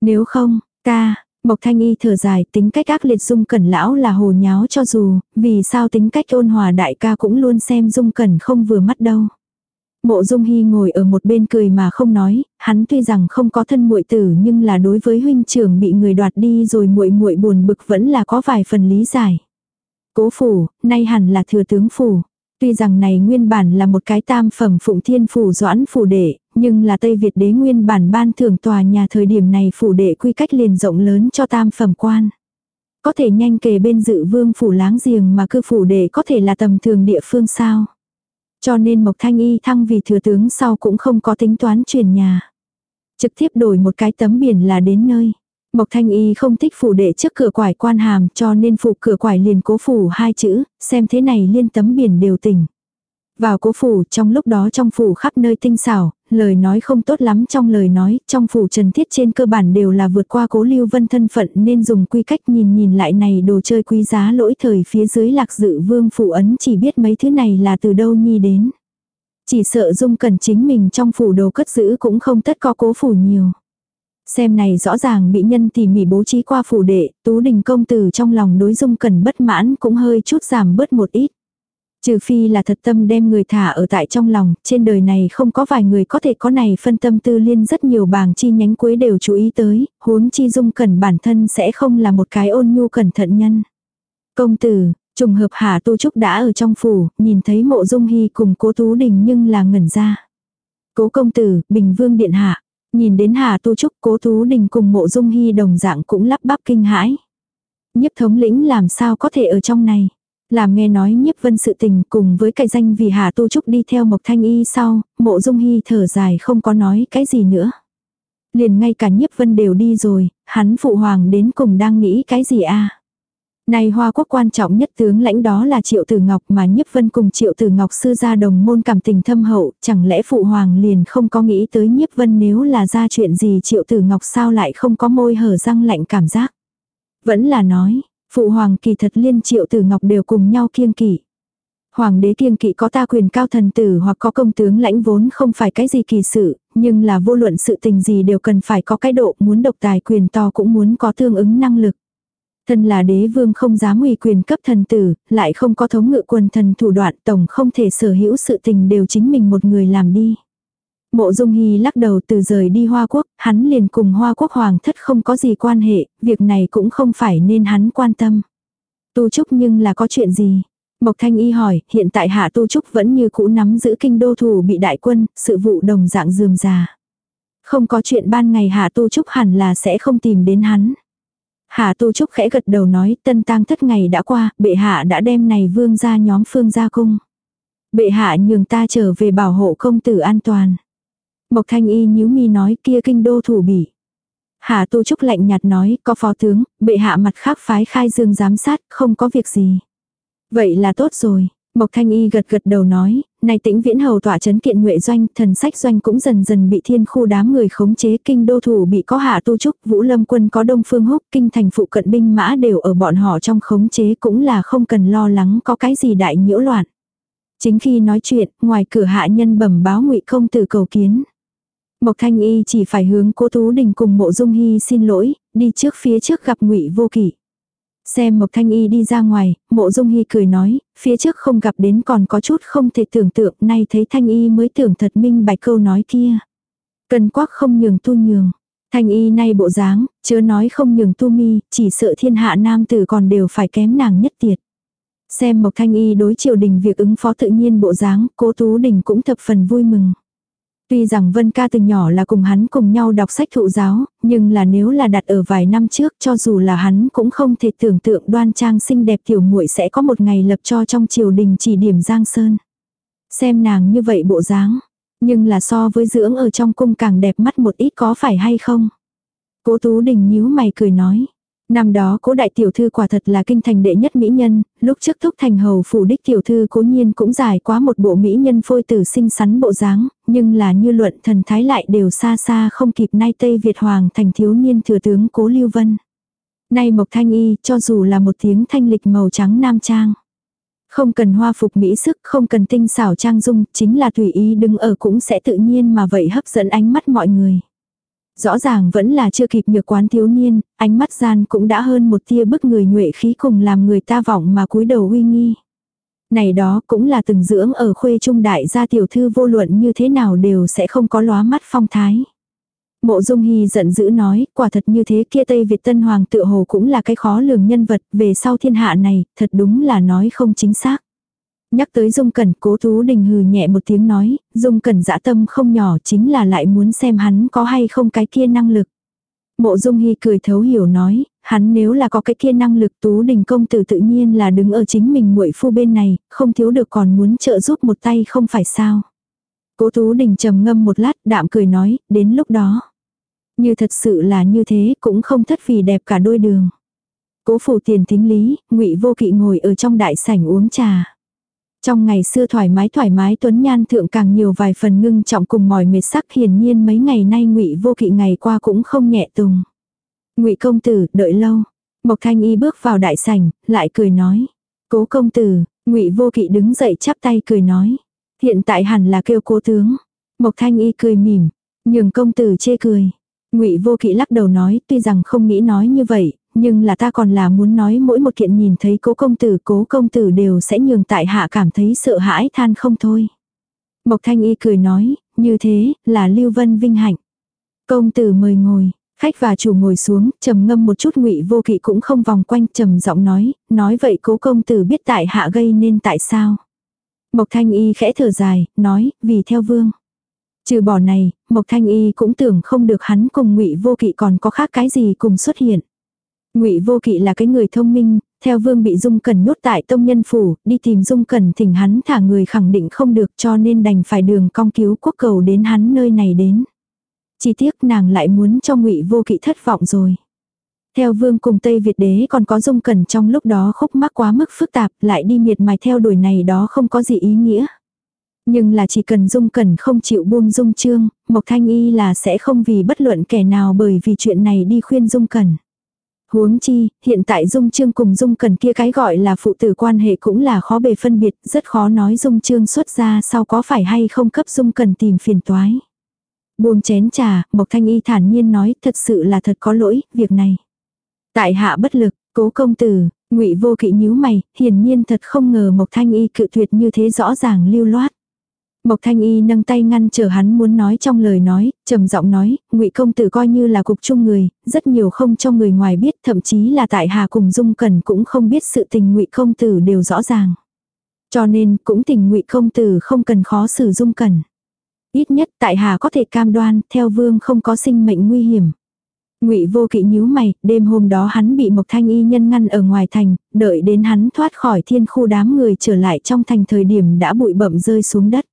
Nếu không, ca, Mộc Thanh Y thở dài tính cách ác liệt Dung Cẩn lão là hồ nháo cho dù, vì sao tính cách ôn hòa đại ca cũng luôn xem Dung Cẩn không vừa mắt đâu. Mộ Dung Hy ngồi ở một bên cười mà không nói, hắn tuy rằng không có thân muội tử nhưng là đối với huynh trưởng bị người đoạt đi rồi muội muội buồn bực vẫn là có vài phần lý giải. Cố phủ, nay hẳn là thừa tướng phủ. Tuy rằng này nguyên bản là một cái tam phẩm phụng thiên phủ doãn phủ đệ, nhưng là Tây Việt đế nguyên bản ban thưởng tòa nhà thời điểm này phủ đệ quy cách liền rộng lớn cho tam phẩm quan. Có thể nhanh kề bên dự vương phủ láng giềng mà cư phủ đệ có thể là tầm thường địa phương sao. Cho nên Mộc Thanh Y thăng vì thừa tướng sau cũng không có tính toán chuyển nhà. Trực tiếp đổi một cái tấm biển là đến nơi. Mộc Thanh Y không thích phủ đệ trước cửa quải quan hàm cho nên phụ cửa quải liền cố phủ hai chữ, xem thế này liên tấm biển đều tỉnh. Vào cố phủ, trong lúc đó trong phủ khắp nơi tinh xảo, lời nói không tốt lắm trong lời nói, trong phủ trần thiết trên cơ bản đều là vượt qua cố lưu vân thân phận nên dùng quy cách nhìn nhìn lại này đồ chơi quý giá lỗi thời phía dưới lạc dự vương phủ ấn chỉ biết mấy thứ này là từ đâu nhi đến. Chỉ sợ dung cần chính mình trong phủ đồ cất giữ cũng không tất có cố phủ nhiều. Xem này rõ ràng bị nhân tỉ mỉ bố trí qua phủ đệ, tú đình công tử trong lòng đối dung cần bất mãn cũng hơi chút giảm bớt một ít. Trừ phi là thật tâm đem người thả ở tại trong lòng, trên đời này không có vài người có thể có này phân tâm tư liên rất nhiều bảng chi nhánh cuối đều chú ý tới, huống chi dung cẩn bản thân sẽ không là một cái ôn nhu cẩn thận nhân. Công tử, trùng hợp Hà Tu Trúc đã ở trong phủ, nhìn thấy mộ dung hy cùng cố Tú Đình nhưng là ngẩn ra. Cố công tử, Bình Vương Điện Hạ, nhìn đến Hà Tu Trúc cố Tú Đình cùng mộ dung hy đồng dạng cũng lắp bắp kinh hãi. Nhấp thống lĩnh làm sao có thể ở trong này. Làm nghe nói nhiếp vân sự tình cùng với cái danh vì Hà Tu Trúc đi theo Mộc Thanh Y sau, mộ dung hy thở dài không có nói cái gì nữa. Liền ngay cả nhiếp vân đều đi rồi, hắn phụ hoàng đến cùng đang nghĩ cái gì a Này hoa quốc quan trọng nhất tướng lãnh đó là Triệu Tử Ngọc mà nhiếp vân cùng Triệu Tử Ngọc sư gia đồng môn cảm tình thâm hậu, chẳng lẽ phụ hoàng liền không có nghĩ tới nhiếp vân nếu là ra chuyện gì Triệu Tử Ngọc sao lại không có môi hở răng lạnh cảm giác. Vẫn là nói, Phụ hoàng kỳ thật liên triệu tử ngọc đều cùng nhau kiêng kỵ. Hoàng đế kiêng kỵ có ta quyền cao thần tử hoặc có công tướng lãnh vốn không phải cái gì kỳ sự, nhưng là vô luận sự tình gì đều cần phải có cái độ muốn độc tài quyền to cũng muốn có tương ứng năng lực. Thân là đế vương không dám ủy quyền cấp thần tử, lại không có thống ngự quân thần thủ đoạn tổng không thể sở hữu sự tình đều chính mình một người làm đi. Mộ Dung Hy lắc đầu từ rời đi Hoa Quốc, hắn liền cùng Hoa Quốc Hoàng thất không có gì quan hệ, việc này cũng không phải nên hắn quan tâm. Tu Trúc nhưng là có chuyện gì? Mộc Thanh Y hỏi, hiện tại Hạ Tu Trúc vẫn như cũ nắm giữ kinh đô thủ bị đại quân, sự vụ đồng dạng dườm già. Không có chuyện ban ngày Hạ Tu Trúc hẳn là sẽ không tìm đến hắn. Hạ Tu Trúc khẽ gật đầu nói tân tang thất ngày đã qua, bệ hạ đã đem này vương ra nhóm phương gia cung. Bệ hạ nhường ta trở về bảo hộ công tử an toàn. Mộc Thanh Y nhíu mi nói kia kinh đô thủ bỉ. Hạ Tu Trúc lạnh nhạt nói, có phó tướng, bệ hạ mặt khác phái khai dương giám sát, không có việc gì. Vậy là tốt rồi. Mộc Thanh Y gật gật đầu nói, này tĩnh viễn hầu tỏa chấn kiện nhuệ doanh, thần sách doanh cũng dần dần bị thiên khu đám người khống chế, kinh đô thủ bị có hạ tu trúc, vũ lâm quân có đông phương húc, kinh thành phụ cận binh mã đều ở bọn họ trong khống chế cũng là không cần lo lắng có cái gì đại nhiễu loạn. Chính khi nói chuyện, ngoài cửa hạ nhân bẩm báo ngụy công tử cầu kiến. Mộc Thanh Y chỉ phải hướng cố Tú Đình cùng mộ dung hy xin lỗi, đi trước phía trước gặp ngụy vô kỷ. Xem Mộc Thanh Y đi ra ngoài, mộ dung hy cười nói, phía trước không gặp đến còn có chút không thể tưởng tượng, nay thấy Thanh Y mới tưởng thật minh bạch câu nói kia. Cần quắc không nhường tu nhường. Thanh Y nay bộ dáng, chớ nói không nhường tu mi, chỉ sợ thiên hạ nam tử còn đều phải kém nàng nhất tiệt. Xem Mộc Thanh Y đối triều đình việc ứng phó tự nhiên bộ dáng, cố Tú Đình cũng thập phần vui mừng. Tuy rằng Vân ca từ nhỏ là cùng hắn cùng nhau đọc sách thụ giáo, nhưng là nếu là đặt ở vài năm trước cho dù là hắn cũng không thể tưởng tượng đoan trang xinh đẹp tiểu muội sẽ có một ngày lập cho trong triều đình chỉ điểm Giang Sơn. Xem nàng như vậy bộ dáng, nhưng là so với dưỡng ở trong cung càng đẹp mắt một ít có phải hay không? Cố Tú Đình nhíu mày cười nói. Năm đó cố đại tiểu thư quả thật là kinh thành đệ nhất mỹ nhân, lúc trước thúc thành hầu phủ đích tiểu thư cố nhiên cũng dài quá một bộ mỹ nhân phôi tử xinh xắn bộ dáng, nhưng là như luận thần thái lại đều xa xa không kịp nay Tây Việt Hoàng thành thiếu niên thừa tướng cố lưu vân. Nay Mộc Thanh Y cho dù là một tiếng thanh lịch màu trắng nam trang. Không cần hoa phục mỹ sức, không cần tinh xảo trang dung, chính là tùy ý đứng ở cũng sẽ tự nhiên mà vậy hấp dẫn ánh mắt mọi người. Rõ ràng vẫn là chưa kịp nhược quán thiếu niên, ánh mắt gian cũng đã hơn một tia bức người nhuệ khí cùng làm người ta vọng mà cúi đầu uy nghi. Này đó cũng là từng dưỡng ở khuê trung đại gia tiểu thư vô luận như thế nào đều sẽ không có lóa mắt phong thái. Mộ Dung Hy giận dữ nói, quả thật như thế kia Tây Việt Tân Hoàng tự hồ cũng là cái khó lường nhân vật, về sau thiên hạ này, thật đúng là nói không chính xác. Nhắc tới Dung Cẩn, Cố Tú Đình hừ nhẹ một tiếng nói, Dung Cẩn dã tâm không nhỏ chính là lại muốn xem hắn có hay không cái kia năng lực. Mộ Dung Hy cười thấu hiểu nói, hắn nếu là có cái kia năng lực Tú Đình công tử tự nhiên là đứng ở chính mình muội phu bên này, không thiếu được còn muốn trợ giúp một tay không phải sao. Cố Tú Đình trầm ngâm một lát, đạm cười nói, đến lúc đó. Như thật sự là như thế, cũng không thất vì đẹp cả đôi đường. Cố phủ tiền thính lý, ngụy Vô Kỵ ngồi ở trong đại sảnh uống trà. Trong ngày xưa thoải mái thoải mái tuấn nhan thượng càng nhiều vài phần ngưng trọng cùng mỏi mệt sắc hiển nhiên mấy ngày nay ngụy vô kỵ ngày qua cũng không nhẹ tùng ngụy công tử, đợi lâu. Mộc thanh y bước vào đại sảnh, lại cười nói. Cố công tử, ngụy vô kỵ đứng dậy chắp tay cười nói. Hiện tại hẳn là kêu cố tướng. Mộc thanh y cười mỉm, nhường công tử chê cười. Ngụy Vô Kỵ lắc đầu nói, tuy rằng không nghĩ nói như vậy, nhưng là ta còn là muốn nói mỗi một kiện nhìn thấy cố công tử cố công tử đều sẽ nhường tại hạ cảm thấy sợ hãi than không thôi. Mộc Thanh Y cười nói, như thế, là Lưu Vân vinh hạnh. Công tử mời ngồi, khách và chủ ngồi xuống, trầm ngâm một chút ngụy vô kỵ cũng không vòng quanh trầm giọng nói, nói vậy cố công tử biết tại hạ gây nên tại sao. Mộc Thanh Y khẽ thở dài, nói, vì theo vương. Trừ bỏ này, Mộc Thanh Y cũng tưởng không được hắn cùng ngụy vô kỵ còn có khác cái gì cùng xuất hiện. Ngụy Vô Kỵ là cái người thông minh, theo Vương bị Dung Cẩn nhốt tại tông nhân phủ, đi tìm Dung Cẩn thỉnh hắn thả người khẳng định không được cho nên đành phải đường cong cứu quốc cầu đến hắn nơi này đến. Chỉ tiếc nàng lại muốn cho Ngụy Vô Kỵ thất vọng rồi. Theo Vương cùng Tây Việt đế còn có Dung Cẩn trong lúc đó khúc mắc quá mức phức tạp, lại đi miệt mài theo đuổi này đó không có gì ý nghĩa. Nhưng là chỉ cần Dung Cẩn không chịu buông Dung Trương, Mộc Thanh Y là sẽ không vì bất luận kẻ nào bởi vì chuyện này đi khuyên Dung Cẩn. Huống chi, hiện tại Dung Trương cùng Dung Cần kia cái gọi là phụ tử quan hệ cũng là khó bề phân biệt, rất khó nói Dung Trương xuất ra sau có phải hay không cấp Dung Cần tìm phiền toái. Buông chén trà, Mộc Thanh Y thản nhiên nói thật sự là thật có lỗi, việc này. Tại hạ bất lực, cố công tử, ngụy vô kỵ nhíu mày, hiển nhiên thật không ngờ Mộc Thanh Y cự tuyệt như thế rõ ràng lưu loát. Mộc Thanh Y nâng tay ngăn chờ hắn muốn nói trong lời nói, trầm giọng nói, Ngụy công tử coi như là cục chung người, rất nhiều không cho người ngoài biết, thậm chí là tại Hà cùng Dung Cẩn cũng không biết sự tình Ngụy công tử đều rõ ràng. Cho nên, cũng tình Ngụy công tử không cần khó xử Dung Cẩn. Ít nhất tại Hà có thể cam đoan, theo vương không có sinh mệnh nguy hiểm. Ngụy Vô Kỵ nhíu mày, đêm hôm đó hắn bị Mộc Thanh Y nhân ngăn ở ngoài thành, đợi đến hắn thoát khỏi thiên khu đám người trở lại trong thành thời điểm đã bụi bậm rơi xuống đất.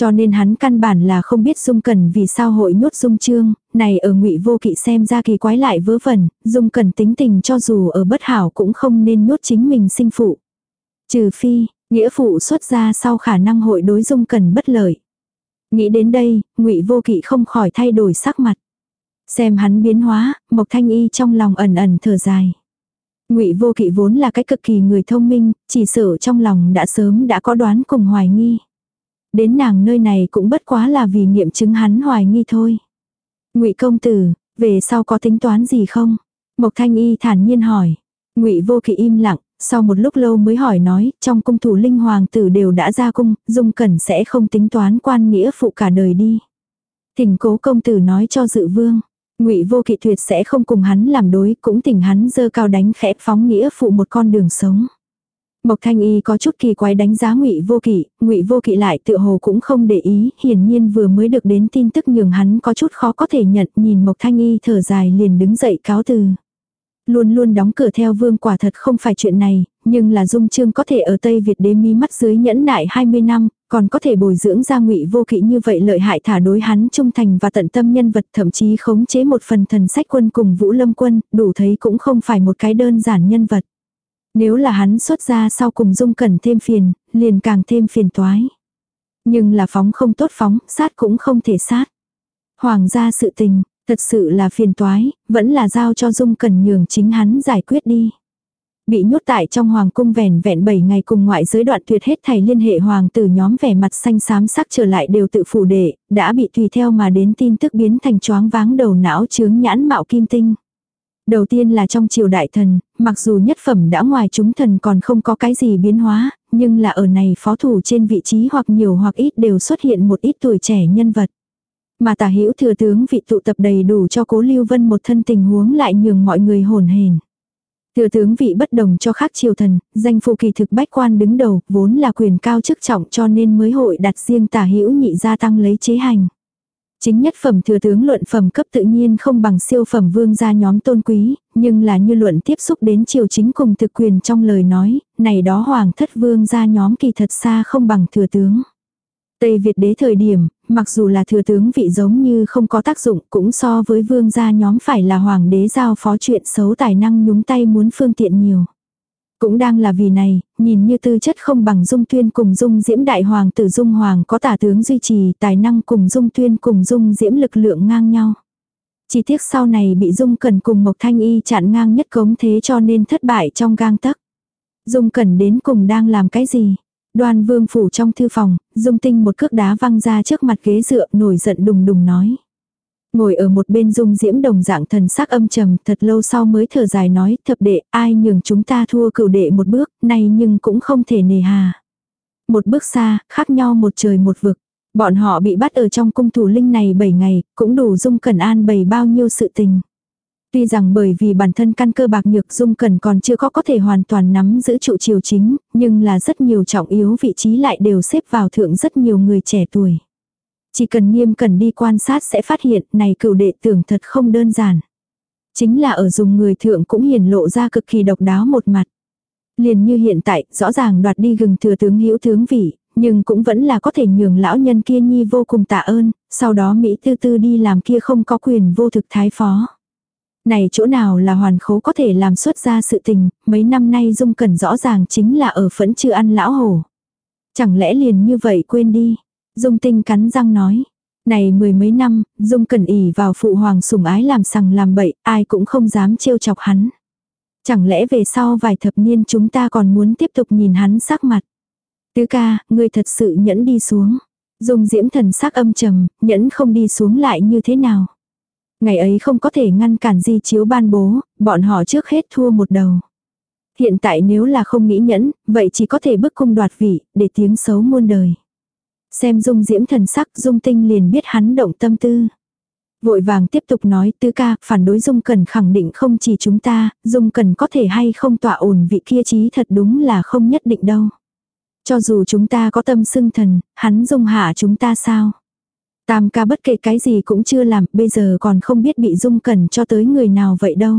Cho nên hắn căn bản là không biết Dung Cẩn vì sao hội nhốt Dung Trương, này ở Ngụy Vô Kỵ xem ra kỳ quái lại vớ vẩn, Dung Cẩn tính tình cho dù ở bất hảo cũng không nên nhốt chính mình sinh phụ. Trừ phi, nghĩa phụ xuất ra sau khả năng hội đối Dung Cẩn bất lợi. Nghĩ đến đây, Ngụy Vô Kỵ không khỏi thay đổi sắc mặt. Xem hắn biến hóa, Mộc Thanh Y trong lòng ẩn ẩn thở dài. Ngụy Vô Kỵ vốn là cái cực kỳ người thông minh, chỉ sợ trong lòng đã sớm đã có đoán cùng hoài nghi. Đến nàng nơi này cũng bất quá là vì nghiệm chứng hắn hoài nghi thôi. Ngụy công tử, về sau có tính toán gì không? Mộc Thanh Y thản nhiên hỏi. Ngụy Vô Kỵ im lặng, sau một lúc lâu mới hỏi nói, trong cung thủ linh hoàng tử đều đã ra cung, Dung Cẩn sẽ không tính toán quan nghĩa phụ cả đời đi. Thỉnh cố công tử nói cho dự vương. Ngụy Vô Kỵ tuyệt sẽ không cùng hắn làm đối, cũng tỉnh hắn dơ cao đánh khẽ phóng nghĩa phụ một con đường sống. Mộc Thanh Y có chút kỳ quái đánh giá Ngụy Vô Kỵ, Ngụy Vô Kỵ lại tựa hồ cũng không để ý, hiển nhiên vừa mới được đến tin tức nhường hắn có chút khó có thể nhận, nhìn Mộc Thanh Y thở dài liền đứng dậy cáo từ. Luôn luôn đóng cửa theo vương quả thật không phải chuyện này, nhưng là Dung Trương có thể ở Tây Việt đế mí mắt dưới nhẫn nại 20 năm, còn có thể bồi dưỡng ra ngụy vô kỵ như vậy lợi hại thả đối hắn trung thành và tận tâm nhân vật thậm chí khống chế một phần thần sách quân cùng Vũ Lâm quân, đủ thấy cũng không phải một cái đơn giản nhân vật. Nếu là hắn xuất ra sau cùng dung cẩn thêm phiền, liền càng thêm phiền toái. Nhưng là phóng không tốt phóng, sát cũng không thể sát. Hoàng gia sự tình, thật sự là phiền toái, vẫn là giao cho dung cần nhường chính hắn giải quyết đi. Bị nhốt tại trong hoàng cung vẻn vẹn 7 ngày cùng ngoại giới đoạn tuyệt hết thầy liên hệ hoàng tử nhóm vẻ mặt xanh xám sắc trở lại đều tự phủ đệ, đã bị tùy theo mà đến tin tức biến thành choáng váng đầu não chướng nhãn mạo kim tinh. Đầu tiên là trong triều đại thần, mặc dù nhất phẩm đã ngoài chúng thần còn không có cái gì biến hóa, nhưng là ở này phó thủ trên vị trí hoặc nhiều hoặc ít đều xuất hiện một ít tuổi trẻ nhân vật. Mà tả hữu thừa tướng vị tụ tập đầy đủ cho cố lưu vân một thân tình huống lại nhường mọi người hồn hền. Thừa tướng vị bất đồng cho khác triều thần, danh phụ kỳ thực bách quan đứng đầu, vốn là quyền cao chức trọng cho nên mới hội đặt riêng tả hữu nhị gia tăng lấy chế hành. Chính nhất phẩm thừa tướng luận phẩm cấp tự nhiên không bằng siêu phẩm vương gia nhóm tôn quý, nhưng là như luận tiếp xúc đến triều chính cùng thực quyền trong lời nói, này đó hoàng thất vương gia nhóm kỳ thật xa không bằng thừa tướng. Tây Việt đế thời điểm, mặc dù là thừa tướng vị giống như không có tác dụng cũng so với vương gia nhóm phải là hoàng đế giao phó chuyện xấu tài năng nhúng tay muốn phương tiện nhiều. Cũng đang là vì này, nhìn như tư chất không bằng dung tuyên cùng dung diễm đại hoàng tử dung hoàng có tả tướng duy trì tài năng cùng dung tuyên cùng dung diễm lực lượng ngang nhau. Chỉ tiếc sau này bị dung cần cùng mộc thanh y chặn ngang nhất cống thế cho nên thất bại trong gang tấc. Dung cần đến cùng đang làm cái gì? Đoan vương phủ trong thư phòng, dung tinh một cước đá văng ra trước mặt ghế dựa nổi giận đùng đùng nói. Ngồi ở một bên dung diễm đồng dạng thần sắc âm trầm thật lâu sau mới thở dài nói thập đệ ai nhường chúng ta thua cửu đệ một bước này nhưng cũng không thể nề hà. Một bước xa, khác nhau một trời một vực. Bọn họ bị bắt ở trong cung thủ linh này 7 ngày, cũng đủ dung cẩn an bày bao nhiêu sự tình. Tuy rằng bởi vì bản thân căn cơ bạc nhược dung cẩn còn chưa có có thể hoàn toàn nắm giữ trụ triều chính, nhưng là rất nhiều trọng yếu vị trí lại đều xếp vào thượng rất nhiều người trẻ tuổi. Chỉ cần nghiêm cần đi quan sát sẽ phát hiện này cựu đệ tưởng thật không đơn giản. Chính là ở dùng người thượng cũng hiển lộ ra cực kỳ độc đáo một mặt. Liền như hiện tại, rõ ràng đoạt đi gừng thừa tướng hữu tướng vị, nhưng cũng vẫn là có thể nhường lão nhân kia nhi vô cùng tạ ơn, sau đó Mỹ tư tư đi làm kia không có quyền vô thực thái phó. Này chỗ nào là hoàn khố có thể làm xuất ra sự tình, mấy năm nay Dung Cẩn rõ ràng chính là ở phẫn chưa ăn lão hổ. Chẳng lẽ liền như vậy quên đi. Dung Tinh cắn răng nói. Này mười mấy năm, Dung Cẩn ỉ vào phụ hoàng sủng ái làm sằng làm bậy, ai cũng không dám trêu chọc hắn. Chẳng lẽ về sau vài thập niên chúng ta còn muốn tiếp tục nhìn hắn sắc mặt. Tứ ca, ngươi thật sự nhẫn đi xuống. Dung diễm thần sắc âm trầm, nhẫn không đi xuống lại như thế nào. Ngày ấy không có thể ngăn cản di chiếu ban bố, bọn họ trước hết thua một đầu. Hiện tại nếu là không nghĩ nhẫn, vậy chỉ có thể bức cung đoạt vị, để tiếng xấu muôn đời. Xem dung diễm thần sắc dung tinh liền biết hắn động tâm tư. Vội vàng tiếp tục nói tứ ca, phản đối dung cần khẳng định không chỉ chúng ta, dung cần có thể hay không tỏa ổn vị kia chí thật đúng là không nhất định đâu. Cho dù chúng ta có tâm xưng thần, hắn dung hạ chúng ta sao? Tam ca bất kể cái gì cũng chưa làm, bây giờ còn không biết bị dung cẩn cho tới người nào vậy đâu.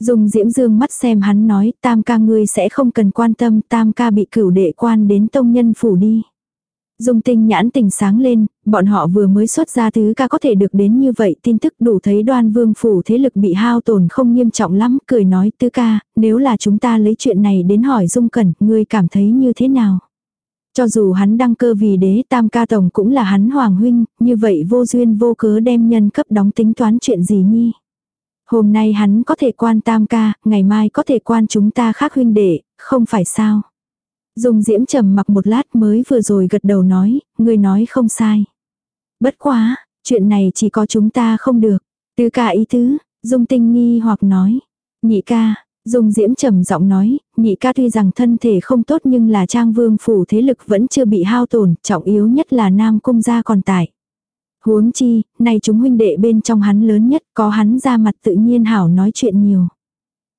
Dung diễm dương mắt xem hắn nói, tam ca ngươi sẽ không cần quan tâm, tam ca bị cửu đệ quan đến tông nhân phủ đi. Dung tinh nhãn tình sáng lên, bọn họ vừa mới xuất ra thứ ca có thể được đến như vậy tin tức đủ thấy đoan vương phủ thế lực bị hao tổn không nghiêm trọng lắm, cười nói tứ ca, nếu là chúng ta lấy chuyện này đến hỏi Dung Cẩn, ngươi cảm thấy như thế nào? Cho dù hắn đăng cơ vì đế tam ca tổng cũng là hắn hoàng huynh, như vậy vô duyên vô cớ đem nhân cấp đóng tính toán chuyện gì nhi. Hôm nay hắn có thể quan tam ca, ngày mai có thể quan chúng ta khác huynh đệ, không phải sao. Dung diễm trầm mặc một lát mới vừa rồi gật đầu nói, người nói không sai. Bất quá, chuyện này chỉ có chúng ta không được. Tứ ca ý tứ, dung tinh nghi hoặc nói. Nhị ca, Dung Diễm trầm giọng nói, nhị ca tuy rằng thân thể không tốt nhưng là trang vương phủ thế lực vẫn chưa bị hao tổn, trọng yếu nhất là nam cung gia còn tại. Huống chi, này chúng huynh đệ bên trong hắn lớn nhất, có hắn ra mặt tự nhiên hảo nói chuyện nhiều.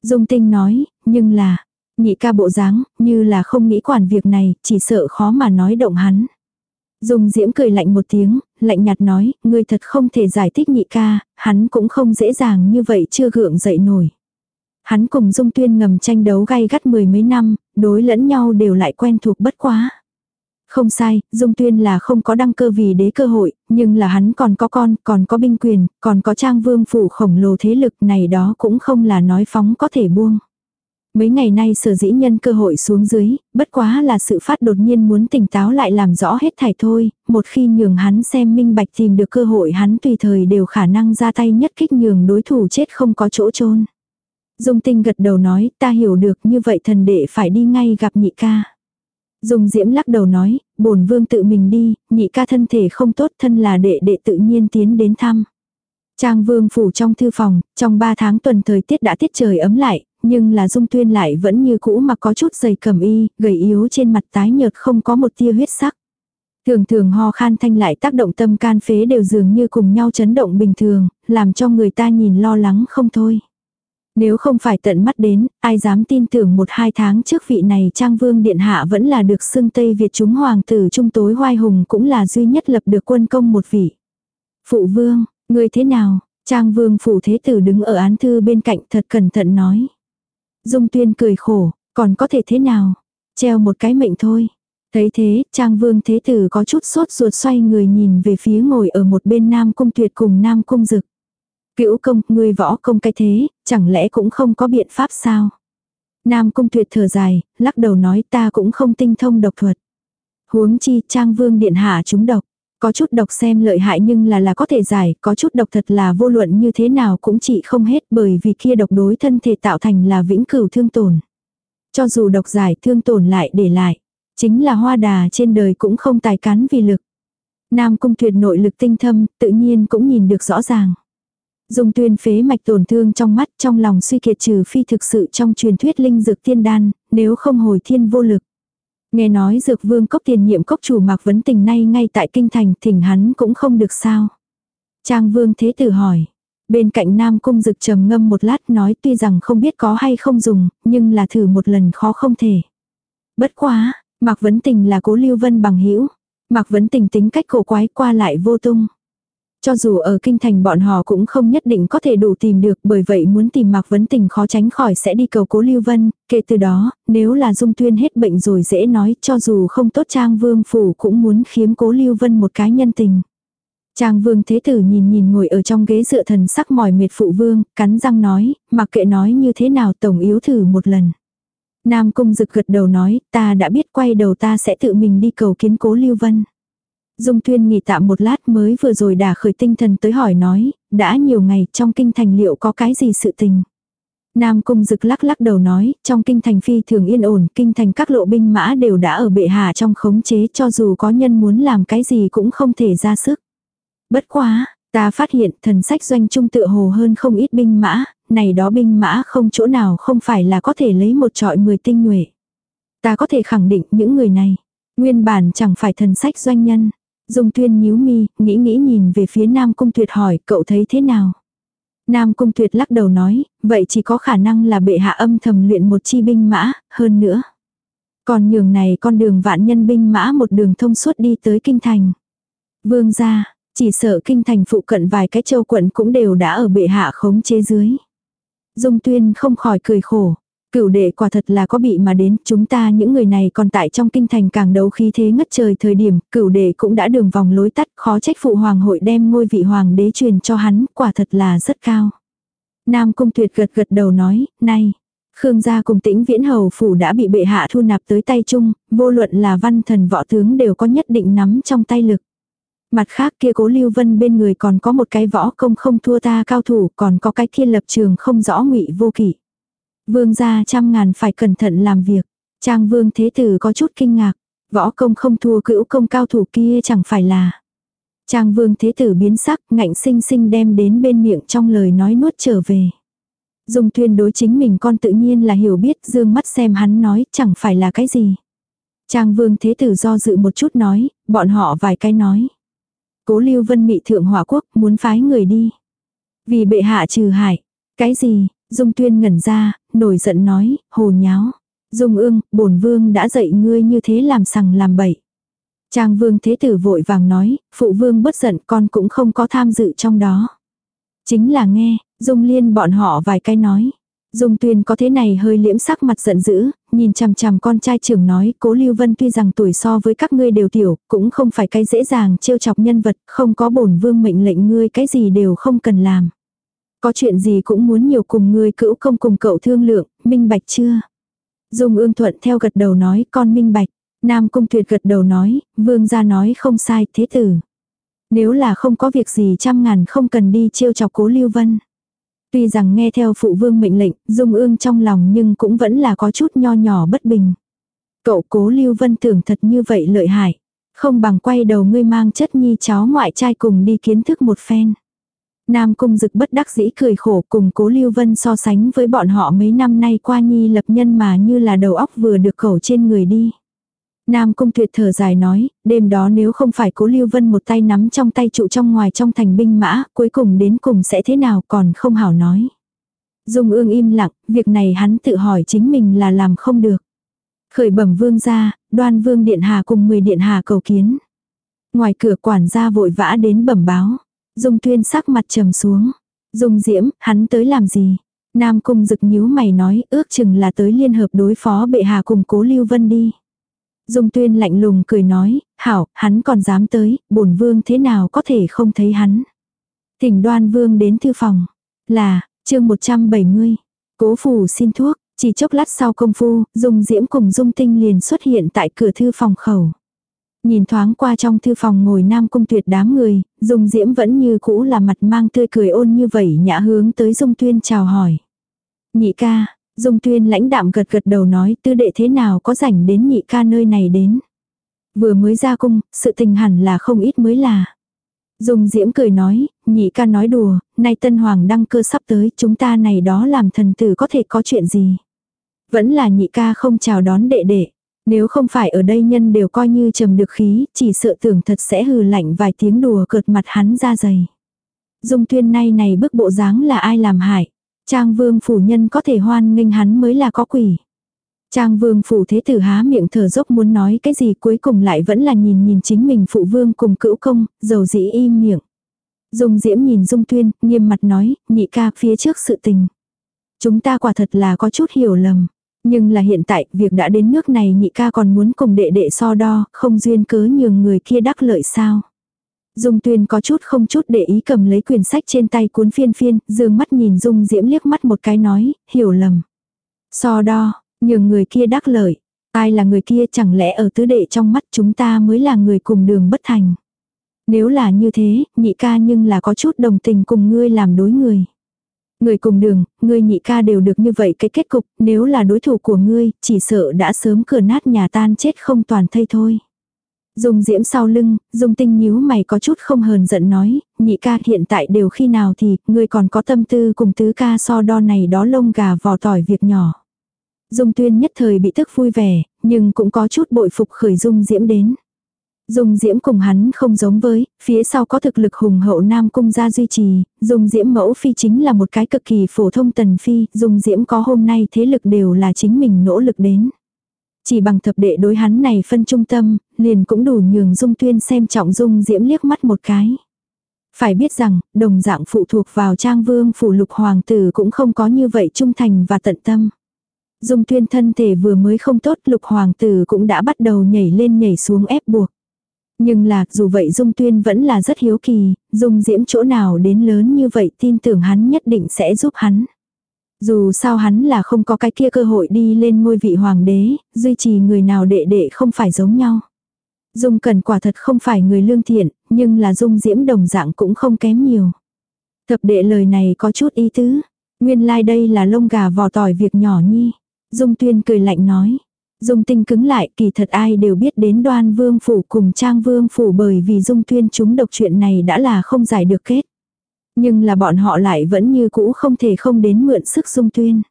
Dung Tinh nói, nhưng là, nhị ca bộ dáng, như là không nghĩ quản việc này, chỉ sợ khó mà nói động hắn. Dung Diễm cười lạnh một tiếng, lạnh nhạt nói, ngươi thật không thể giải thích nhị ca, hắn cũng không dễ dàng như vậy chưa gượng dậy nổi. Hắn cùng Dung Tuyên ngầm tranh đấu gay gắt mười mấy năm, đối lẫn nhau đều lại quen thuộc bất quá. Không sai, Dung Tuyên là không có đăng cơ vì đế cơ hội, nhưng là hắn còn có con, còn có binh quyền, còn có trang vương phủ khổng lồ thế lực này đó cũng không là nói phóng có thể buông. Mấy ngày nay sở dĩ nhân cơ hội xuống dưới, bất quá là sự phát đột nhiên muốn tỉnh táo lại làm rõ hết thảy thôi, một khi nhường hắn xem minh bạch tìm được cơ hội hắn tùy thời đều khả năng ra tay nhất kích nhường đối thủ chết không có chỗ chôn Dung tinh gật đầu nói, ta hiểu được như vậy thần đệ phải đi ngay gặp nhị ca. Dung diễm lắc đầu nói, bổn vương tự mình đi, nhị ca thân thể không tốt thân là đệ đệ tự nhiên tiến đến thăm. Trang vương phủ trong thư phòng, trong ba tháng tuần thời tiết đã tiết trời ấm lại, nhưng là dung tuyên lại vẫn như cũ mà có chút dày cầm y, gầy yếu trên mặt tái nhợt không có một tia huyết sắc. Thường thường ho khan thanh lại tác động tâm can phế đều dường như cùng nhau chấn động bình thường, làm cho người ta nhìn lo lắng không thôi. Nếu không phải tận mắt đến, ai dám tin tưởng một hai tháng trước vị này Trang Vương Điện Hạ vẫn là được xưng Tây Việt chúng hoàng tử trung tối hoai hùng cũng là duy nhất lập được quân công một vị. Phụ Vương, người thế nào? Trang Vương Phủ Thế Tử đứng ở án thư bên cạnh thật cẩn thận nói. Dung Tuyên cười khổ, còn có thể thế nào? Treo một cái mệnh thôi. Thấy thế, Trang Vương Thế Tử có chút sốt ruột xoay người nhìn về phía ngồi ở một bên Nam Cung Tuyệt cùng Nam Cung Dực. Cữu công, ngươi võ công cái thế, chẳng lẽ cũng không có biện pháp sao? Nam cung tuyệt thở dài, lắc đầu nói ta cũng không tinh thông độc thuật. Huống chi trang vương điện hạ chúng độc. Có chút độc xem lợi hại nhưng là là có thể giải, có chút độc thật là vô luận như thế nào cũng trị không hết bởi vì kia độc đối thân thể tạo thành là vĩnh cửu thương tổn. Cho dù độc giải thương tổn lại để lại, chính là hoa đà trên đời cũng không tài cán vì lực. Nam cung tuyệt nội lực tinh thâm, tự nhiên cũng nhìn được rõ ràng. Dung tuyên phế mạch tổn thương trong mắt trong lòng suy kiệt trừ phi thực sự trong truyền thuyết linh dược tiên đan, nếu không hồi thiên vô lực. Nghe nói dược vương cốc tiền nhiệm cốc chủ mạc vấn tình nay ngay tại kinh thành thỉnh hắn cũng không được sao. Trang vương thế tử hỏi. Bên cạnh nam cung dực trầm ngâm một lát nói tuy rằng không biết có hay không dùng, nhưng là thử một lần khó không thể. Bất quá, mạc vấn tình là cố lưu vân bằng hữu Mạc vấn tình tính cách cổ quái qua lại vô tung. Cho dù ở kinh thành bọn họ cũng không nhất định có thể đủ tìm được bởi vậy muốn tìm Mạc Vấn Tình khó tránh khỏi sẽ đi cầu cố Lưu Vân, kể từ đó, nếu là Dung Tuyên hết bệnh rồi dễ nói cho dù không tốt Trang Vương Phủ cũng muốn khiếm cố Lưu Vân một cái nhân tình. Trang Vương Thế Tử nhìn nhìn ngồi ở trong ghế dựa thần sắc mỏi mệt phụ vương, cắn răng nói, mặc kệ nói như thế nào tổng yếu thử một lần. Nam Cung Dực gật đầu nói, ta đã biết quay đầu ta sẽ tự mình đi cầu kiến cố Lưu Vân. Dung Tuyên nghỉ tạm một lát mới vừa rồi đã khởi tinh thần tới hỏi nói, đã nhiều ngày trong kinh thành liệu có cái gì sự tình. Nam Cung Dực lắc lắc đầu nói, trong kinh thành phi thường yên ổn, kinh thành các lộ binh mã đều đã ở bệ hạ trong khống chế cho dù có nhân muốn làm cái gì cũng không thể ra sức. Bất quá, ta phát hiện thần sách doanh trung tự hồ hơn không ít binh mã, này đó binh mã không chỗ nào không phải là có thể lấy một trọi người tinh nhuệ. Ta có thể khẳng định những người này, nguyên bản chẳng phải thần sách doanh nhân. Dung tuyên nhíu mi, nghĩ nghĩ nhìn về phía Nam Cung Tuyệt hỏi cậu thấy thế nào. Nam Cung Tuyệt lắc đầu nói, vậy chỉ có khả năng là bệ hạ âm thầm luyện một chi binh mã, hơn nữa. Còn nhường này con đường vạn nhân binh mã một đường thông suốt đi tới kinh thành. Vương gia, Chỉ sợ kinh thành phụ cận vài cái châu quận cũng đều đã ở bệ hạ khống chế dưới. Dung tuyên không khỏi cười khổ. Cửu đệ quả thật là có bị mà đến, chúng ta những người này còn tại trong kinh thành càng đấu khí thế ngất trời thời điểm, cửu đệ cũng đã đường vòng lối tắt, khó trách phụ hoàng hội đem ngôi vị hoàng đế truyền cho hắn, quả thật là rất cao. Nam Cung Tuyệt gật gật đầu nói, nay Khương gia cùng tĩnh viễn hầu phủ đã bị bệ hạ thu nạp tới tay chung, vô luận là văn thần võ tướng đều có nhất định nắm trong tay lực. Mặt khác kia cố lưu vân bên người còn có một cái võ công không thua ta cao thủ, còn có cái thiên lập trường không rõ ngụy vô kỷ. Vương gia trăm ngàn phải cẩn thận làm việc. Trang vương thế tử có chút kinh ngạc. Võ công không thua cữu công cao thủ kia chẳng phải là. Trang vương thế tử biến sắc, ngạnh sinh sinh đem đến bên miệng trong lời nói nuốt trở về. Dung tuyên đối chính mình con tự nhiên là hiểu biết dương mắt xem hắn nói chẳng phải là cái gì. Trang vương thế tử do dự một chút nói, bọn họ vài cái nói. Cố lưu vân mị thượng hỏa quốc muốn phái người đi. Vì bệ hạ trừ hại. Cái gì, Dung tuyên ngẩn ra, nổi giận nói, hồ nháo. Dung ương, bổn vương đã dạy ngươi như thế làm sằng làm bậy. Trang vương thế tử vội vàng nói, phụ vương bất giận con cũng không có tham dự trong đó. Chính là nghe, Dung liên bọn họ vài cái nói. Dung tuyên có thế này hơi liễm sắc mặt giận dữ, nhìn chằm chằm con trai trưởng nói, cố Lưu Vân tuy rằng tuổi so với các ngươi đều tiểu, cũng không phải cái dễ dàng trêu chọc nhân vật, không có bổn vương mệnh lệnh ngươi cái gì đều không cần làm. Có chuyện gì cũng muốn nhiều cùng ngươi cữu không cùng cậu thương lượng, minh bạch chưa? Dung ương thuận theo gật đầu nói con minh bạch. Nam cung tuyệt gật đầu nói, vương gia nói không sai thế tử. Nếu là không có việc gì trăm ngàn không cần đi trêu chọc cố lưu vân. Tuy rằng nghe theo phụ vương mệnh lệnh, dung ương trong lòng nhưng cũng vẫn là có chút nho nhỏ bất bình. Cậu cố lưu vân tưởng thật như vậy lợi hại. Không bằng quay đầu ngươi mang chất nhi cháu ngoại trai cùng đi kiến thức một phen. Nam Cung Dực bất đắc dĩ cười khổ cùng Cố Lưu Vân so sánh với bọn họ mấy năm nay qua nhi lập nhân mà như là đầu óc vừa được khẩu trên người đi. Nam Cung Tuyệt thở dài nói, đêm đó nếu không phải Cố Lưu Vân một tay nắm trong tay trụ trong ngoài trong thành binh mã, cuối cùng đến cùng sẽ thế nào còn không hảo nói. Dung ương im lặng, việc này hắn tự hỏi chính mình là làm không được. Khởi bẩm vương ra, đoan vương điện hà cùng 10 điện hà cầu kiến. Ngoài cửa quản gia vội vã đến bẩm báo. Dung tuyên sắc mặt trầm xuống. Dung diễm, hắn tới làm gì? Nam cung rực nhíu mày nói ước chừng là tới liên hợp đối phó bệ hạ cùng cố lưu vân đi. Dung tuyên lạnh lùng cười nói, hảo, hắn còn dám tới, bổn vương thế nào có thể không thấy hắn. Thỉnh đoan vương đến thư phòng. Là, chương 170. Cố phủ xin thuốc, chỉ chốc lát sau công phu, Dung Diễm cùng Dung Tinh liền xuất hiện tại cửa thư phòng khẩu. Nhìn thoáng qua trong thư phòng ngồi nam cung tuyệt đám người, Dung Diễm vẫn như cũ là mặt mang tươi cười ôn như vậy nhã hướng tới Dung Tuyên chào hỏi. Nhị ca, Dung Tuyên lãnh đạm gật gật đầu nói tư đệ thế nào có rảnh đến nhị ca nơi này đến. Vừa mới ra cung, sự tình hẳn là không ít mới là. Dung Diễm cười nói, nhị ca nói đùa, nay tân hoàng đăng cơ sắp tới chúng ta này đó làm thần tử có thể có chuyện gì. Vẫn là nhị ca không chào đón đệ đệ. Nếu không phải ở đây nhân đều coi như trầm được khí, chỉ sợ tưởng thật sẽ hừ lạnh vài tiếng đùa cợt mặt hắn ra dày. Dung tuyên nay này bức bộ dáng là ai làm hại. Trang vương phủ nhân có thể hoan nghênh hắn mới là có quỷ. Trang vương phủ thế tử há miệng thở dốc muốn nói cái gì cuối cùng lại vẫn là nhìn nhìn chính mình phụ vương cùng cữu công, dầu dĩ im miệng. Dung diễm nhìn dung tuyên, nghiêm mặt nói, nhị ca phía trước sự tình. Chúng ta quả thật là có chút hiểu lầm. Nhưng là hiện tại, việc đã đến nước này nhị ca còn muốn cùng đệ đệ so đo, không duyên cớ nhường người kia đắc lợi sao. Dung tuyên có chút không chút để ý cầm lấy quyển sách trên tay cuốn phiên phiên, dương mắt nhìn Dung diễm liếc mắt một cái nói, hiểu lầm. So đo, nhường người kia đắc lợi. Ai là người kia chẳng lẽ ở tứ đệ trong mắt chúng ta mới là người cùng đường bất thành. Nếu là như thế, nhị ca nhưng là có chút đồng tình cùng ngươi làm đối người. Người cùng đường, ngươi nhị ca đều được như vậy cái kết cục, nếu là đối thủ của ngươi, chỉ sợ đã sớm cửa nát nhà tan chết không toàn thây thôi. Dung diễm sau lưng, dung tinh nhíu mày có chút không hờn giận nói, nhị ca hiện tại đều khi nào thì, ngươi còn có tâm tư cùng tứ ca so đo này đó lông gà vò tỏi việc nhỏ. Dung tuyên nhất thời bị tức vui vẻ, nhưng cũng có chút bội phục khởi dung diễm đến. Dung Diễm cùng hắn không giống với, phía sau có thực lực hùng hậu Nam Cung gia duy trì, Dung Diễm mẫu phi chính là một cái cực kỳ phổ thông tần phi, Dung Diễm có hôm nay thế lực đều là chính mình nỗ lực đến. Chỉ bằng thập đệ đối hắn này phân trung tâm, liền cũng đủ nhường Dung Tuyên xem trọng Dung Diễm liếc mắt một cái. Phải biết rằng, đồng dạng phụ thuộc vào trang vương phủ lục hoàng tử cũng không có như vậy trung thành và tận tâm. Dung tuyên thân thể vừa mới không tốt lục hoàng tử cũng đã bắt đầu nhảy lên nhảy xuống ép buộc. Nhưng là dù vậy Dung tuyên vẫn là rất hiếu kỳ, Dung diễm chỗ nào đến lớn như vậy tin tưởng hắn nhất định sẽ giúp hắn. Dù sao hắn là không có cái kia cơ hội đi lên ngôi vị hoàng đế, duy trì người nào đệ đệ không phải giống nhau. Dung cần quả thật không phải người lương thiện, nhưng là dung diễm đồng dạng cũng không kém nhiều. Thập đệ lời này có chút ý tứ. Nguyên lai like đây là lông gà vò tỏi việc nhỏ nhi. Dung tuyên cười lạnh nói. Dung tinh cứng lại kỳ thật ai đều biết đến đoan vương phủ cùng trang vương phủ bởi vì dung tuyên chúng độc chuyện này đã là không giải được kết. Nhưng là bọn họ lại vẫn như cũ không thể không đến mượn sức dung tuyên.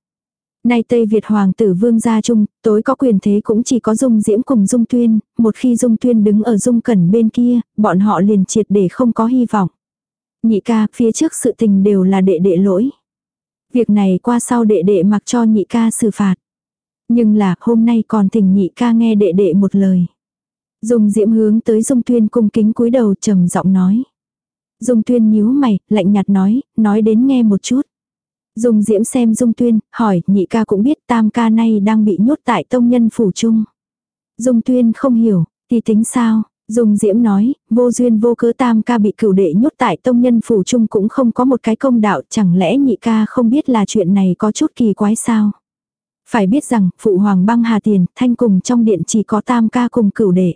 Nay Tây Việt Hoàng tử Vương gia trung tối có quyền thế cũng chỉ có Dung Diễm cùng Dung Tuyên, một khi Dung Tuyên đứng ở Dung Cẩn bên kia, bọn họ liền triệt để không có hy vọng. Nhị ca, phía trước sự tình đều là đệ đệ lỗi. Việc này qua sau đệ đệ mặc cho nhị ca xử phạt. Nhưng là hôm nay còn thỉnh nhị ca nghe đệ đệ một lời. Dung Diễm hướng tới Dung Tuyên cung kính cúi đầu trầm giọng nói. Dung Tuyên nhíu mày, lạnh nhạt nói, nói đến nghe một chút. Dung Diễm xem Dung Tuyên, hỏi, nhị ca cũng biết tam ca nay đang bị nhốt tại tông nhân phủ chung. Dung Tuyên không hiểu, thì tính sao? Dung Diễm nói, vô duyên vô cớ tam ca bị cửu đệ nhốt tại tông nhân phủ chung cũng không có một cái công đạo, chẳng lẽ nhị ca không biết là chuyện này có chút kỳ quái sao? Phải biết rằng, phụ hoàng băng hà tiền, thanh cùng trong điện chỉ có tam ca cùng cửu đệ.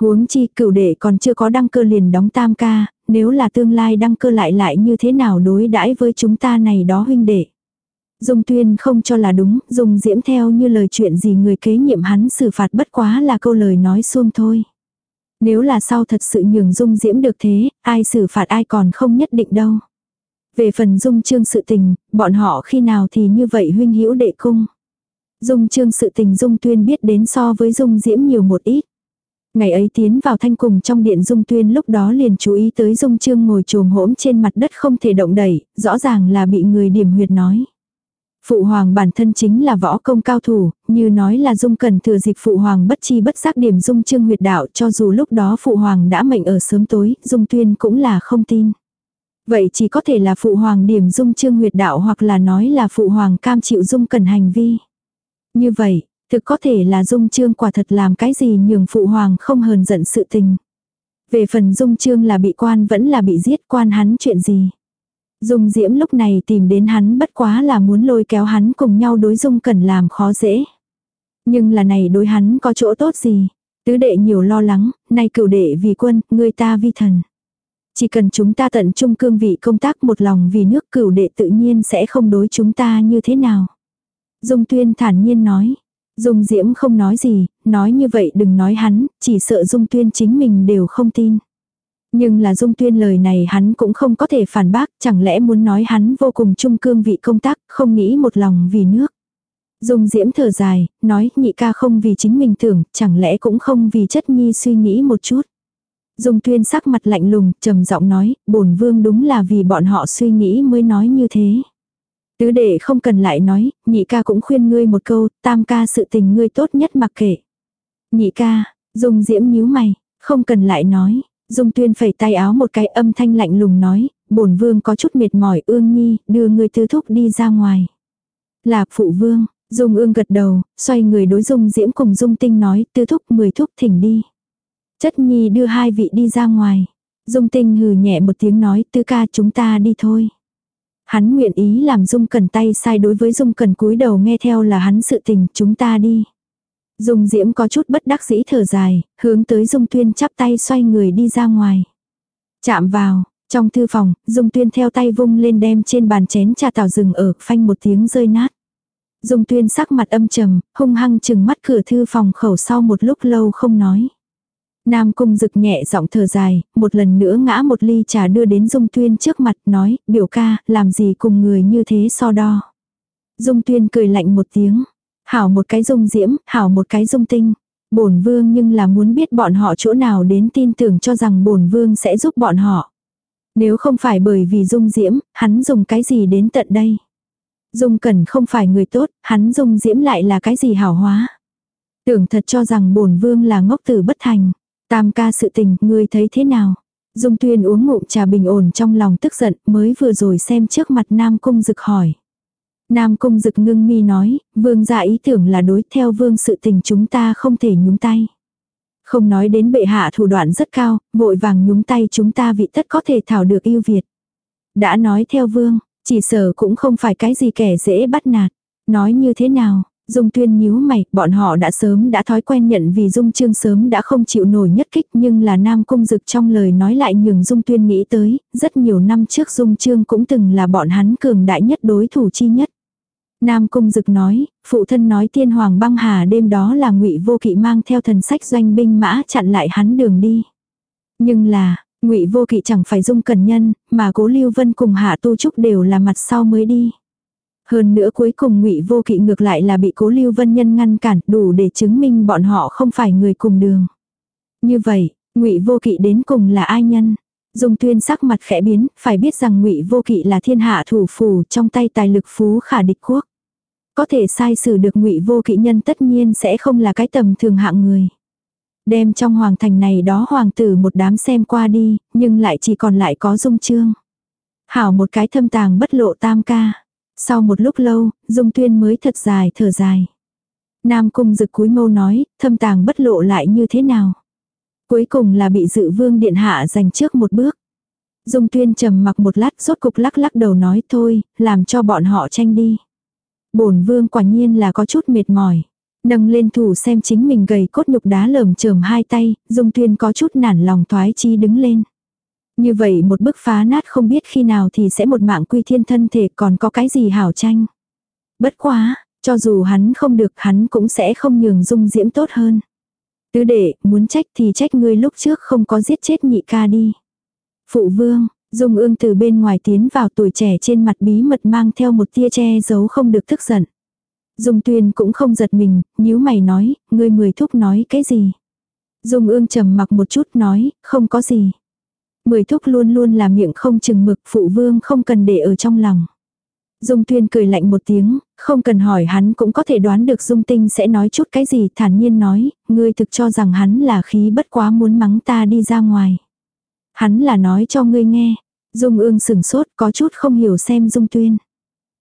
Huống chi cửu đệ còn chưa có đăng cơ liền đóng tam ca, nếu là tương lai đăng cơ lại lại như thế nào đối đãi với chúng ta này đó huynh đệ. Dung tuyên không cho là đúng, dùng diễm theo như lời chuyện gì người kế nhiệm hắn xử phạt bất quá là câu lời nói xuông thôi. Nếu là sau thật sự nhường dung diễm được thế, ai xử phạt ai còn không nhất định đâu. Về phần dung trương sự tình, bọn họ khi nào thì như vậy huynh hữu đệ cung. Dung trương sự tình dung tuyên biết đến so với dung diễm nhiều một ít. Ngày ấy tiến vào thanh cùng trong điện dung tuyên lúc đó liền chú ý tới dung trương ngồi trồm hỗn trên mặt đất không thể động đẩy, rõ ràng là bị người điểm huyệt nói. Phụ hoàng bản thân chính là võ công cao thủ, như nói là dung cần thừa dịp phụ hoàng bất chi bất giác điểm dung trương huyệt đạo cho dù lúc đó phụ hoàng đã mệnh ở sớm tối, dung tuyên cũng là không tin. Vậy chỉ có thể là phụ hoàng điểm dung trương huyệt đạo hoặc là nói là phụ hoàng cam chịu dung cần hành vi. Như vậy, Thực có thể là dung trương quả thật làm cái gì nhường phụ hoàng không hờn giận sự tình. Về phần dung trương là bị quan vẫn là bị giết quan hắn chuyện gì. Dung diễm lúc này tìm đến hắn bất quá là muốn lôi kéo hắn cùng nhau đối dung cần làm khó dễ. Nhưng là này đối hắn có chỗ tốt gì. Tứ đệ nhiều lo lắng, nay cửu đệ vì quân, người ta vi thần. Chỉ cần chúng ta tận trung cương vị công tác một lòng vì nước cửu đệ tự nhiên sẽ không đối chúng ta như thế nào. Dung tuyên thản nhiên nói, Dung Diễm không nói gì, nói như vậy đừng nói hắn, chỉ sợ Dung Tuyên chính mình đều không tin. Nhưng là Dung Tuyên lời này hắn cũng không có thể phản bác, chẳng lẽ muốn nói hắn vô cùng trung cương vị công tác, không nghĩ một lòng vì nước. Dung Diễm thở dài, nói nhị ca không vì chính mình tưởng, chẳng lẽ cũng không vì chất nhi suy nghĩ một chút. Dung Tuyên sắc mặt lạnh lùng, trầm giọng nói, bổn vương đúng là vì bọn họ suy nghĩ mới nói như thế. Tứ đệ không cần lại nói, nhị ca cũng khuyên ngươi một câu, tam ca sự tình ngươi tốt nhất mặc kệ. Nhị ca, dung diễm nhíu mày, không cần lại nói. Dung tuyên phẩy tay áo một cái âm thanh lạnh lùng nói, bổn vương có chút mệt mỏi ương nhi, đưa ngươi tứ thúc đi ra ngoài. Là phụ vương, dung ương gật đầu, xoay người đối dung diễm cùng dung tinh nói, tứ thúc mười thúc thỉnh đi. Chất nhi đưa hai vị đi ra ngoài. Dung tinh hừ nhẹ một tiếng nói, tứ ca chúng ta đi thôi. Hắn nguyện ý làm Dung Cần tay sai đối với Dung Cần cúi đầu nghe theo là hắn sự tình, chúng ta đi. Dung Diễm có chút bất đắc dĩ thở dài, hướng tới Dung Tuyên chắp tay xoay người đi ra ngoài. Chạm vào, trong thư phòng, Dung Tuyên theo tay vung lên đem trên bàn chén trà tảo rừng ở, phanh một tiếng rơi nát. Dung Tuyên sắc mặt âm trầm, hung hăng chừng mắt cửa thư phòng khẩu sau một lúc lâu không nói. Nam Cung Dực nhẹ giọng thở dài, một lần nữa ngã một ly trà đưa đến Dung Tuyên trước mặt nói, biểu ca, làm gì cùng người như thế so đo. Dung Tuyên cười lạnh một tiếng, hảo một cái dung diễm, hảo một cái dung tinh. Bổn vương nhưng là muốn biết bọn họ chỗ nào đến tin tưởng cho rằng bổn vương sẽ giúp bọn họ. Nếu không phải bởi vì dung diễm, hắn dùng cái gì đến tận đây. Dung cần không phải người tốt, hắn dung diễm lại là cái gì hảo hóa. Tưởng thật cho rằng bổn vương là ngốc tử bất thành. Tam ca sự tình, ngươi thấy thế nào? Dung Tuyên uống ngụm trà bình ổn trong lòng tức giận mới vừa rồi xem trước mặt Nam Cung Dực hỏi. Nam Cung Dực ngưng mi nói, vương gia ý tưởng là đối theo vương sự tình chúng ta không thể nhúng tay. Không nói đến bệ hạ thủ đoạn rất cao, vội vàng nhúng tay chúng ta vị tất có thể thảo được yêu Việt. Đã nói theo vương, chỉ sở cũng không phải cái gì kẻ dễ bắt nạt. Nói như thế nào, Dung tuyên nhíu mày, bọn họ đã sớm đã thói quen nhận vì Dung Trương sớm đã không chịu nổi nhất kích nhưng là Nam Cung Dực trong lời nói lại nhường Dung tuyên nghĩ tới, rất nhiều năm trước Dung Trương cũng từng là bọn hắn cường đại nhất đối thủ chi nhất. Nam Cung Dực nói, phụ thân nói tiên hoàng băng hà đêm đó là ngụy vô kỵ mang theo thần sách doanh binh mã chặn lại hắn đường đi. Nhưng là, ngụy vô kỵ chẳng phải dung cần nhân, mà cố lưu vân cùng hạ tu trúc đều là mặt sau mới đi. Hơn nữa cuối cùng ngụy vô kỵ ngược lại là bị cố lưu vân nhân ngăn cản đủ để chứng minh bọn họ không phải người cùng đường. Như vậy, ngụy vô kỵ đến cùng là ai nhân? Dung tuyên sắc mặt khẽ biến, phải biết rằng ngụy vô kỵ là thiên hạ thủ phủ trong tay tài lực phú khả địch quốc. Có thể sai xử được ngụy vô kỵ nhân tất nhiên sẽ không là cái tầm thường hạng người. Đem trong hoàng thành này đó hoàng tử một đám xem qua đi, nhưng lại chỉ còn lại có dung trương. Hảo một cái thâm tàng bất lộ tam ca. Sau một lúc lâu, dung tuyên mới thật dài thở dài. Nam cung dực cúi mâu nói, thâm tàng bất lộ lại như thế nào. Cuối cùng là bị dự vương điện hạ giành trước một bước. Dung tuyên trầm mặc một lát rốt cục lắc lắc đầu nói thôi, làm cho bọn họ tranh đi. bổn vương quả nhiên là có chút mệt mỏi. Nâng lên thủ xem chính mình gầy cốt nhục đá lởm chởm hai tay, dung tuyên có chút nản lòng thoái chi đứng lên. Như vậy một bức phá nát không biết khi nào thì sẽ một mạng quy thiên thân thể còn có cái gì hảo tranh. Bất quá, cho dù hắn không được hắn cũng sẽ không nhường dung diễm tốt hơn. Tứ đệ, muốn trách thì trách ngươi lúc trước không có giết chết nhị ca đi. Phụ vương, dung ương từ bên ngoài tiến vào tuổi trẻ trên mặt bí mật mang theo một tia che giấu không được tức giận. Dung tuyên cũng không giật mình, nhíu mày nói, ngươi mười thúc nói cái gì. Dung ương trầm mặc một chút nói, không có gì. Mười thúc luôn luôn là miệng không chừng mực phụ vương không cần để ở trong lòng. Dung tuyên cười lạnh một tiếng, không cần hỏi hắn cũng có thể đoán được Dung tinh sẽ nói chút cái gì thản nhiên nói, ngươi thực cho rằng hắn là khí bất quá muốn mắng ta đi ra ngoài. Hắn là nói cho ngươi nghe. Dung ương sừng sốt có chút không hiểu xem Dung tuyên.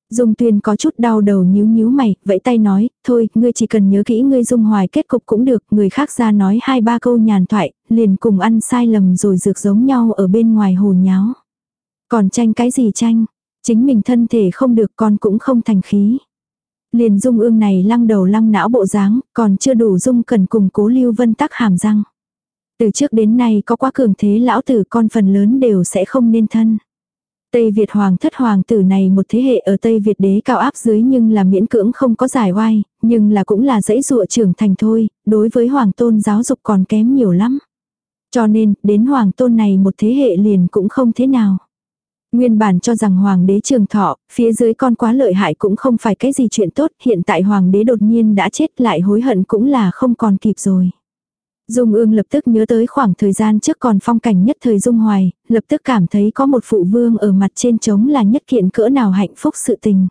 Dung tuyên có chút đau đầu nhíu nhíu mày, vẫy tay nói, thôi, ngươi chỉ cần nhớ kỹ ngươi dung hoài kết cục cũng được, người khác ra nói hai ba câu nhàn thoại, liền cùng ăn sai lầm rồi dược giống nhau ở bên ngoài hồ nháo. Còn tranh cái gì tranh, chính mình thân thể không được con cũng không thành khí. Liền dung ương này lăng đầu lăng não bộ dáng, còn chưa đủ dung cần cùng cố lưu vân tắc hàm răng. Từ trước đến nay có quá cường thế lão tử con phần lớn đều sẽ không nên thân. Tây Việt hoàng thất hoàng tử này một thế hệ ở Tây Việt đế cao áp dưới nhưng là miễn cưỡng không có giải oai, nhưng là cũng là dãy dụa trưởng thành thôi, đối với hoàng tôn giáo dục còn kém nhiều lắm. Cho nên, đến hoàng tôn này một thế hệ liền cũng không thế nào. Nguyên bản cho rằng hoàng đế trường thọ, phía dưới con quá lợi hại cũng không phải cái gì chuyện tốt, hiện tại hoàng đế đột nhiên đã chết lại hối hận cũng là không còn kịp rồi. Dung ương lập tức nhớ tới khoảng thời gian trước còn phong cảnh nhất thời Dung Hoài, lập tức cảm thấy có một phụ vương ở mặt trên trống là nhất kiện cỡ nào hạnh phúc sự tình.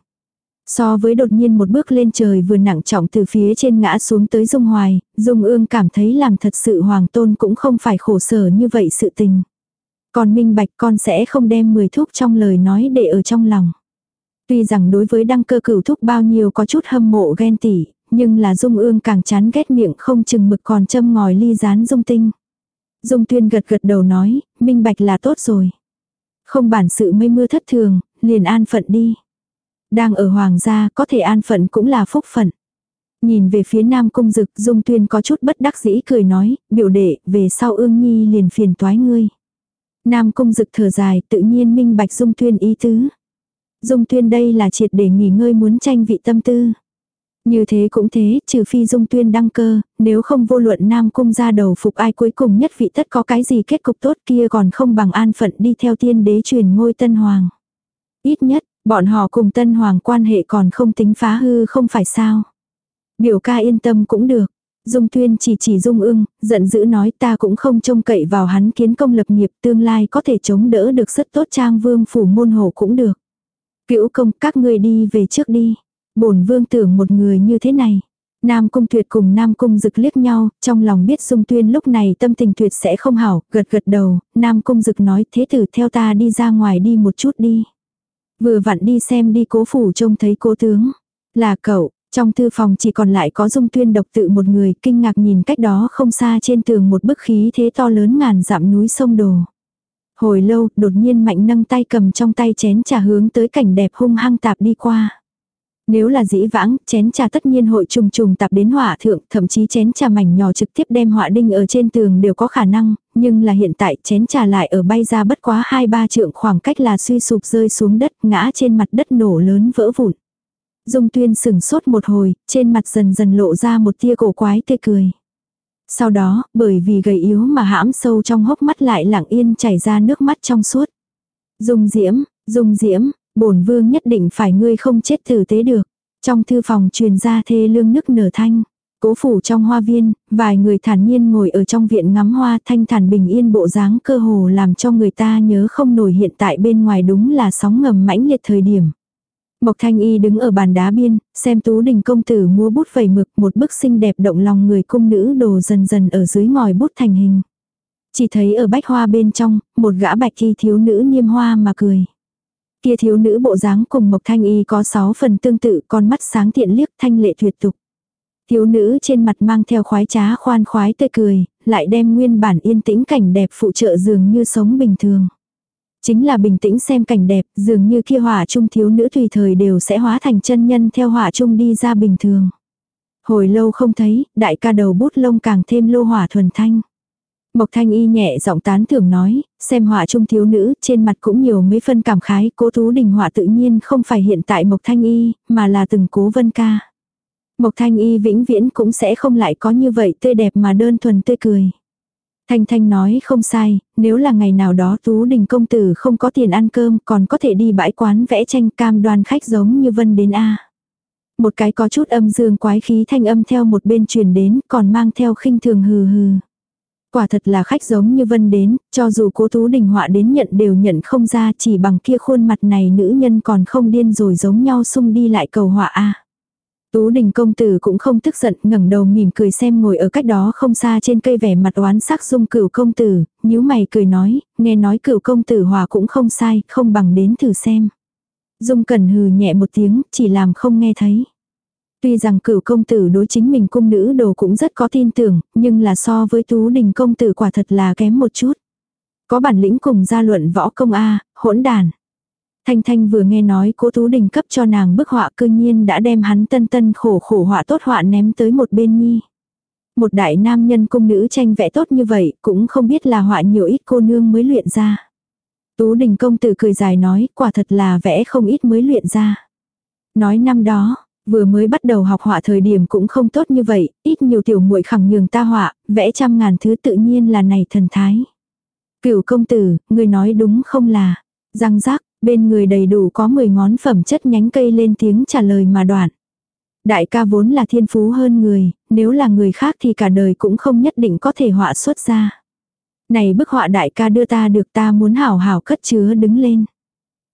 So với đột nhiên một bước lên trời vừa nặng trọng từ phía trên ngã xuống tới Dung Hoài, Dung ương cảm thấy làm thật sự hoàng tôn cũng không phải khổ sở như vậy sự tình. Còn minh bạch con sẽ không đem mười thuốc trong lời nói để ở trong lòng. Tuy rằng đối với đăng cơ cửu thúc bao nhiêu có chút hâm mộ ghen tỉ, nhưng là dung ương càng chán ghét miệng không chừng mực còn châm ngòi ly rán dung tinh. Dung tuyên gật gật đầu nói, minh bạch là tốt rồi. Không bản sự mây mưa thất thường, liền an phận đi. Đang ở hoàng gia, có thể an phận cũng là phúc phận. Nhìn về phía nam cung dực, dung tuyên có chút bất đắc dĩ cười nói, biểu đệ, về sau ương nhi liền phiền toái ngươi. Nam cung dực thở dài, tự nhiên minh bạch dung tuyên ý tứ. Dung tuyên đây là triệt để nghỉ ngơi muốn tranh vị tâm tư. Như thế cũng thế, trừ phi dung tuyên đăng cơ, nếu không vô luận nam cung ra đầu phục ai cuối cùng nhất vị tất có cái gì kết cục tốt kia còn không bằng an phận đi theo tiên đế truyền ngôi tân hoàng. Ít nhất, bọn họ cùng tân hoàng quan hệ còn không tính phá hư không phải sao. Biểu ca yên tâm cũng được. Dung tuyên chỉ chỉ dung ưng, giận dữ nói ta cũng không trông cậy vào hắn kiến công lập nghiệp tương lai có thể chống đỡ được rất tốt trang vương phủ môn hộ cũng được. Cữu công các ngươi đi về trước đi bổn vương tưởng một người như thế này. Nam Cung Tuyệt cùng Nam Cung Dực liếc nhau, trong lòng biết Dung Tuyên lúc này tâm tình Tuyệt sẽ không hảo, gật gật đầu, Nam Cung Dực nói thế tử theo ta đi ra ngoài đi một chút đi. Vừa vặn đi xem đi cố phủ trông thấy cố tướng. Là cậu, trong thư phòng chỉ còn lại có Dung Tuyên độc tự một người kinh ngạc nhìn cách đó không xa trên tường một bức khí thế to lớn ngàn dặm núi sông đồ. Hồi lâu, đột nhiên mạnh nâng tay cầm trong tay chén trà hướng tới cảnh đẹp hung hăng tạp đi qua. Nếu là dĩ vãng, chén trà tất nhiên hội trùng trùng tạp đến hỏa thượng, thậm chí chén trà mảnh nhỏ trực tiếp đem họa đinh ở trên tường đều có khả năng, nhưng là hiện tại chén trà lại ở bay ra bất quá 2-3 trượng khoảng cách là suy sụp rơi xuống đất, ngã trên mặt đất nổ lớn vỡ vụn. Dung tuyên sừng sốt một hồi, trên mặt dần dần lộ ra một tia cổ quái tươi cười. Sau đó, bởi vì gầy yếu mà hãm sâu trong hốc mắt lại lặng yên chảy ra nước mắt trong suốt. Dung diễm, dung diễm, bổn vương nhất định phải ngươi không chết tử tế được. Trong thư phòng truyền ra thê lương nức nở thanh. Cố phủ trong hoa viên, vài người thản nhiên ngồi ở trong viện ngắm hoa thanh thản bình yên bộ dáng cơ hồ làm cho người ta nhớ không nổi hiện tại bên ngoài đúng là sóng ngầm mãnh liệt thời điểm. Mộc Thanh Y đứng ở bàn đá biên, xem Tú Đình công tử mua bút vẩy mực, một bức xinh đẹp động lòng người cung nữ đồ dần dần ở dưới ngòi bút thành hình. Chỉ thấy ở bách hoa bên trong, một gã bạch thi thiếu nữ niêm hoa mà cười. Kia thiếu nữ bộ dáng cùng Mộc Thanh Y có sáu phần tương tự, con mắt sáng thiện liếc thanh lệ tuyệt tục. Thiếu nữ trên mặt mang theo khoái trá khoan khoái tươi cười, lại đem nguyên bản yên tĩnh cảnh đẹp phụ trợ dường như sống bình thường. Chính là bình tĩnh xem cảnh đẹp, dường như kia hỏa trung thiếu nữ tùy thời đều sẽ hóa thành chân nhân theo hỏa trung đi ra bình thường. Hồi lâu không thấy, đại ca đầu bút lông càng thêm lô hỏa thuần thanh. Mộc thanh y nhẹ giọng tán thưởng nói, xem họa trung thiếu nữ, trên mặt cũng nhiều mấy phân cảm khái, cố thú đình họa tự nhiên không phải hiện tại Mộc thanh y, mà là từng cố vân ca. Mộc thanh y vĩnh viễn cũng sẽ không lại có như vậy tươi đẹp mà đơn thuần tươi cười. Thanh Thanh nói không sai, nếu là ngày nào đó Tú Đình công tử không có tiền ăn cơm còn có thể đi bãi quán vẽ tranh cam đoan khách giống như Vân đến A. Một cái có chút âm dương quái khí thanh âm theo một bên truyền đến còn mang theo khinh thường hừ hừ. Quả thật là khách giống như Vân đến, cho dù cố Tú Đình họa đến nhận đều nhận không ra chỉ bằng kia khuôn mặt này nữ nhân còn không điên rồi giống nhau xung đi lại cầu họa A. Tú đình công tử cũng không tức giận ngẩng đầu mỉm cười xem ngồi ở cách đó không xa trên cây vẻ mặt oán sắc dung cửu công tử, nhíu mày cười nói, nghe nói cửu công tử hòa cũng không sai, không bằng đến thử xem. Dung cẩn hừ nhẹ một tiếng, chỉ làm không nghe thấy. Tuy rằng cửu công tử đối chính mình cung nữ đồ cũng rất có tin tưởng, nhưng là so với tú đình công tử quả thật là kém một chút. Có bản lĩnh cùng gia luận võ công A, hỗn đàn. Thanh Thanh vừa nghe nói cố Tú Đình cấp cho nàng bức họa cư nhiên đã đem hắn tân tân khổ khổ họa tốt họa ném tới một bên nhi. Một đại nam nhân cung nữ tranh vẽ tốt như vậy cũng không biết là họa nhiều ít cô nương mới luyện ra. Tú Đình công tử cười dài nói quả thật là vẽ không ít mới luyện ra. Nói năm đó, vừa mới bắt đầu học họa thời điểm cũng không tốt như vậy, ít nhiều tiểu muội khẳng nhường ta họa, vẽ trăm ngàn thứ tự nhiên là này thần thái. Cửu công tử, người nói đúng không là, răng rác, Bên người đầy đủ có 10 ngón phẩm chất nhánh cây lên tiếng trả lời mà đoạn. Đại ca vốn là thiên phú hơn người, nếu là người khác thì cả đời cũng không nhất định có thể họa xuất ra. Này bức họa đại ca đưa ta được ta muốn hảo hảo cất chứa đứng lên.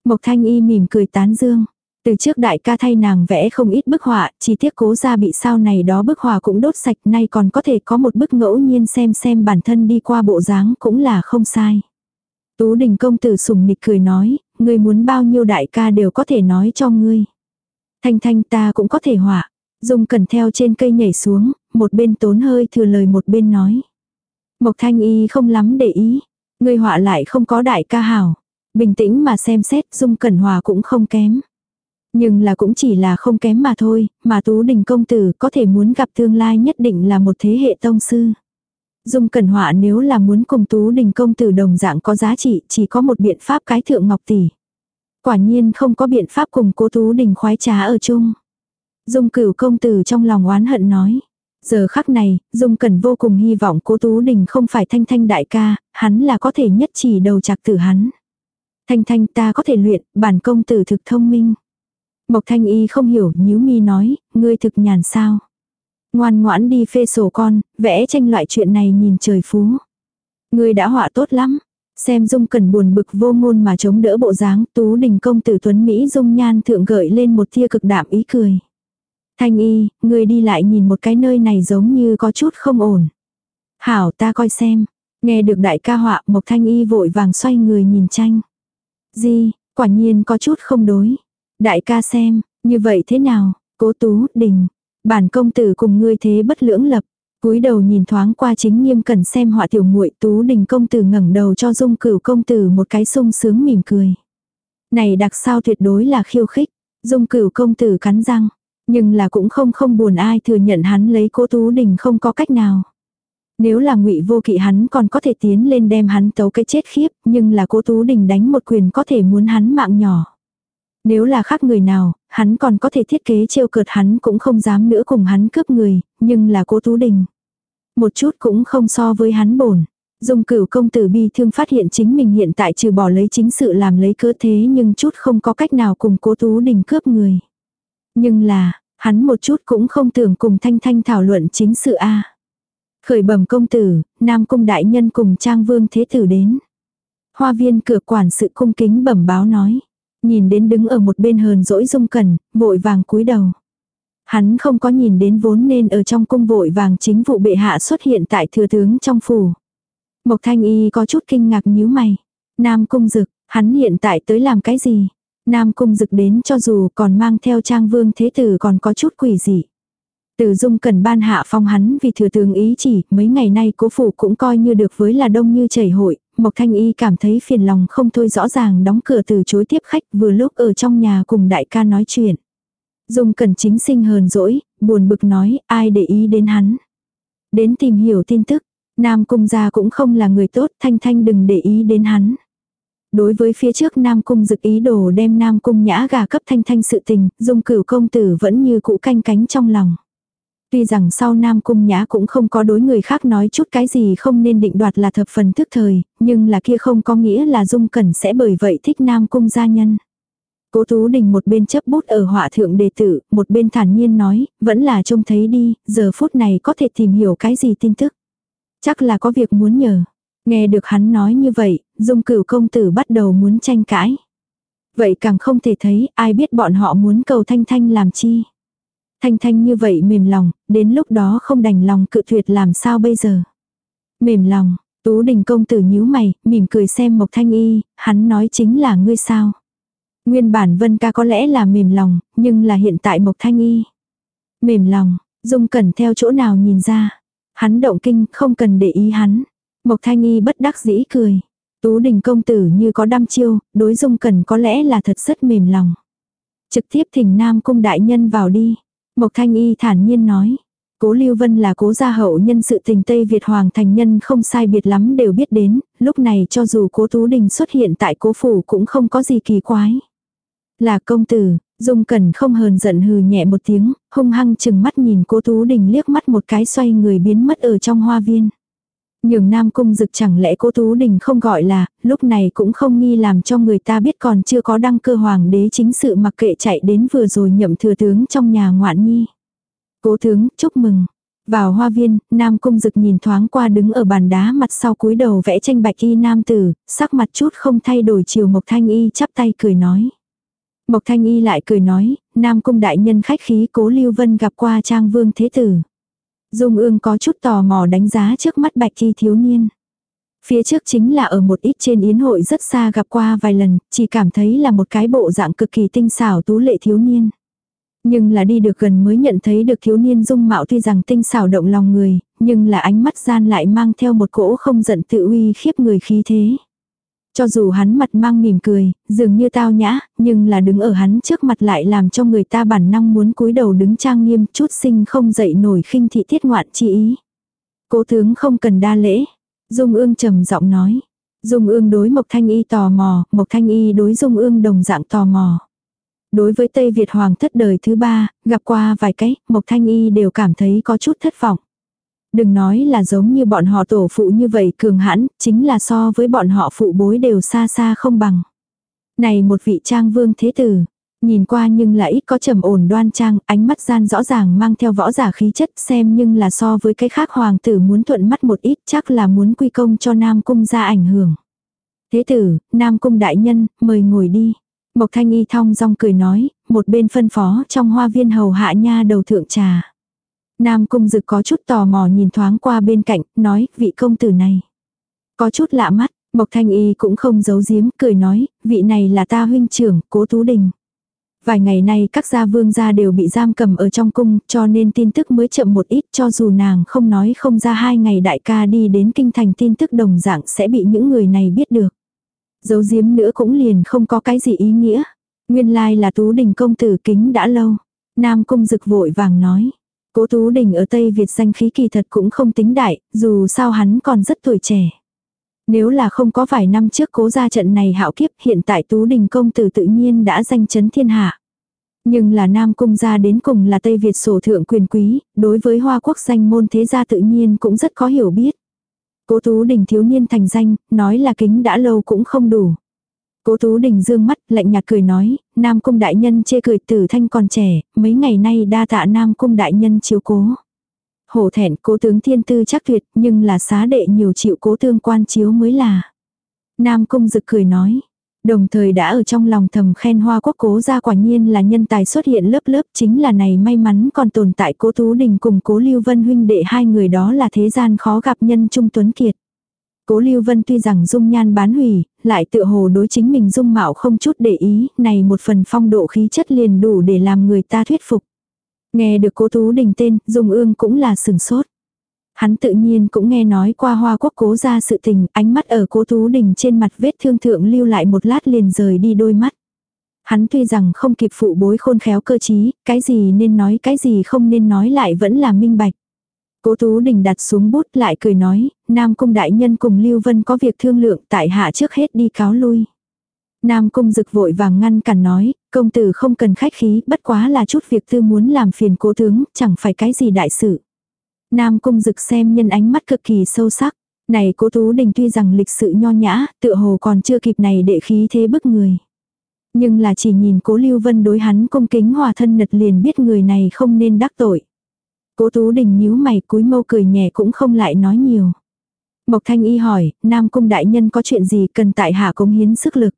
Mộc thanh y mỉm cười tán dương. Từ trước đại ca thay nàng vẽ không ít bức họa, chỉ tiếc cố ra bị sao này đó bức họa cũng đốt sạch, nay còn có thể có một bức ngẫu nhiên xem xem bản thân đi qua bộ dáng cũng là không sai. Tú đình công tử sùng nịch cười nói, ngươi muốn bao nhiêu đại ca đều có thể nói cho ngươi. Thanh thanh ta cũng có thể họa. Dung cần theo trên cây nhảy xuống, một bên tốn hơi thừa lời một bên nói. Mộc thanh y không lắm để ý. Ngươi họa lại không có đại ca hảo. Bình tĩnh mà xem xét dung cẩn hòa cũng không kém. Nhưng là cũng chỉ là không kém mà thôi, mà Tú Đình công tử có thể muốn gặp tương lai nhất định là một thế hệ tông sư. Dung Cẩn Họa nếu là muốn cùng Tú Đình công tử đồng dạng có giá trị, chỉ có một biện pháp cái thượng ngọc tỷ. Quả nhiên không có biện pháp cùng cố Tú Đình khoái trá ở chung. Dung Cửu công tử trong lòng oán hận nói. Giờ khắc này, Dung Cẩn vô cùng hy vọng cố Tú Đình không phải thanh thanh đại ca, hắn là có thể nhất chỉ đầu chạc tử hắn. Thanh thanh ta có thể luyện, bản công tử thực thông minh. Mộc thanh y không hiểu, nhíu mi nói, ngươi thực nhàn sao. Ngoan ngoãn đi phê sổ con, vẽ tranh loại chuyện này nhìn trời phú. Người đã họa tốt lắm. Xem dung cẩn buồn bực vô ngôn mà chống đỡ bộ dáng tú đình công tử tuấn Mỹ dung nhan thượng gợi lên một tia cực đạm ý cười. Thanh y, người đi lại nhìn một cái nơi này giống như có chút không ổn. Hảo ta coi xem. Nghe được đại ca họa Mộc Thanh y vội vàng xoay người nhìn tranh. Di, quả nhiên có chút không đối. Đại ca xem, như vậy thế nào, cố tú, đình. Bản công tử cùng ngươi thế bất lưỡng lập. cúi đầu nhìn thoáng qua chính nghiêm cần xem họa tiểu muội tú đình công tử ngẩng đầu cho dung cửu công tử một cái sung sướng mỉm cười. Này đặc sao tuyệt đối là khiêu khích. Dung cửu công tử cắn răng. Nhưng là cũng không không buồn ai thừa nhận hắn lấy cố tú đình không có cách nào. Nếu là ngụy vô kỵ hắn còn có thể tiến lên đem hắn tấu cái chết khiếp, nhưng là cố tú đình đánh một quyền có thể muốn hắn mạng nhỏ. Nếu là khác người nào, hắn còn có thể thiết kế trêu cợt hắn cũng không dám nữa cùng hắn cướp người, nhưng là cố tú đình. Một chút cũng không so với hắn bổn. Dung cửu công tử bi thương phát hiện chính mình hiện tại trừ bỏ lấy chính sự làm lấy cớ thế nhưng chút không có cách nào cùng cố tú đình cướp người. Nhưng là, hắn một chút cũng không tưởng cùng thanh thanh thảo luận chính sự a Khởi bẩm công tử, Nam Cung Đại Nhân cùng Trang Vương Thế Tử đến. Hoa viên cửa quản sự cung kính bẩm báo nói. Nhìn đến đứng ở một bên hờn dỗi dung cẩn, vội vàng cúi đầu. Hắn không có nhìn đến vốn nên ở trong cung vội vàng chính vụ bệ hạ xuất hiện tại thừa tướng trong phủ. Mộc thanh y có chút kinh ngạc nhíu mày. Nam cung dực, hắn hiện tại tới làm cái gì? Nam cung dực đến cho dù còn mang theo trang vương thế tử còn có chút quỷ gì. Từ dung cần ban hạ phong hắn vì thừa tướng ý chỉ, mấy ngày nay cố phủ cũng coi như được với là đông như chảy hội, Mộc Thanh Y cảm thấy phiền lòng không thôi rõ ràng đóng cửa từ chối tiếp khách vừa lúc ở trong nhà cùng đại ca nói chuyện. Dung cẩn chính sinh hờn dỗi, buồn bực nói ai để ý đến hắn. Đến tìm hiểu tin tức, Nam Cung gia cũng không là người tốt, Thanh Thanh đừng để ý đến hắn. Đối với phía trước Nam Cung dực ý đồ đem Nam Cung nhã gà cấp Thanh Thanh sự tình, Dung cửu công tử vẫn như cũ canh cánh trong lòng. Tuy rằng sau Nam Cung Nhã cũng không có đối người khác nói chút cái gì không nên định đoạt là thập phần thức thời, nhưng là kia không có nghĩa là Dung Cẩn sẽ bởi vậy thích Nam Cung gia nhân. Cố Tú Đình một bên chấp bút ở họa thượng đề tử, một bên thản nhiên nói, vẫn là trông thấy đi, giờ phút này có thể tìm hiểu cái gì tin tức. Chắc là có việc muốn nhờ. Nghe được hắn nói như vậy, Dung cửu công tử bắt đầu muốn tranh cãi. Vậy càng không thể thấy, ai biết bọn họ muốn cầu Thanh Thanh làm chi. Thanh Thanh như vậy mềm lòng, đến lúc đó không đành lòng cự tuyệt làm sao bây giờ. Mềm lòng, Tú Đình công tử nhíu mày, mỉm cười xem Mộc Thanh Y, hắn nói chính là ngươi sao. Nguyên bản Vân ca có lẽ là mềm lòng, nhưng là hiện tại Mộc Thanh Y. Mềm lòng, Dung Cẩn theo chỗ nào nhìn ra. Hắn động kinh, không cần để ý hắn. Mộc Thanh Y bất đắc dĩ cười. Tú Đình công tử như có đăm chiêu, đối Dung Cẩn có lẽ là thật rất mềm lòng. Trực tiếp thỉnh Nam cung đại nhân vào đi. Mộc Thanh Y thản nhiên nói. Cố Lưu Vân là cố gia hậu nhân sự tình Tây Việt Hoàng thành nhân không sai biệt lắm đều biết đến, lúc này cho dù cố Tú Đình xuất hiện tại cố phủ cũng không có gì kỳ quái. Là công tử, Dung Cẩn không hờn giận hừ nhẹ một tiếng, hung hăng chừng mắt nhìn cố Tú Đình liếc mắt một cái xoay người biến mất ở trong hoa viên. Nhường Nam Cung Dực chẳng lẽ cô Tú Đình không gọi là, lúc này cũng không nghi làm cho người ta biết còn chưa có đăng cơ hoàng đế chính sự mặc kệ chạy đến vừa rồi nhậm thừa tướng trong nhà ngoạn nhi. Cố tướng, chúc mừng. Vào hoa viên, Nam Cung Dực nhìn thoáng qua đứng ở bàn đá mặt sau cúi đầu vẽ tranh bạch y nam tử, sắc mặt chút không thay đổi chiều Mộc Thanh Y chắp tay cười nói. Mộc Thanh Y lại cười nói, Nam Cung đại nhân khách khí cố Lưu Vân gặp qua Trang Vương Thế Tử. Dung ương có chút tò mò đánh giá trước mắt bạch thi thiếu niên. Phía trước chính là ở một ít trên yến hội rất xa gặp qua vài lần, chỉ cảm thấy là một cái bộ dạng cực kỳ tinh xảo tú lệ thiếu niên. Nhưng là đi được gần mới nhận thấy được thiếu niên dung mạo tuy rằng tinh xảo động lòng người, nhưng là ánh mắt gian lại mang theo một cỗ không giận tự uy khiếp người khí thế. Cho dù hắn mặt mang mỉm cười, dường như tao nhã, nhưng là đứng ở hắn trước mặt lại làm cho người ta bản năng muốn cúi đầu đứng trang nghiêm chút sinh không dậy nổi khinh thị thiết ngoạn chi ý. Cố tướng không cần đa lễ. Dung ương trầm giọng nói. Dung ương đối Mộc Thanh Y tò mò, Mộc Thanh Y đối Dung ương đồng dạng tò mò. Đối với Tây Việt Hoàng thất đời thứ ba, gặp qua vài cái, Mộc Thanh Y đều cảm thấy có chút thất vọng. Đừng nói là giống như bọn họ tổ phụ như vậy cường hãn, chính là so với bọn họ phụ bối đều xa xa không bằng. Này một vị trang vương thế tử, nhìn qua nhưng là ít có trầm ổn đoan trang, ánh mắt gian rõ ràng mang theo võ giả khí chất xem nhưng là so với cái khác hoàng tử muốn thuận mắt một ít chắc là muốn quy công cho Nam Cung ra ảnh hưởng. Thế tử, Nam Cung đại nhân, mời ngồi đi. Mộc Thanh Y thong dong cười nói, một bên phân phó trong hoa viên hầu hạ nha đầu thượng trà. Nam cung dực có chút tò mò nhìn thoáng qua bên cạnh, nói, vị công tử này. Có chút lạ mắt, Mộc Thanh Y cũng không giấu giếm, cười nói, vị này là ta huynh trưởng, cố Tú Đình. Vài ngày nay các gia vương gia đều bị giam cầm ở trong cung, cho nên tin tức mới chậm một ít, cho dù nàng không nói không ra hai ngày đại ca đi đến kinh thành tin tức đồng dạng sẽ bị những người này biết được. Giấu giếm nữa cũng liền không có cái gì ý nghĩa. Nguyên lai là Tú Đình công tử kính đã lâu. Nam cung dực vội vàng nói. Cố Tú Đình ở Tây Việt danh khí kỳ thật cũng không tính đại, dù sao hắn còn rất tuổi trẻ. Nếu là không có vài năm trước cố ra trận này hạo kiếp hiện tại Tú Đình công tử tự nhiên đã danh chấn thiên hạ. Nhưng là Nam Cung gia đến cùng là Tây Việt sổ thượng quyền quý, đối với Hoa Quốc danh môn thế gia tự nhiên cũng rất có hiểu biết. Cố Tú Đình thiếu niên thành danh, nói là kính đã lâu cũng không đủ. Cố Tú Đình dương mắt, lạnh nhạt cười nói, Nam Cung đại nhân chê cười tử thanh còn trẻ, mấy ngày nay đa tạ Nam Cung đại nhân chiếu cố. Hổ thẹn cố tướng thiên tư chắc tuyệt, nhưng là xá đệ nhiều chịu cố tương quan chiếu mới là. Nam Cung rực cười nói, Đồng thời đã ở trong lòng thầm khen hoa quốc cố ra quả nhiên là nhân tài xuất hiện lớp lớp chính là này may mắn còn tồn tại cố Tú Đình cùng cố Lưu Vân huynh đệ hai người đó là thế gian khó gặp nhân trung tuấn kiệt. Cố Lưu Vân tuy rằng dung nhan bán hủy, lại tự hồ đối chính mình dung mạo không chút để ý, này một phần phong độ khí chất liền đủ để làm người ta thuyết phục. Nghe được cố Tú Đình tên, Dung ương cũng là sừng sốt. Hắn tự nhiên cũng nghe nói qua hoa quốc cố ra sự tình, ánh mắt ở cố Tú Đình trên mặt vết thương thượng lưu lại một lát liền rời đi đôi mắt. Hắn tuy rằng không kịp phụ bối khôn khéo cơ trí, cái gì nên nói cái gì không nên nói lại vẫn là minh bạch. Cố Tú Đình đặt xuống bút lại cười nói, Nam Cung Đại Nhân cùng Lưu Vân có việc thương lượng tại hạ trước hết đi cáo lui. Nam Cung Dực vội vàng ngăn cản nói, công tử không cần khách khí, bất quá là chút việc tư muốn làm phiền cố tướng, chẳng phải cái gì đại sự. Nam Cung Dực xem nhân ánh mắt cực kỳ sâu sắc. Này cố Tú Đình tuy rằng lịch sự nho nhã, tựa hồ còn chưa kịp này để khí thế bức người. Nhưng là chỉ nhìn cố Lưu Vân đối hắn cung kính hòa thân nật liền biết người này không nên đắc tội. Cố Tú Đình nhíu mày cúi mâu cười nhẹ cũng không lại nói nhiều. Mộc Thanh Y hỏi, Nam Cung Đại Nhân có chuyện gì cần tại hạ cống hiến sức lực.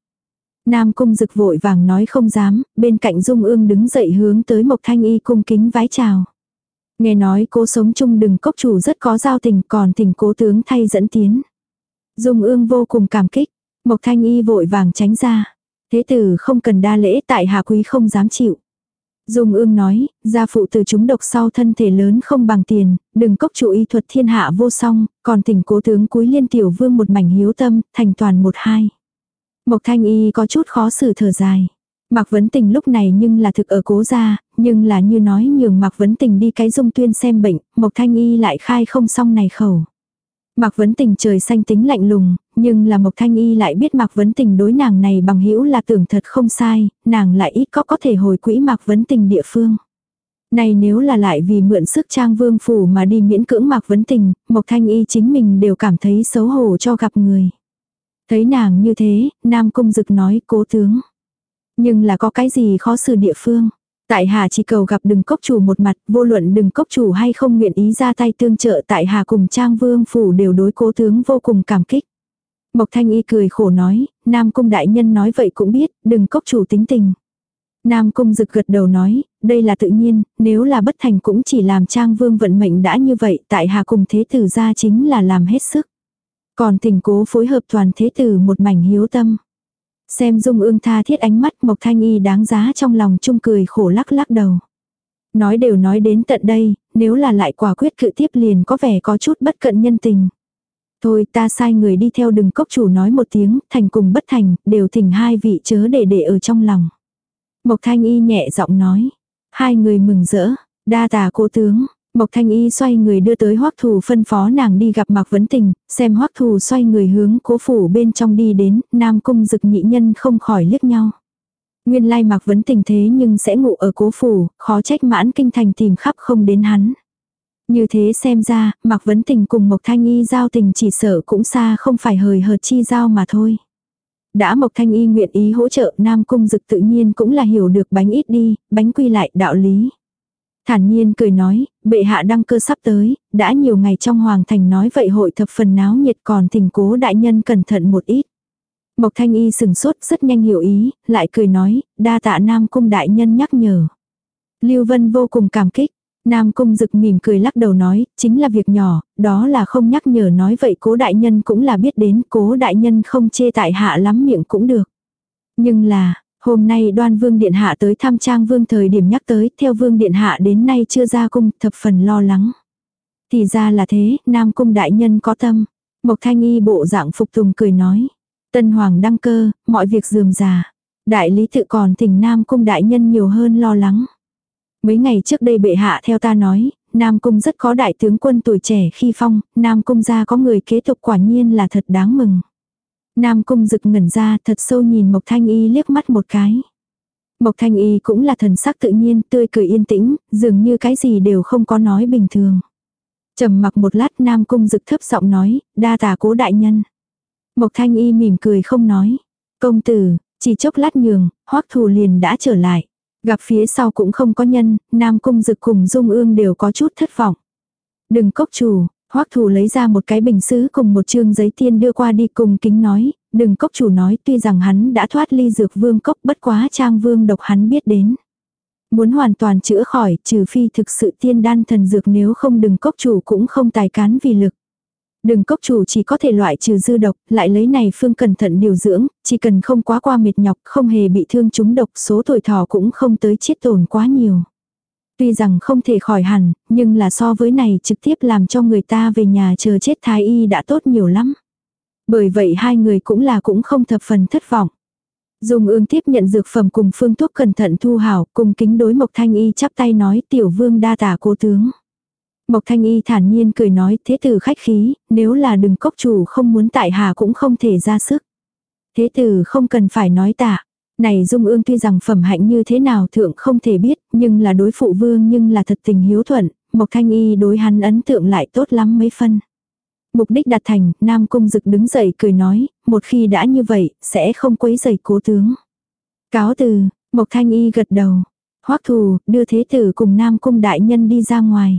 Nam Cung Dực vội vàng nói không dám, bên cạnh Dung Ương đứng dậy hướng tới Mộc Thanh Y cung kính vái chào. Nghe nói cố sống chung đừng cốc chủ rất có giao tình còn tình cố tướng thay dẫn tiến. Dung ương vô cùng cảm kích, Mộc Thanh Y vội vàng tránh ra. Thế tử không cần đa lễ tại hạ quý không dám chịu. Dung ương nói, gia phụ từ chúng độc sau thân thể lớn không bằng tiền, đừng cốc chủ y thuật thiên hạ vô song, còn tỉnh cố tướng cúi liên tiểu vương một mảnh hiếu tâm, thành toàn một hai. Mộc thanh y có chút khó xử thở dài. Mạc Vấn Tình lúc này nhưng là thực ở cố gia, nhưng là như nói nhường Mạc Vấn Tình đi cái dung tuyên xem bệnh, Mộc Thanh Y lại khai không xong này khẩu. Mạc Vấn Tình trời xanh tính lạnh lùng, nhưng là Mộc Thanh Y lại biết Mạc Vấn Tình đối nàng này bằng hữu là tưởng thật không sai, nàng lại ít có có thể hồi quỹ Mạc Vấn Tình địa phương. Này nếu là lại vì mượn sức trang vương phủ mà đi miễn cưỡng Mạc Vấn Tình, Mộc Thanh Y chính mình đều cảm thấy xấu hổ cho gặp người. Thấy nàng như thế, Nam Cung Dực nói cố tướng. Nhưng là có cái gì khó xử địa phương. Tại Hà chỉ cầu gặp đừng cốc chủ một mặt, vô luận đừng cốc chủ hay không nguyện ý ra tay tương trợ tại Hà cùng Trang Vương Phủ đều đối cố tướng vô cùng cảm kích. Mộc Thanh Y cười khổ nói, Nam Cung Đại Nhân nói vậy cũng biết, đừng cốc chủ tính tình. Nam Cung rực gật đầu nói, đây là tự nhiên, nếu là bất thành cũng chỉ làm Trang Vương vận mệnh đã như vậy, tại Hà cùng Thế Tử ra chính là làm hết sức. Còn tình cố phối hợp toàn Thế Tử một mảnh hiếu tâm. Xem dung ương tha thiết ánh mắt Mộc Thanh Y đáng giá trong lòng chung cười khổ lắc lắc đầu. Nói đều nói đến tận đây, nếu là lại quả quyết cự tiếp liền có vẻ có chút bất cận nhân tình. Thôi ta sai người đi theo đừng cốc chủ nói một tiếng, thành cùng bất thành, đều thỉnh hai vị chớ để để ở trong lòng. Mộc Thanh Y nhẹ giọng nói. Hai người mừng rỡ, đa tà cô tướng, Mộc Thanh Y xoay người đưa tới Hoắc Thù phân phó nàng đi gặp Mạc Vấn Tình, xem Hoắc Thù xoay người hướng cố phủ bên trong đi đến, Nam Cung Dực nhị nhân không khỏi liếc nhau. Nguyên lai Mạc Vấn Tình thế nhưng sẽ ngủ ở cố phủ, khó trách mãn kinh thành tìm khắp không đến hắn. Như thế xem ra, Mạc Vấn Tình cùng Mộc Thanh Y giao tình chỉ sợ cũng xa không phải hời hợt chi giao mà thôi. Đã Mộc Thanh Y nguyện ý hỗ trợ Nam Cung Dực tự nhiên cũng là hiểu được bánh ít đi, bánh quy lại đạo lý. Thản nhiên cười nói, bệ hạ đăng cơ sắp tới, đã nhiều ngày trong hoàng thành nói vậy hội thập phần náo nhiệt còn thỉnh cố đại nhân cẩn thận một ít. Mộc Thanh Y sừng sốt rất nhanh hiểu ý, lại cười nói, đa tạ Nam Cung Đại Nhân nhắc nhở. Lưu Vân vô cùng cảm kích. Nam Cung Dực mỉm cười lắc đầu nói, chính là việc nhỏ, đó là không nhắc nhở nói vậy cố đại nhân cũng là biết đến, cố đại nhân không chê tại hạ lắm miệng cũng được. Nhưng là, hôm nay đoan vương điện hạ tới thăm trang vương thời điểm nhắc tới, theo vương điện hạ đến nay chưa ra cung, thập phần lo lắng. Thì ra là thế, Nam Cung đại nhân có tâm. Mộc Thanh Y bộ dạng phục tùng cười nói. Tân Hoàng đăng cơ, mọi việc dườm già. Đại lý tự còn tình Nam Cung đại nhân nhiều hơn lo lắng. Mấy ngày trước đây bệ hạ theo ta nói, Nam Cung rất có đại tướng quân tuổi trẻ khi phong, Nam Cung gia có người kế tục quả nhiên là thật đáng mừng. Nam Cung rực ngẩn ra thật sâu nhìn Mộc Thanh Y liếc mắt một cái. Mộc Thanh Y cũng là thần sắc tự nhiên, tươi cười yên tĩnh, dường như cái gì đều không có nói bình thường. trầm mặc một lát Nam Cung rực thấp giọng nói, đa tà cố đại nhân. Mộc Thanh Y mỉm cười không nói. Công tử, chỉ chốc lát nhường, hoắc thù liền đã trở lại. Gặp phía sau cũng không có nhân, Nam Cung Dực cùng Dung Ương đều có chút thất vọng. Đừng cốc chủ, Hoắc Thủ lấy ra một cái bình sứ cùng một chương giấy tiên đưa qua đi cùng kính nói, đừng cốc chủ nói tuy rằng hắn đã thoát ly dược vương cốc bất quá trang vương độc hắn biết đến. Muốn hoàn toàn chữa khỏi trừ phi thực sự tiên đan thần dược nếu không đừng cốc chủ cũng không tài cán vì lực. Đừng cốc chủ chỉ có thể loại trừ dư độc, lại lấy này phương cẩn thận điều dưỡng, chỉ cần không quá qua mệt nhọc, không hề bị thương chúng độc, số tuổi thọ cũng không tới chết tổn quá nhiều. Tuy rằng không thể khỏi hẳn, nhưng là so với này trực tiếp làm cho người ta về nhà chờ chết thái y đã tốt nhiều lắm. Bởi vậy hai người cũng là cũng không thập phần thất vọng. Dùng ương tiếp nhận dược phẩm cùng phương thuốc cẩn thận thu hảo, cùng kính đối Mộc Thanh Y chắp tay nói tiểu vương đa tả cô tướng. Mộc Thanh Y thản nhiên cười nói thế tử khách khí, nếu là đừng cốc chủ không muốn tại hà cũng không thể ra sức. Thế tử không cần phải nói tạ. Này Dung Ương tuy rằng phẩm hạnh như thế nào thượng không thể biết, nhưng là đối phụ vương nhưng là thật tình hiếu thuận, Mộc Thanh Y đối hắn ấn tượng lại tốt lắm mấy phân. Mục đích đạt thành, Nam Cung Dực đứng dậy cười nói, một khi đã như vậy, sẽ không quấy rầy cố tướng. Cáo từ, Mộc Thanh Y gật đầu. Hoắc thù, đưa thế tử cùng Nam Cung đại nhân đi ra ngoài.